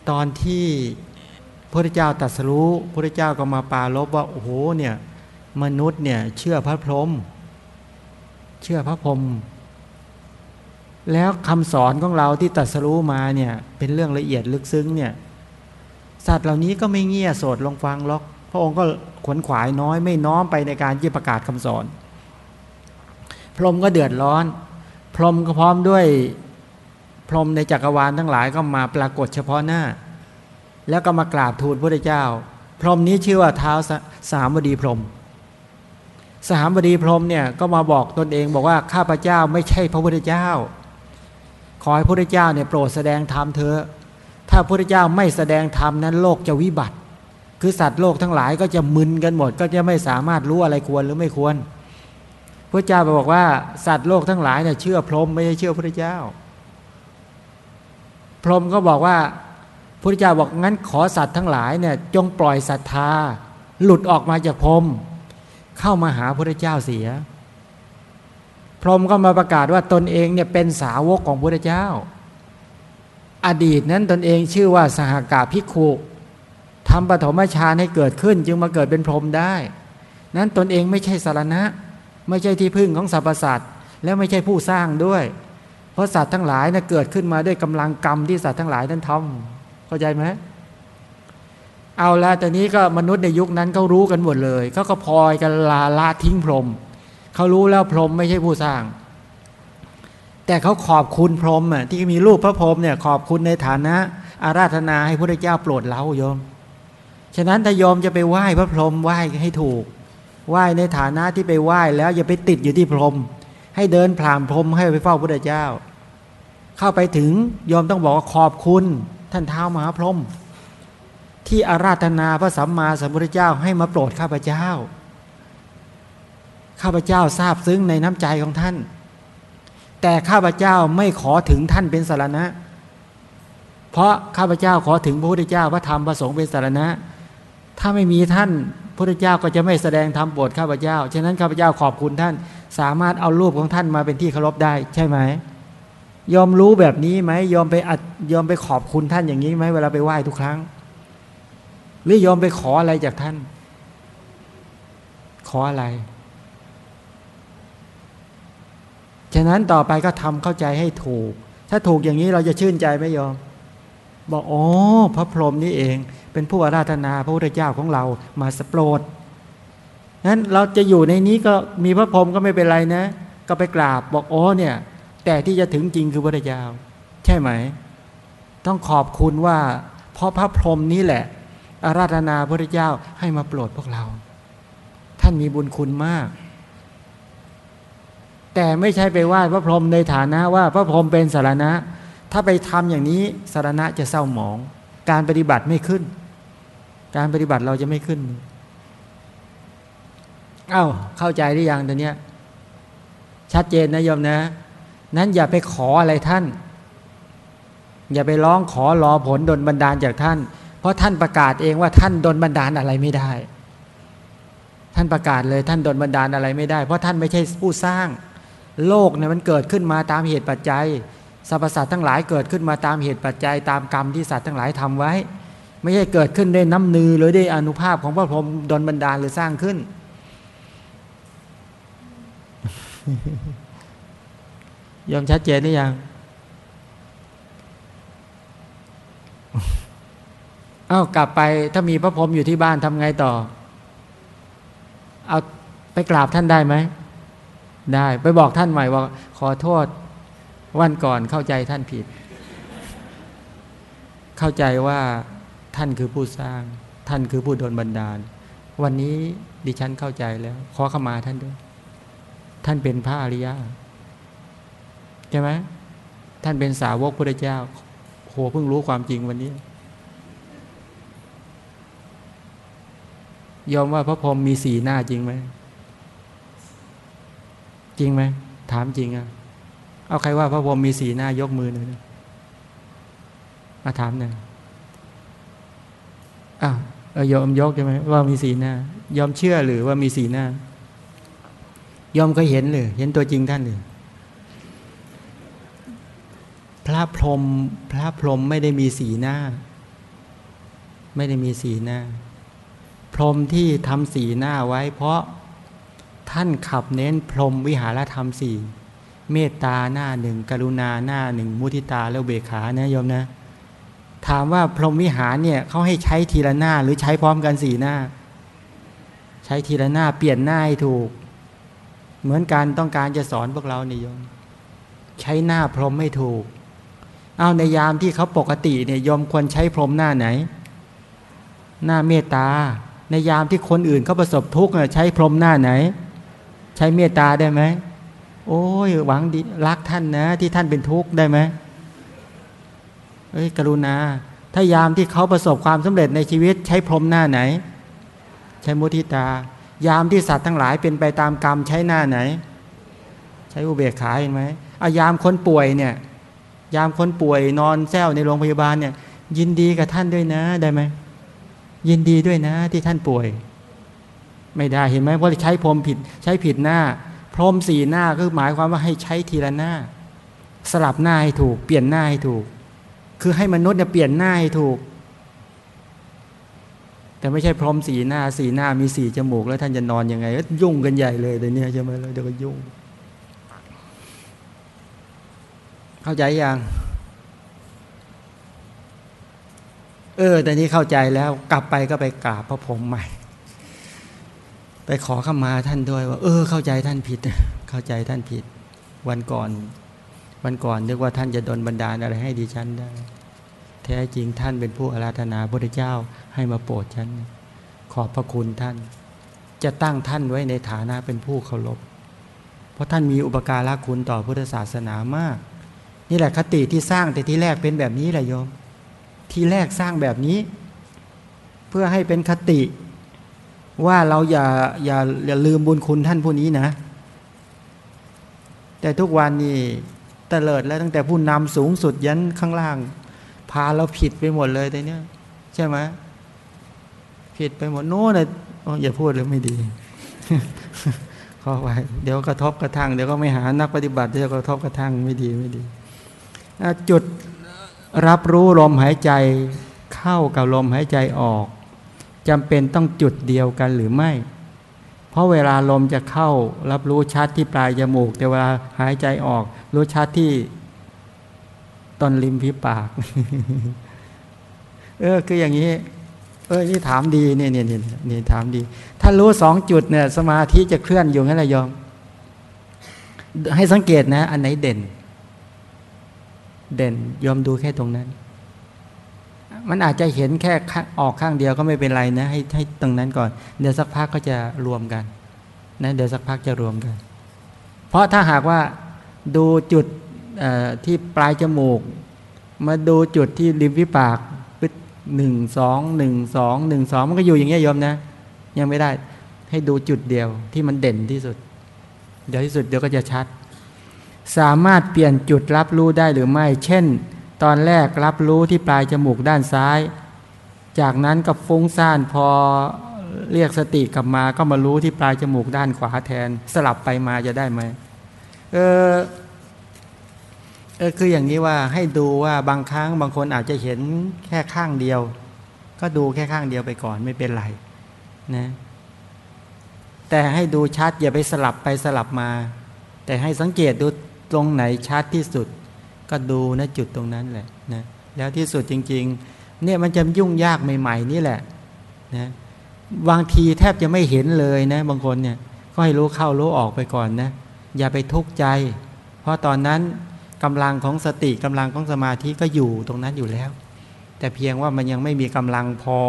ตอนที่พระเจ้าตรัสรู้พระเจ้าก็มาปาลบว่าโอ้โหเนี่ย มนุษย์เนี่ยเชื่อพระพรหมเชื่อพระพรหมแล้วคำสอนของเราที่ตัดสรู้มาเนี่ยเป็นเรื่องละเอียดลึกซึ้งเนี่ยสัตว์เหล่านี้ก็ไม่เงี่ยโสดลงฟังหรอก พระองค์ก็ขวนขวายน้อยไม่น้อมไปในการที่ประกาศคำสอน พรหมก็เดือดร้อน พรหมก็พร้อมด้วยพรหมในจักรวาลทั้งหลายก็มาปรากฏเฉพาะหน้า แล้วก็มากราบทูลพระเจ้า พรหมนี้ชื่อว่าเท้าสามบดีพรหม สามบดีพรมเนี่ยก็มาบอกตนเองบอกว่าข้าพเจ้าไม่ใช่พระพุทธเจ้า ขอให้พระพุทธเจ้าเนี่ยโปรดแสดงธรรมเถอะถ้าพระพุทธเจ้าไม่แสดงธรรมนั้นโลกจะวิบัติ คือสัตว์โลกทั้งหลายก็จะมึนกันหมด ก็จะไม่สามารถรู้อะไรควรหรือไม่ควรพระเจ้าบอกว่าสัตว์โลกทั้งหลายเนี่ยเชื่อพรหมไม่ใช่เชื่อพระพุทธเจ้า พรหมก็บอกว่าพระเจ้าบอกงั้นขอสัตว์ทั้งหลายเนี่ยจงปล่อยศรัทธา หลุดออกมาจากพรหม เข้ามาหาพระเจ้าเสีย พรหมก็มาประกาศว่าตนเองเนี่ยเป็นสาวกของพระเจ้า อดีตนั้นตนเองชื่อว่าสหากาพิคุทำปฐมฌานให้เกิดขึ้น จึงมาเกิดเป็นพรหมได้ นั้นตนเองไม่ใช่สารณะ ไม่ใช่ที่พึ่งของสรรพสัตว์และไม่ใช่ผู้สร้างด้วย เพราะสัตว์ทั้งหลายนะ่ะเกิดขึ้นมาด้วยกำลังกรรมที่สัตว์ทั้งหลายนั้นทำเข้าใจไหม เอาละแต่นี้ก็มนุษย์ในยุคนั้นเขารู้กันหมดเลยเขาก็พลอยกันลาละทิ้งพรหมเขารู้แล้วพรหมไม่ใช่ผู้สร้าง แต่เขาขอบคุณพรหมอะที่มีรูปพระพรหมเนี่ยขอบคุณในฐานะ อาราธนาให้พระเจ้าโปรดเล้าโยม ฉะนั้นถ้าโยมจะไปไหว้พระพรหมไหว้ให้ถูก ไหว้ในฐานะที่ไปไหว้แล้วอย่าไปติดอยู่ที่พรหมให้เดินผ่านพรหมให้ไปเฝ้าพระเจ้า เข้าไปถึงโยมต้องบอกว่าขอบคุณท่านเท้ามหาพรหม ที่อาราธนาพระสัมมาสัมพุทธเจ้าให้มาโปรดข้าพเจ้า ข้าพเจ้าทราบซึ้งในน้ำใจของท่าน แต่ข้าพเจ้าไม่ขอถึงท่านเป็นสารณะ เพราะข้าพเจ้าขอถึงพระพุทธเจ้าพระธรรมพระสงฆ์เป็นสารณะ ถ้าไม่มีท่านพระพุทธเจ้าก็จะไม่แสดงธรรมโปรดข้าพเจ้า ฉะนั้นข้าพเจ้าขอบคุณท่าน สามารถเอารูปของท่านมาเป็นที่เคารพได้ใช่ไหมยอมรู้แบบนี้ไหมยอมไปอัดยอมไปขอบคุณท่านอย่างนี้ไหมเวลาไปไหว้ทุกครั้ง หรือยอมไปขออะไรจากท่าน ขออะไร ฉะนั้นต่อไปก็ทำเข้าใจให้ถูก ถ้าถูกอย่างนี้เราจะชื่นใจไหมยอม บอกอ๋อพระพรหมนี่เอง เป็นผู้อาราธนาพระพุทธเจ้าของเรามาสโปรดนั้นเราจะอยู่ในนี้ก็มีพระพรหมก็ไม่เป็นไรนะ ก็ไปกราบบอกอ๋อเนี่ย แต่ที่จะถึงจริงคือพระพุทธเจ้า ใช่ไหม ต้องขอบคุณว่า เพราะพระพรหมนี้แหละ อาราธนาพระเจ้าให้มาโปรดพวกเรา ท่านมีบุญคุณมาก แต่ไม่ใช่ไปไหว้พระพรหมในฐานะว่าพระพรหมเป็นสารณะ ถ้าไปทำอย่างนี้สารณะจะเศร้าหมอง การปฏิบัติไม่ขึ้น การปฏิบัติเราจะไม่ขึ้นเอา้าเข้าใจหรือยังตัวเนี้ย ชัดเจนนะโยมนะ นั้นอย่าไปขออะไรท่าน อย่าไปร้องขอรอผลดลบันดาลจากท่าน เพราะท่านประกาศเองว่าท่านดนบันดาลอะไรไม่ได้ ท่านประกาศเลยท่านดนบันดาลอะไรไม่ได้ เพราะท่านไม่ใช่ผู้สร้าง โลกเนี่ยมันเกิดขึ้นมาตามเหตุปัจจัยสรรพสัตว์ทั้งหลายเกิดขึ้นมาตามเหตุปัจจัยตามกรรมที่สัตว์ทั้งหลายทำไว้ ไม่ใช่เกิดขึ้นด้วยน้ำนือหรือด้วยอนุภาพของพระพรหมดนบันดาลหรือสร้างขึ้น ยอมชัดเจนหรือยัง เอา้ากลับไปถ้ามีพระพรหมอยู่ที่บ้านทำไงต่อ เอาไปกราบท่านได้ไหม ได้ ไปบอกท่านใหม่ว่าขอโทษวันก่อนเข้าใจท่านผิด เข้าใจว่าท่านคือผู้สร้าง ท่านคือผู้โดนบันดาล วันนี้ดิฉันเข้าใจแล้ว ขอเข้ามาท่านด้วย ท่านเป็นพระอริยะใช่ไหมท่านเป็นสาวกพระเจ้าโหเพิ่งรู้ความจริงวันนี้ ยอมว่าพระพรหมมีสีหน้าจริงไหม จริงไหม ถามจริงอะ เอาใครว่าพระพรหมมีสีหน้ายกมือหน่อยมาถามหน่อยอ้าวยอมยกใช่ไหมว่ามีสีหน้า ยอมเชื่อหรือว่ามีสีหน้า ยอมก็เห็นเลยเห็นตัวจริงท่านหรือพระพรหมพระพรหมไม่ได้มีสีหน้า ไม่ได้มีสีหน้า พรหมที่ทำสีหน้าไว้ เพราะท่านขับเน้นพรหมวิหารธรรมสี่เมตตาหน้าหนึ่งกรุณาหน้าหนึ่งมุทิตาแล้วเบขานะโยมนะ ถามว่าพรหมวิหารเนี่ยเขาให้ใช้ทีละหน้าหรือใช้พร้อมกันสี่หน้า ใช้ทีละหน้าเปลี่ยนหน้าให้ถูก เหมือนกันต้องการจะสอนพวกเราเนี่ยโยม ใช้หน้าพรหมไม่ถูก เอาในยามที่เขาปกติเนี่ยโยมควรใช้พรหมหน้าไหน หน้าเมตตา ในยามที่คนอื่นเขาประสบทุกข์ใช้พรมหน้าไหน ใช้เมตตาได้ไหมโอ้ยหวังดีรักท่านนะ ที่ท่านเป็นทุกข์ได้ไหมเอ้ยกรุณา ถ้ายามที่เขาประสบความสำเร็จในชีวิต ใช้พรมหน้าไหน ใช้มุทิตา ยามที่สัตว์ทั้งหลายเป็นไปตามกรรมใช้หน้าไหน ใช้อุเบกขาเห็นไหมอายามคนป่วยเนี่ย ยามคนป่วยนอนแซวในโรงพยาบาลเนี่ย ยินดีกับท่านด้วยนะได้ไหม ยินดีด้วยนะที่ท่านป่วย ไม่ได้เห็นไหมเพราใช้พรมผิด ใช้ผิดหน้า พรมสี่หน้าก็หมายความว่าให้ใช้ทีละหน้า สลับหน้าให้ถูก เปลี่ยนหน้าให้ถูก คือให้มนุษย์เนี่ยเปลี่ยนหน้าให้ถูก แต่ไม่ใช่พรมสีหน้าสีหน้ามีสีจมูก แล้วท่านจะนอนยังไงก็ยุ่งกันใหญ่เลยเดี๋ยวนี้ใช่ไหมแล้วเดี๋ยวก็ยุ่ง เข้าใจยัง เออ แต่นี้เข้าใจแล้ว กลับไปก็ไปกราบพระพรหมใหม่ ไปขอขมาท่านด้วยว่า เออ เข้าใจท่านผิด เข้าใจท่านผิด วันก่อน วันก่อนนึกว่าท่านจะดนบันดาลอะไรให้ดิฉันได้ แท้จริงท่านเป็นผู้อาราธนาพระเจ้าให้มาโปรดฉัน ขอบพระคุณท่าน จะตั้งท่านไว้ในฐานะเป็นผู้เคารพเพราะท่านมีอุปการะคุณต่อพุทธศาสนามาก นี่แหละคติที่สร้างแต่ที่แรกเป็นแบบนี้แหละโยม ทีแรกสร้างแบบนี้ เพื่อให้เป็นคติ ว่าเราอย่าอย่าอย่าลืมบุญคุณท่านผู้นี้นะ แต่ทุกวันนี้เตลิดแล้วตั้งแต่ผู้นำสูงสุดยันข้างล่าง พาเราผิดไปหมดเลยแต่เนี้ยใช่ไหมผิดไปหมดโน้นเลยอย่าพูดเลยไม่ดีขอไว้เดี๋ยวกระทบกระทั่งเดี๋ยวก็ไม่หานักปฏิบัติเดี๋ยวกระทบกระทั่งไม่ดีไม่ดีจุด รับรู้ลมหายใจเข้ากับลมหายใจออกจำเป็นต้องจุดเดียวกันหรือไม่ เพราะเวลาลมจะเข้า รับรู้ชัดที่ปลายจมูก แต่เวลาหายใจออก รู้ชัดที่ต้นริมพิปาก เออคืออย่างนี้ เออนี่ถามดีเนี่ยเนี่ยเนี่ยนี่ถามดี ถ้ารู้สองจุดเนี่ย สมาธิจะเคลื่อนอยู่งั้นแหละยอม ให้สังเกตนะ อันไหนเด่น เด่นยอมดูแค่ตรงนั้น มันอาจจะเห็นแค่ออกข้างเดียวก็ไม่เป็นไรนะ ให้ให้ตรงนั้นก่อน เดี๋ยวสักพักก็จะรวมกันนะเดี๋ยวสักพักจะรวมกัน เพราะถ้าหากว่าดูจุดที่ปลายจมูก มาดูจุดที่ริมฝีปากปึ๊ดหนึ่งสองหนึ่งสองหนึ่งสองมันก็อยู่อย่างเงี้ยยอมนะ ยังไม่ได้ให้ดูจุดเดียวที่มันเด่นที่สุด เดี๋ยวที่สุดเดี๋ยวก็จะชัด สามารถเปลี่ยนจุดรับรู้ได้หรือไม่ เช่น ตอนแรกรับรู้ที่ปลายจมูกด้านซ้าย จากนั้นก็ฟุ้งซ่านพอเรียกสติกลับมาก็มารู้ที่ปลายจมูกด้านขวาแทน สลับไปมาจะได้ไหมเออเออคืออย่างนี้ว่าให้ดูว่าบางครั้งบางคนอาจจะเห็นแค่ข้างเดียว ก็ดูแค่ข้างเดียวไปก่อนไม่เป็นไรนะแต่ให้ดูชัดอย่าไปสลับไปสลับมา แต่ให้สังเกตดู ตรงไหนชัดที่สุด ก็ดูนะจุดตรงนั้นแหละนะแล้วที่สุดจริง ๆ เนี่ยมันจะยุ่งยากใหม่ ๆ นี่แหละนะบางทีแทบจะไม่เห็นเลยนะ บางคนเนี่ยก็ให้รู้เข้ารู้ออกไปก่อนนะ อย่าไปทุกข์ใจ เพราะตอนนั้นกำลังของสติกำลังของสมาธิก็อยู่ตรงนั้นอยู่แล้ว แต่เพียงว่ามันยังไม่มีกำลังพอ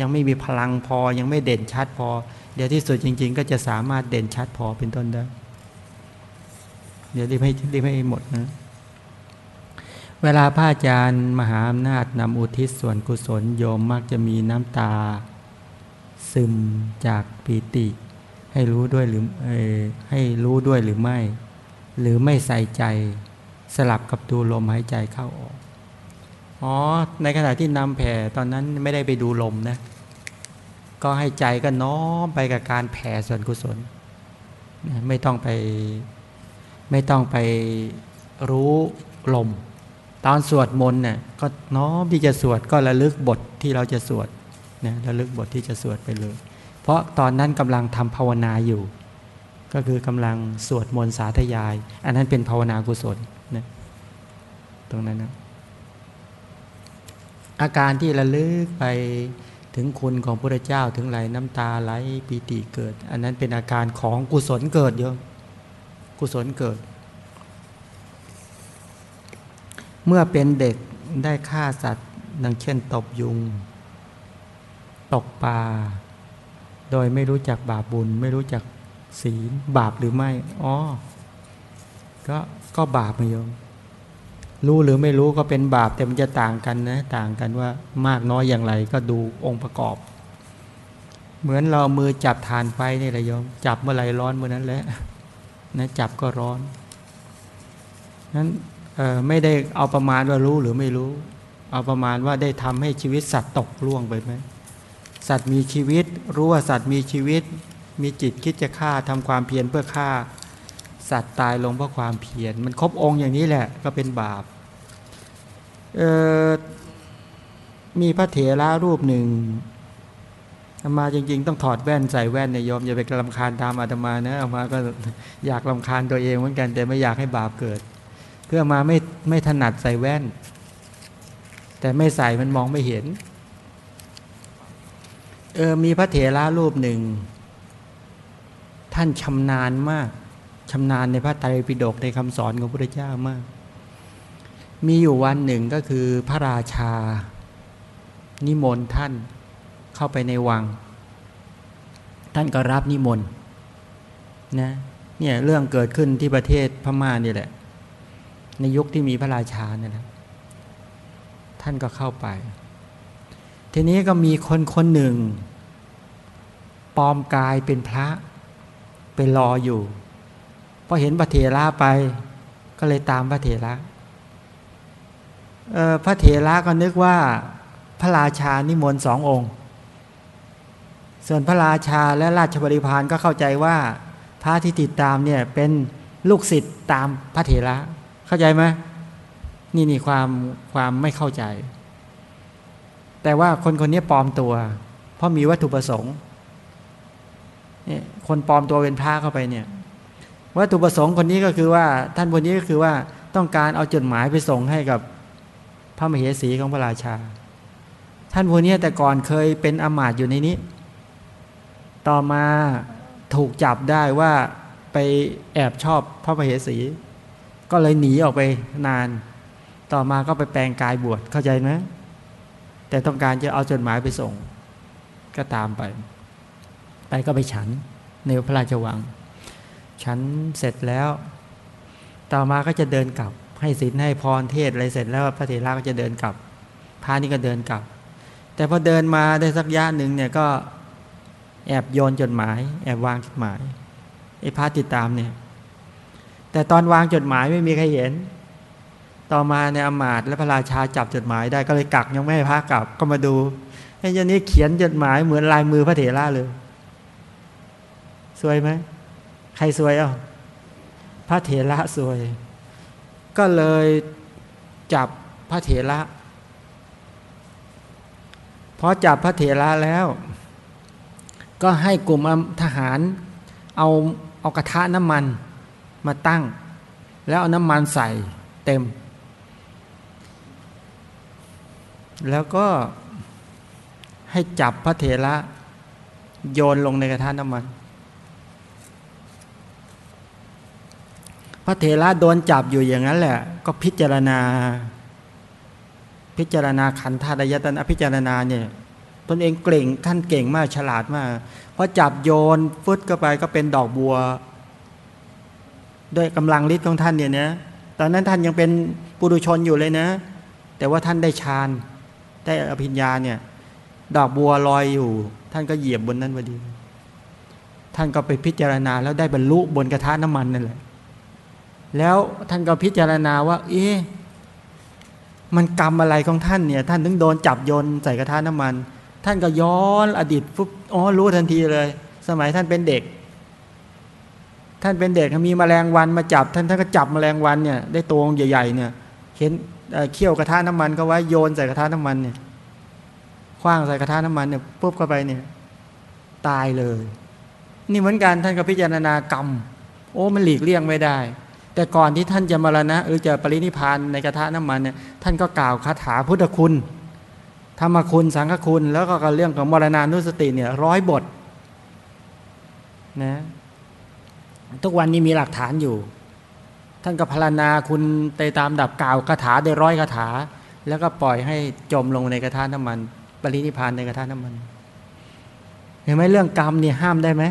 ยังไม่มีพลังพอ ยังไม่เด่นชัดพอ เดี๋ยวที่สุดจริง ๆ ก็จะสามารถเด่นชัดพอเป็นต้นได้ เดี๋ยวรีบให้รีบให้หมดนะ เวลาพระอาจารย์มหาอำนาจนำอุทิศส่วนกุศลโยมมักจะมีน้ำตา ซึมจากปีติ ให้รู้ด้วยหรือให้รู้ด้วยหรือไม่ หรือไม่ใส่ใจสลับกับดูลมหายใจเข้าออก อ๋อ ในขณะที่นำแผ่ตอนนั้นไม่ได้ไปดูลมนะ ก็ให้ใจก็น้อมไปกับการแผ่ส่วนกุศล ไม่ต้องไป ไม่ต้องไปรู้ลม ตอนสวดมนต์เนี่ยก็น้อมที่จะสวดก็ระลึกบทที่เราจะสวดนะระลึกบทที่จะสวดไปเลย เพราะตอนนั้นกำลังทำภาวนาอยู่ ก็คือกำลังสวดมนต์สาธยาย อันนั้นเป็นภาวนากุศลนะตรงนั้นนะอาการที่ระลึกไปถึงคุณของพระเจ้าถึงไหลน้ำตาไหลปีติเกิด อันนั้นเป็นอาการของกุศลเกิดโยม กุศลเกิด เมื่อเป็นเด็กได้ฆ่าสัตว์ดังเช่นตบยุง ตกปลา โดยไม่รู้จักบาปบุญ ไม่รู้จักศีลบาปหรือไม่อ๋อก็ก็บาปมาโยม รู้หรือไม่รู้ก็เป็นบาปแต่มันจะต่างกันนะ ต่างกันว่ามากน้อยอย่างไรก็ดูองค์ประกอบ เหมือนเรามือจับฐานไฟนี่แหละโยม จับเมื่อไรร้อนเมื่อนั้นแหละ นะจับก็ร้อนนั้นไม่ได้เอาประมาณว่ารู้หรือไม่รู้ เอาประมาณว่าได้ทำให้ชีวิตสัตว์ตกล่วงไปไหมสัตว์มีชีวิตรู้ว่าสัตว์มีชีวิต มีจิตคิดจะฆ่าทำความเพียรเพื่อฆ่า สัตว์ตายลงเพราะความเพียรมันครบองค์อย่างนี้แหละก็เป็นบาปมีพระเถระรูปหนึ่ง มาจริง ๆ ต้องถอดแว่นใส่แว่นเนี่ยยอมอย่าไปลำคาญตามอาตมานะอามาก็อยากลำคาญตัวเองเหมือนกัน แต่ไม่อยากให้บาปเกิด เพื่อมาไม่ไม่ถนัดใส่แว่น แต่ไม่ใส่มันมองไม่เห็นเออมีพระเถระรูปหนึ่ง ท่านชำนาญมากชำนาญในพระไตรปิฎกในคำสอนของพระพุทธเจ้ามาก มีอยู่วันหนึ่งก็คือพระราชา นิมนต์ท่าน เข้าไปในวัง ท่านก็รับนิมนต์นะเนี่ยเรื่องเกิดขึ้นที่ประเทศพม่านี่แหละ ในยุคที่มีพระราชาเนี่ยนะท่านก็เข้าไป ทีนี้ก็มีคนคนหนึ่งปลอมกายเป็นพระไปรออยู่พอเห็นพระเถระไป ก็เลยตามพระเถระพระเถระก็นึกว่าพระราชานิมนต์สององค์ ส่วนพระราชาและราชบริพารก็เข้าใจว่าพระที่ติดตามเนี่ยเป็นลูกศิษย์ตามพระเถระ เข้าใจไหมนี่นี่ความความไม่เข้าใจ แต่ว่าคนคนนี้ปลอมตัว เพราะมีวัตถุประสงค์นี่คนปลอมตัวเป็นพระเข้าไปเนี่ยวัตถุประสงค์คนนี้ก็คือว่าท่านคนนี้ก็คือว่าต้องการเอาจดหมายไปส่งให้กับพระมเหสีของพระราชา ท่านคนนี้แต่ก่อนเคยเป็นอมาตย์อยู่ในนี้ ต่อมาถูกจับได้ว่าไปแอบชอบพระมเหสี ก็เลยหนีออกไปนาน ต่อมาก็ไปแปลงกายบวชเข้าใจไหมแต่ต้องการจะเอาจดหมายไปส่ง ก็ตามไป ไปก็ไปฉันในพระราชวัง ฉันเสร็จแล้ว ต่อมาก็จะเดินกลับ ให้ศีลให้พรเทศอะไรเสร็จแล้วพระเถระก็จะเดินกลับพระนี่ก็เดินกลับ แต่พอเดินมาได้สักยะหนึ่งเนี่ยก็ แอบโยนจดหมาย แอบวางจดหมายไอ้พระติดตามเนี่ย แต่ตอนวางจดหมายไม่มีใครเห็น ต่อมาในอมาตและพระราชาจับจดหมายได้ก็เลยกักยังไม่ให้พระกลับก็มาดูไอ้เจ้านี้เขียนจดหมายเหมือนลายมือพระเถระเลยสวยไหมใครสวยอะพระเถระสวย ก็เลยจับพระเถระพอจับพระเถระแล้ว ก็ให้กลุ่มทหารเอาเอากระทะน้ำมันมาตั้ง แล้วเอาน้ำมันใส่เต็ม แล้วก็ให้จับพระเถระโยนลงในกระทะน้ำมัน พระเถระโดนจับอยู่อย่างนั้นแหละ ก็พิจารณา พิจารณาขันธาตุยตนะพิจารณาเนี่ย ตนเองเก่งท่านเก่งมากฉลาดมากพอจับโยนฟึดเข้าไปก็เป็นดอกบัว ด้วยกำลังฤทธิ์ของท่านเนี่ยนะตอนนั้นท่านยังเป็นปุถุชนอยู่เลยนะ แต่ว่าท่านได้ฌานได้อภิญญาเนี่ยดอกบัวลอยอยู่ ท่านก็เหยียบบนนั้นพอดี ท่านก็ไปพิจารณาแล้วได้บรรลุบนกระทะน้ำมันนั่นแหละแล้วท่านก็พิจารณาว่า เอ๊ะมันกรรมอะไรของท่านเนี่ย ท่านถึงโดนจับโยนใส่กระทะน้ำมัน ท่านก็ย้อนอดีตปุ๊บอ๋อรู้ทันทีเลย สมัยท่านเป็นเด็ก ท่านเป็นเด็กมีแมลงวันมาจับ ท่านท่านก็จับแมลงวันเนี่ยได้ตัวใหญ่ ๆ เนี่ยเห็นเคี่ยวกระทะน้ำมันก็ไว้โยนใส่กระทะน้ำมันเนี่ยคว้างใส่กระทะน้ำมันเนี่ยปุ๊บเข้าไปเนี่ย ตายเลย นี่เหมือนกันท่านก็พิจารณากรรม โอ้มันหลีกเลี่ยงไม่ได้ แต่ก่อนที่ท่านจะมรณะหรือจะปรินิพานในกระทะน้ำมันเนี่ยท่านก็กล่าวคาถาพุทธคุณ ธรรมคุณสังฆคุณ แล้วก็เรื่องของมรณานุสติเนี่ยร้อยบทนะทุกวันนี้มีหลักฐานอยู่ ท่านก็พารณาคุณไปตามดับกล่าวคาถาได้ร้อยคาถา แล้วก็ปล่อยให้จมลงในกระทะน้ำมัน ปรินิพานในกระทะน้ำมัน เห็นไหมเรื่องกรรมเนี่ยห้ามได้ไหม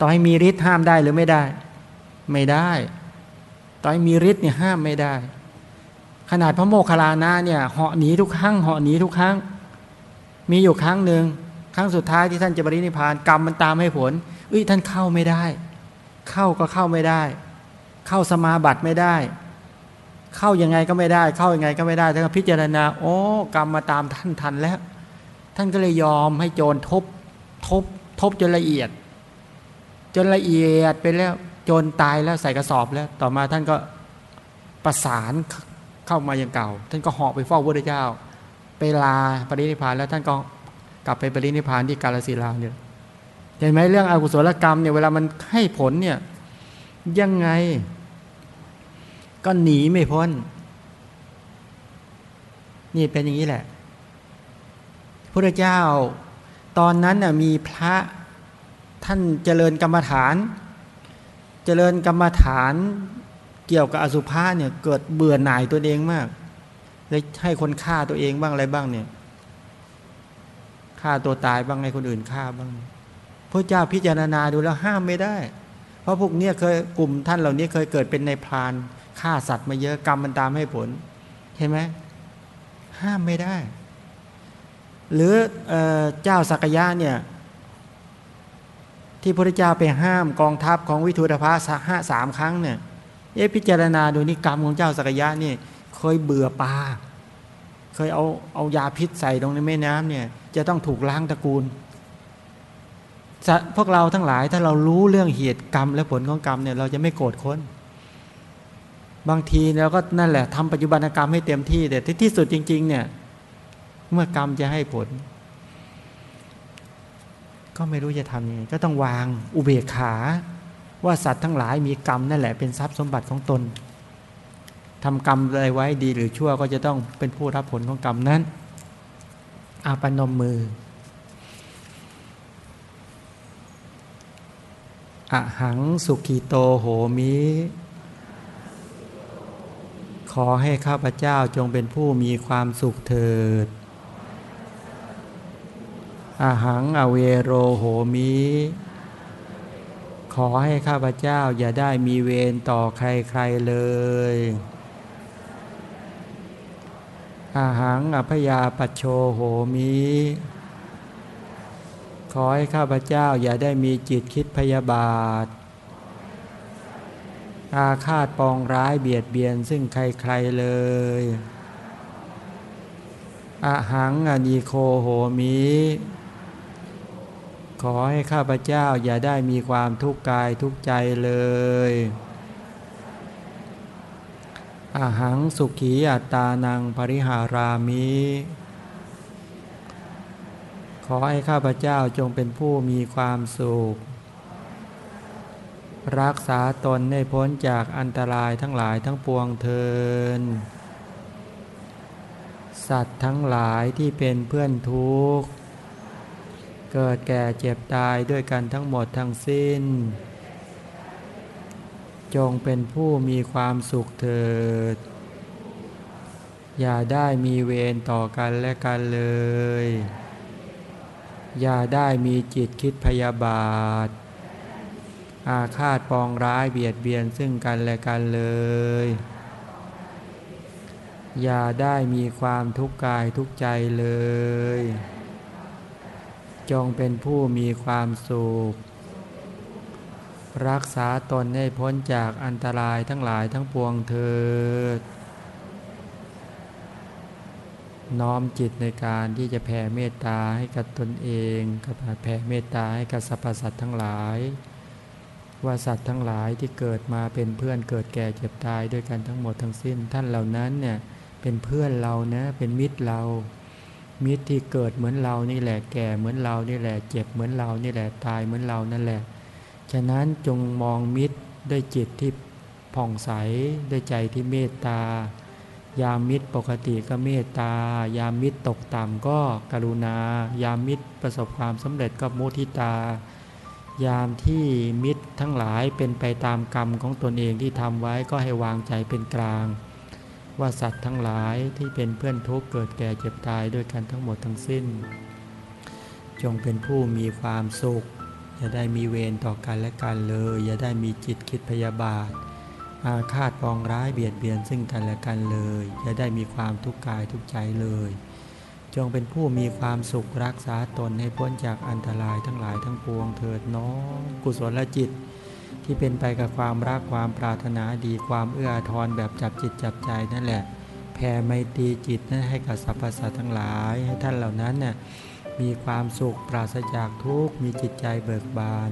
ต่อให้มีฤทธิ์ห้ามได้หรือไม่ได้ ไม่ได้ ต่อให้มีฤทธิ์เนี่ยห้ามไม่ได้ ขนาดพระโมคคัลลานะเนี่ยเหาะหนีทุกครั้งเหาะหนีทุกครั้ง มีอยู่ครั้งหนึ่งครั้งสุดท้ายที่ท่านจะบริณิพานกรรมมันตามให้ผลเอ้ยท่านเข้าไม่ได้ เข้าก็เข้าไม่ได้ เข้าสมาบัติไม่ได้ เข้ายังไงก็ไม่ได้ เข้ายังไงก็ไม่ได้ท่านพิจารณาโอ้กรรมมาตามท่านทันแล้ว ท่านก็เลยยอมให้โจรทบทบทบจนละเอียด จนละเอียดไปแล้วโจรตายแล้วใส่กระสอบแล้ว ต่อมาท่านก็ประสาน เข้ามาอย่างเก่า ท่านก็เหาะไปเฝ้าพระเจ้า ไปลาปรินิพานแล้วท่านก็กลับไปปรินิพานที่กาลสีลาเนี่ยเห็นไหมเรื่องอกุศลกรรมเนี่ยเวลามันให้ผลเนี่ยยังไง ก็หนีไม่พ้น นี่เป็นอย่างนี้แหละพระเจ้า ตอนนั้นน่ะมีพระท่านเจริญกรรมฐาน เจริญกรรมฐาน เกี่ยวกับอสุภะเนี่ยเกิดเบื่อหน่ายตัวเองมากเลยให้คนฆ่าตัวเองบ้างอะไรบ้างเนี่ยฆ่าตัวตายบ้างให้คนอื่นฆ่าบ้างพระเจ้าพิจารณาดูแล้วห้ามไม่ได้ เพราะพวกเนี้ยเคยกลุ่มท่านเหล่านี้เคยเกิดเป็นในพรานฆ่าสัตว์มาเยอะกรรมมันตามให้ผลเห็นไหมห้ามไม่ได้ หรือเอเจ้าสักยะเนี่ยที่พระเจ้าไปห้ามกองทัพของวิทุตภาสห้าสามครั้งเนี่ย เอ๊พิจารณาดูนิกรรมของเจ้าสักยะนี่เคยเบื่อปลาเคยเอาเอายาพิษใส่ตรงในแม่น้ำเนี่ย จะต้องถูกล้างตระกูล พวกเราทั้งหลายถ้าเรารู้เรื่องเหตุกรรม และผลของกรรมเนี่ยเราจะไม่โกรธคนบางทีเราก็นั่นแหละทำปัจจุบันกรรมให้เต็มที่แต่ที่สุดจริง ๆ เนี่ย เมื่อกรรมจะให้ผล ก็ไม่รู้จะทำยังไงก็ต้องวางอุเบกขา ว่าสัตว์ทั้งหลายมีกรรมนั่นแหละเป็นทรัพย์สมบัติของตนทำกรรมอะไรไว้ดีหรือชั่วก็จะต้องเป็นผู้รับผลของกรรมนั้น อาปนมมืออหังสุขีโตโหมิ ขอให้ข้าพเจ้าจงเป็นผู้มีความสุขเถิดอหังอเวโรโหมิ ขอให้ข้าพเจ้าอย่าได้มีเวรต่อใครๆเลย อาหังอภยาปโชโหมิ ขอให้ข้าพเจ้าอย่าได้มีจิตคิดพยาบาท อาฆาตปองร้ายเบียดเบียนซึ่งใครๆเลย อาหังอนีโคโหมิ ขอให้ข้าพเจ้าอย่าได้มีความทุกข์กายทุกใจเลยอาหังสุขีอัตานังปริหารามิ ขอให้ข้าพเจ้าจงเป็นผู้มีความสุข รักษาตนให้พ้นจากอันตรายทั้งหลายทั้งปวงเทิน สัตว์ทั้งหลายที่เป็นเพื่อนทุกข์ เกิดแก่เจ็บตายด้วยกันทั้งหมดทั้งสิ้น จงเป็นผู้มีความสุขเถิด อย่าได้มีเวรต่อกันและกันเลย อย่าได้มีจิตคิดพยาบาท อาฆาตปองร้ายเบียดเบียนซึ่งกันและกันเลย อย่าได้มีความทุกข์กายทุกใจเลย จงเป็นผู้มีความสุข รักษาตนให้พ้นจากอันตรายทั้งหลายทั้งปวงเถิด น้อมจิตในการที่จะแผ่เมตตาให้กับตนเองกับแผ่เมตตาให้กับสรรพสัตว์ทั้งหลาย ว่าสัตว์ทั้งหลายที่เกิดมาเป็นเพื่อนเกิดแก่เจ็บตายด้วยกันทั้งหมดทั้งสิ้น ท่านเหล่านั้นเนี่ยเป็นเพื่อนเรานะเป็นมิตรเรา มิตรที่เกิดเหมือนเรานี่แหละแก่เหมือนเรานี่แหละเจ็บเหมือนเรานี่แหละตายเหมือนเรานั่นแหละ ฉะนั้นจงมองมิตรด้วยจิตที่ผ่องใสด้วยใจที่เมตตายามมิตรปกติก็เมตตา ยามมิตรตกต่ำก็กรุณา ยามมิตรประสบความสำเร็จก็มุทิตา ยามที่มิตรทั้งหลายเป็นไปตามกรรมของตนเองที่ทำไว้ก็ให้วางใจเป็นกลาง ว่าสัตว์ทั้งหลายที่เป็นเพื่อนทุกข์เกิดแก่เจ็บตายด้วยกันทั้งหมดทั้งสิ้น จงเป็นผู้มีความสุข อย่าได้มีเวรต่อกันและกันเลย อย่าได้มีจิตคิดพยาบาท อาฆาตปองร้ายเบียดเบียนซึ่งกันและกันเลย อย่าได้มีความทุกข์กายทุกข์ใจเลย จงเป็นผู้มีความสุขรักษาตนให้พ้นจากอันตรายทั้งหลายทั้งปวงเถิดน้องกุศลจิต ที่เป็นไปกับความรักความปรารถนาดีความเอื้ออาทรแบบจับจิตจับใจนั่นแหละแผ่ไมตรีจิตนั้นให้กับสรรพสัตว์ทั้งหลาย ให้ท่านเหล่านั้นน่ะมีความสุขปราศจากทุกข์มีจิตใจเบิกบาน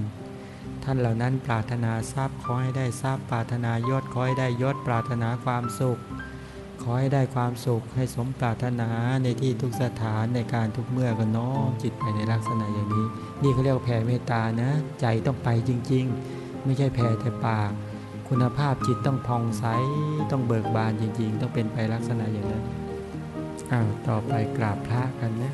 ท่านเหล่านั้นปรารถนาทรัพย์ขอให้ได้ทรัพย์ปรารถนายศขอให้ได้ยศปรารถนาความสุข ขอให้ได้ความสุขให้สมปรารถนาในที่ทุกสถานในการทุกเมื่อก็น้อมจิตไปในลักษณะอย่างนี้ นี่เขาเรียกว่าแผ่เมตตานะ ใจต้องไปจริง ๆ ไม่ใช่แผ่แต่ปาก คุณภาพจิตต้องพองใส ต้องเบิกบานจริง ๆ ต้องเป็นไปลักษณะอย่างนั้นอ้าวต่อไปกราบพระกันนะ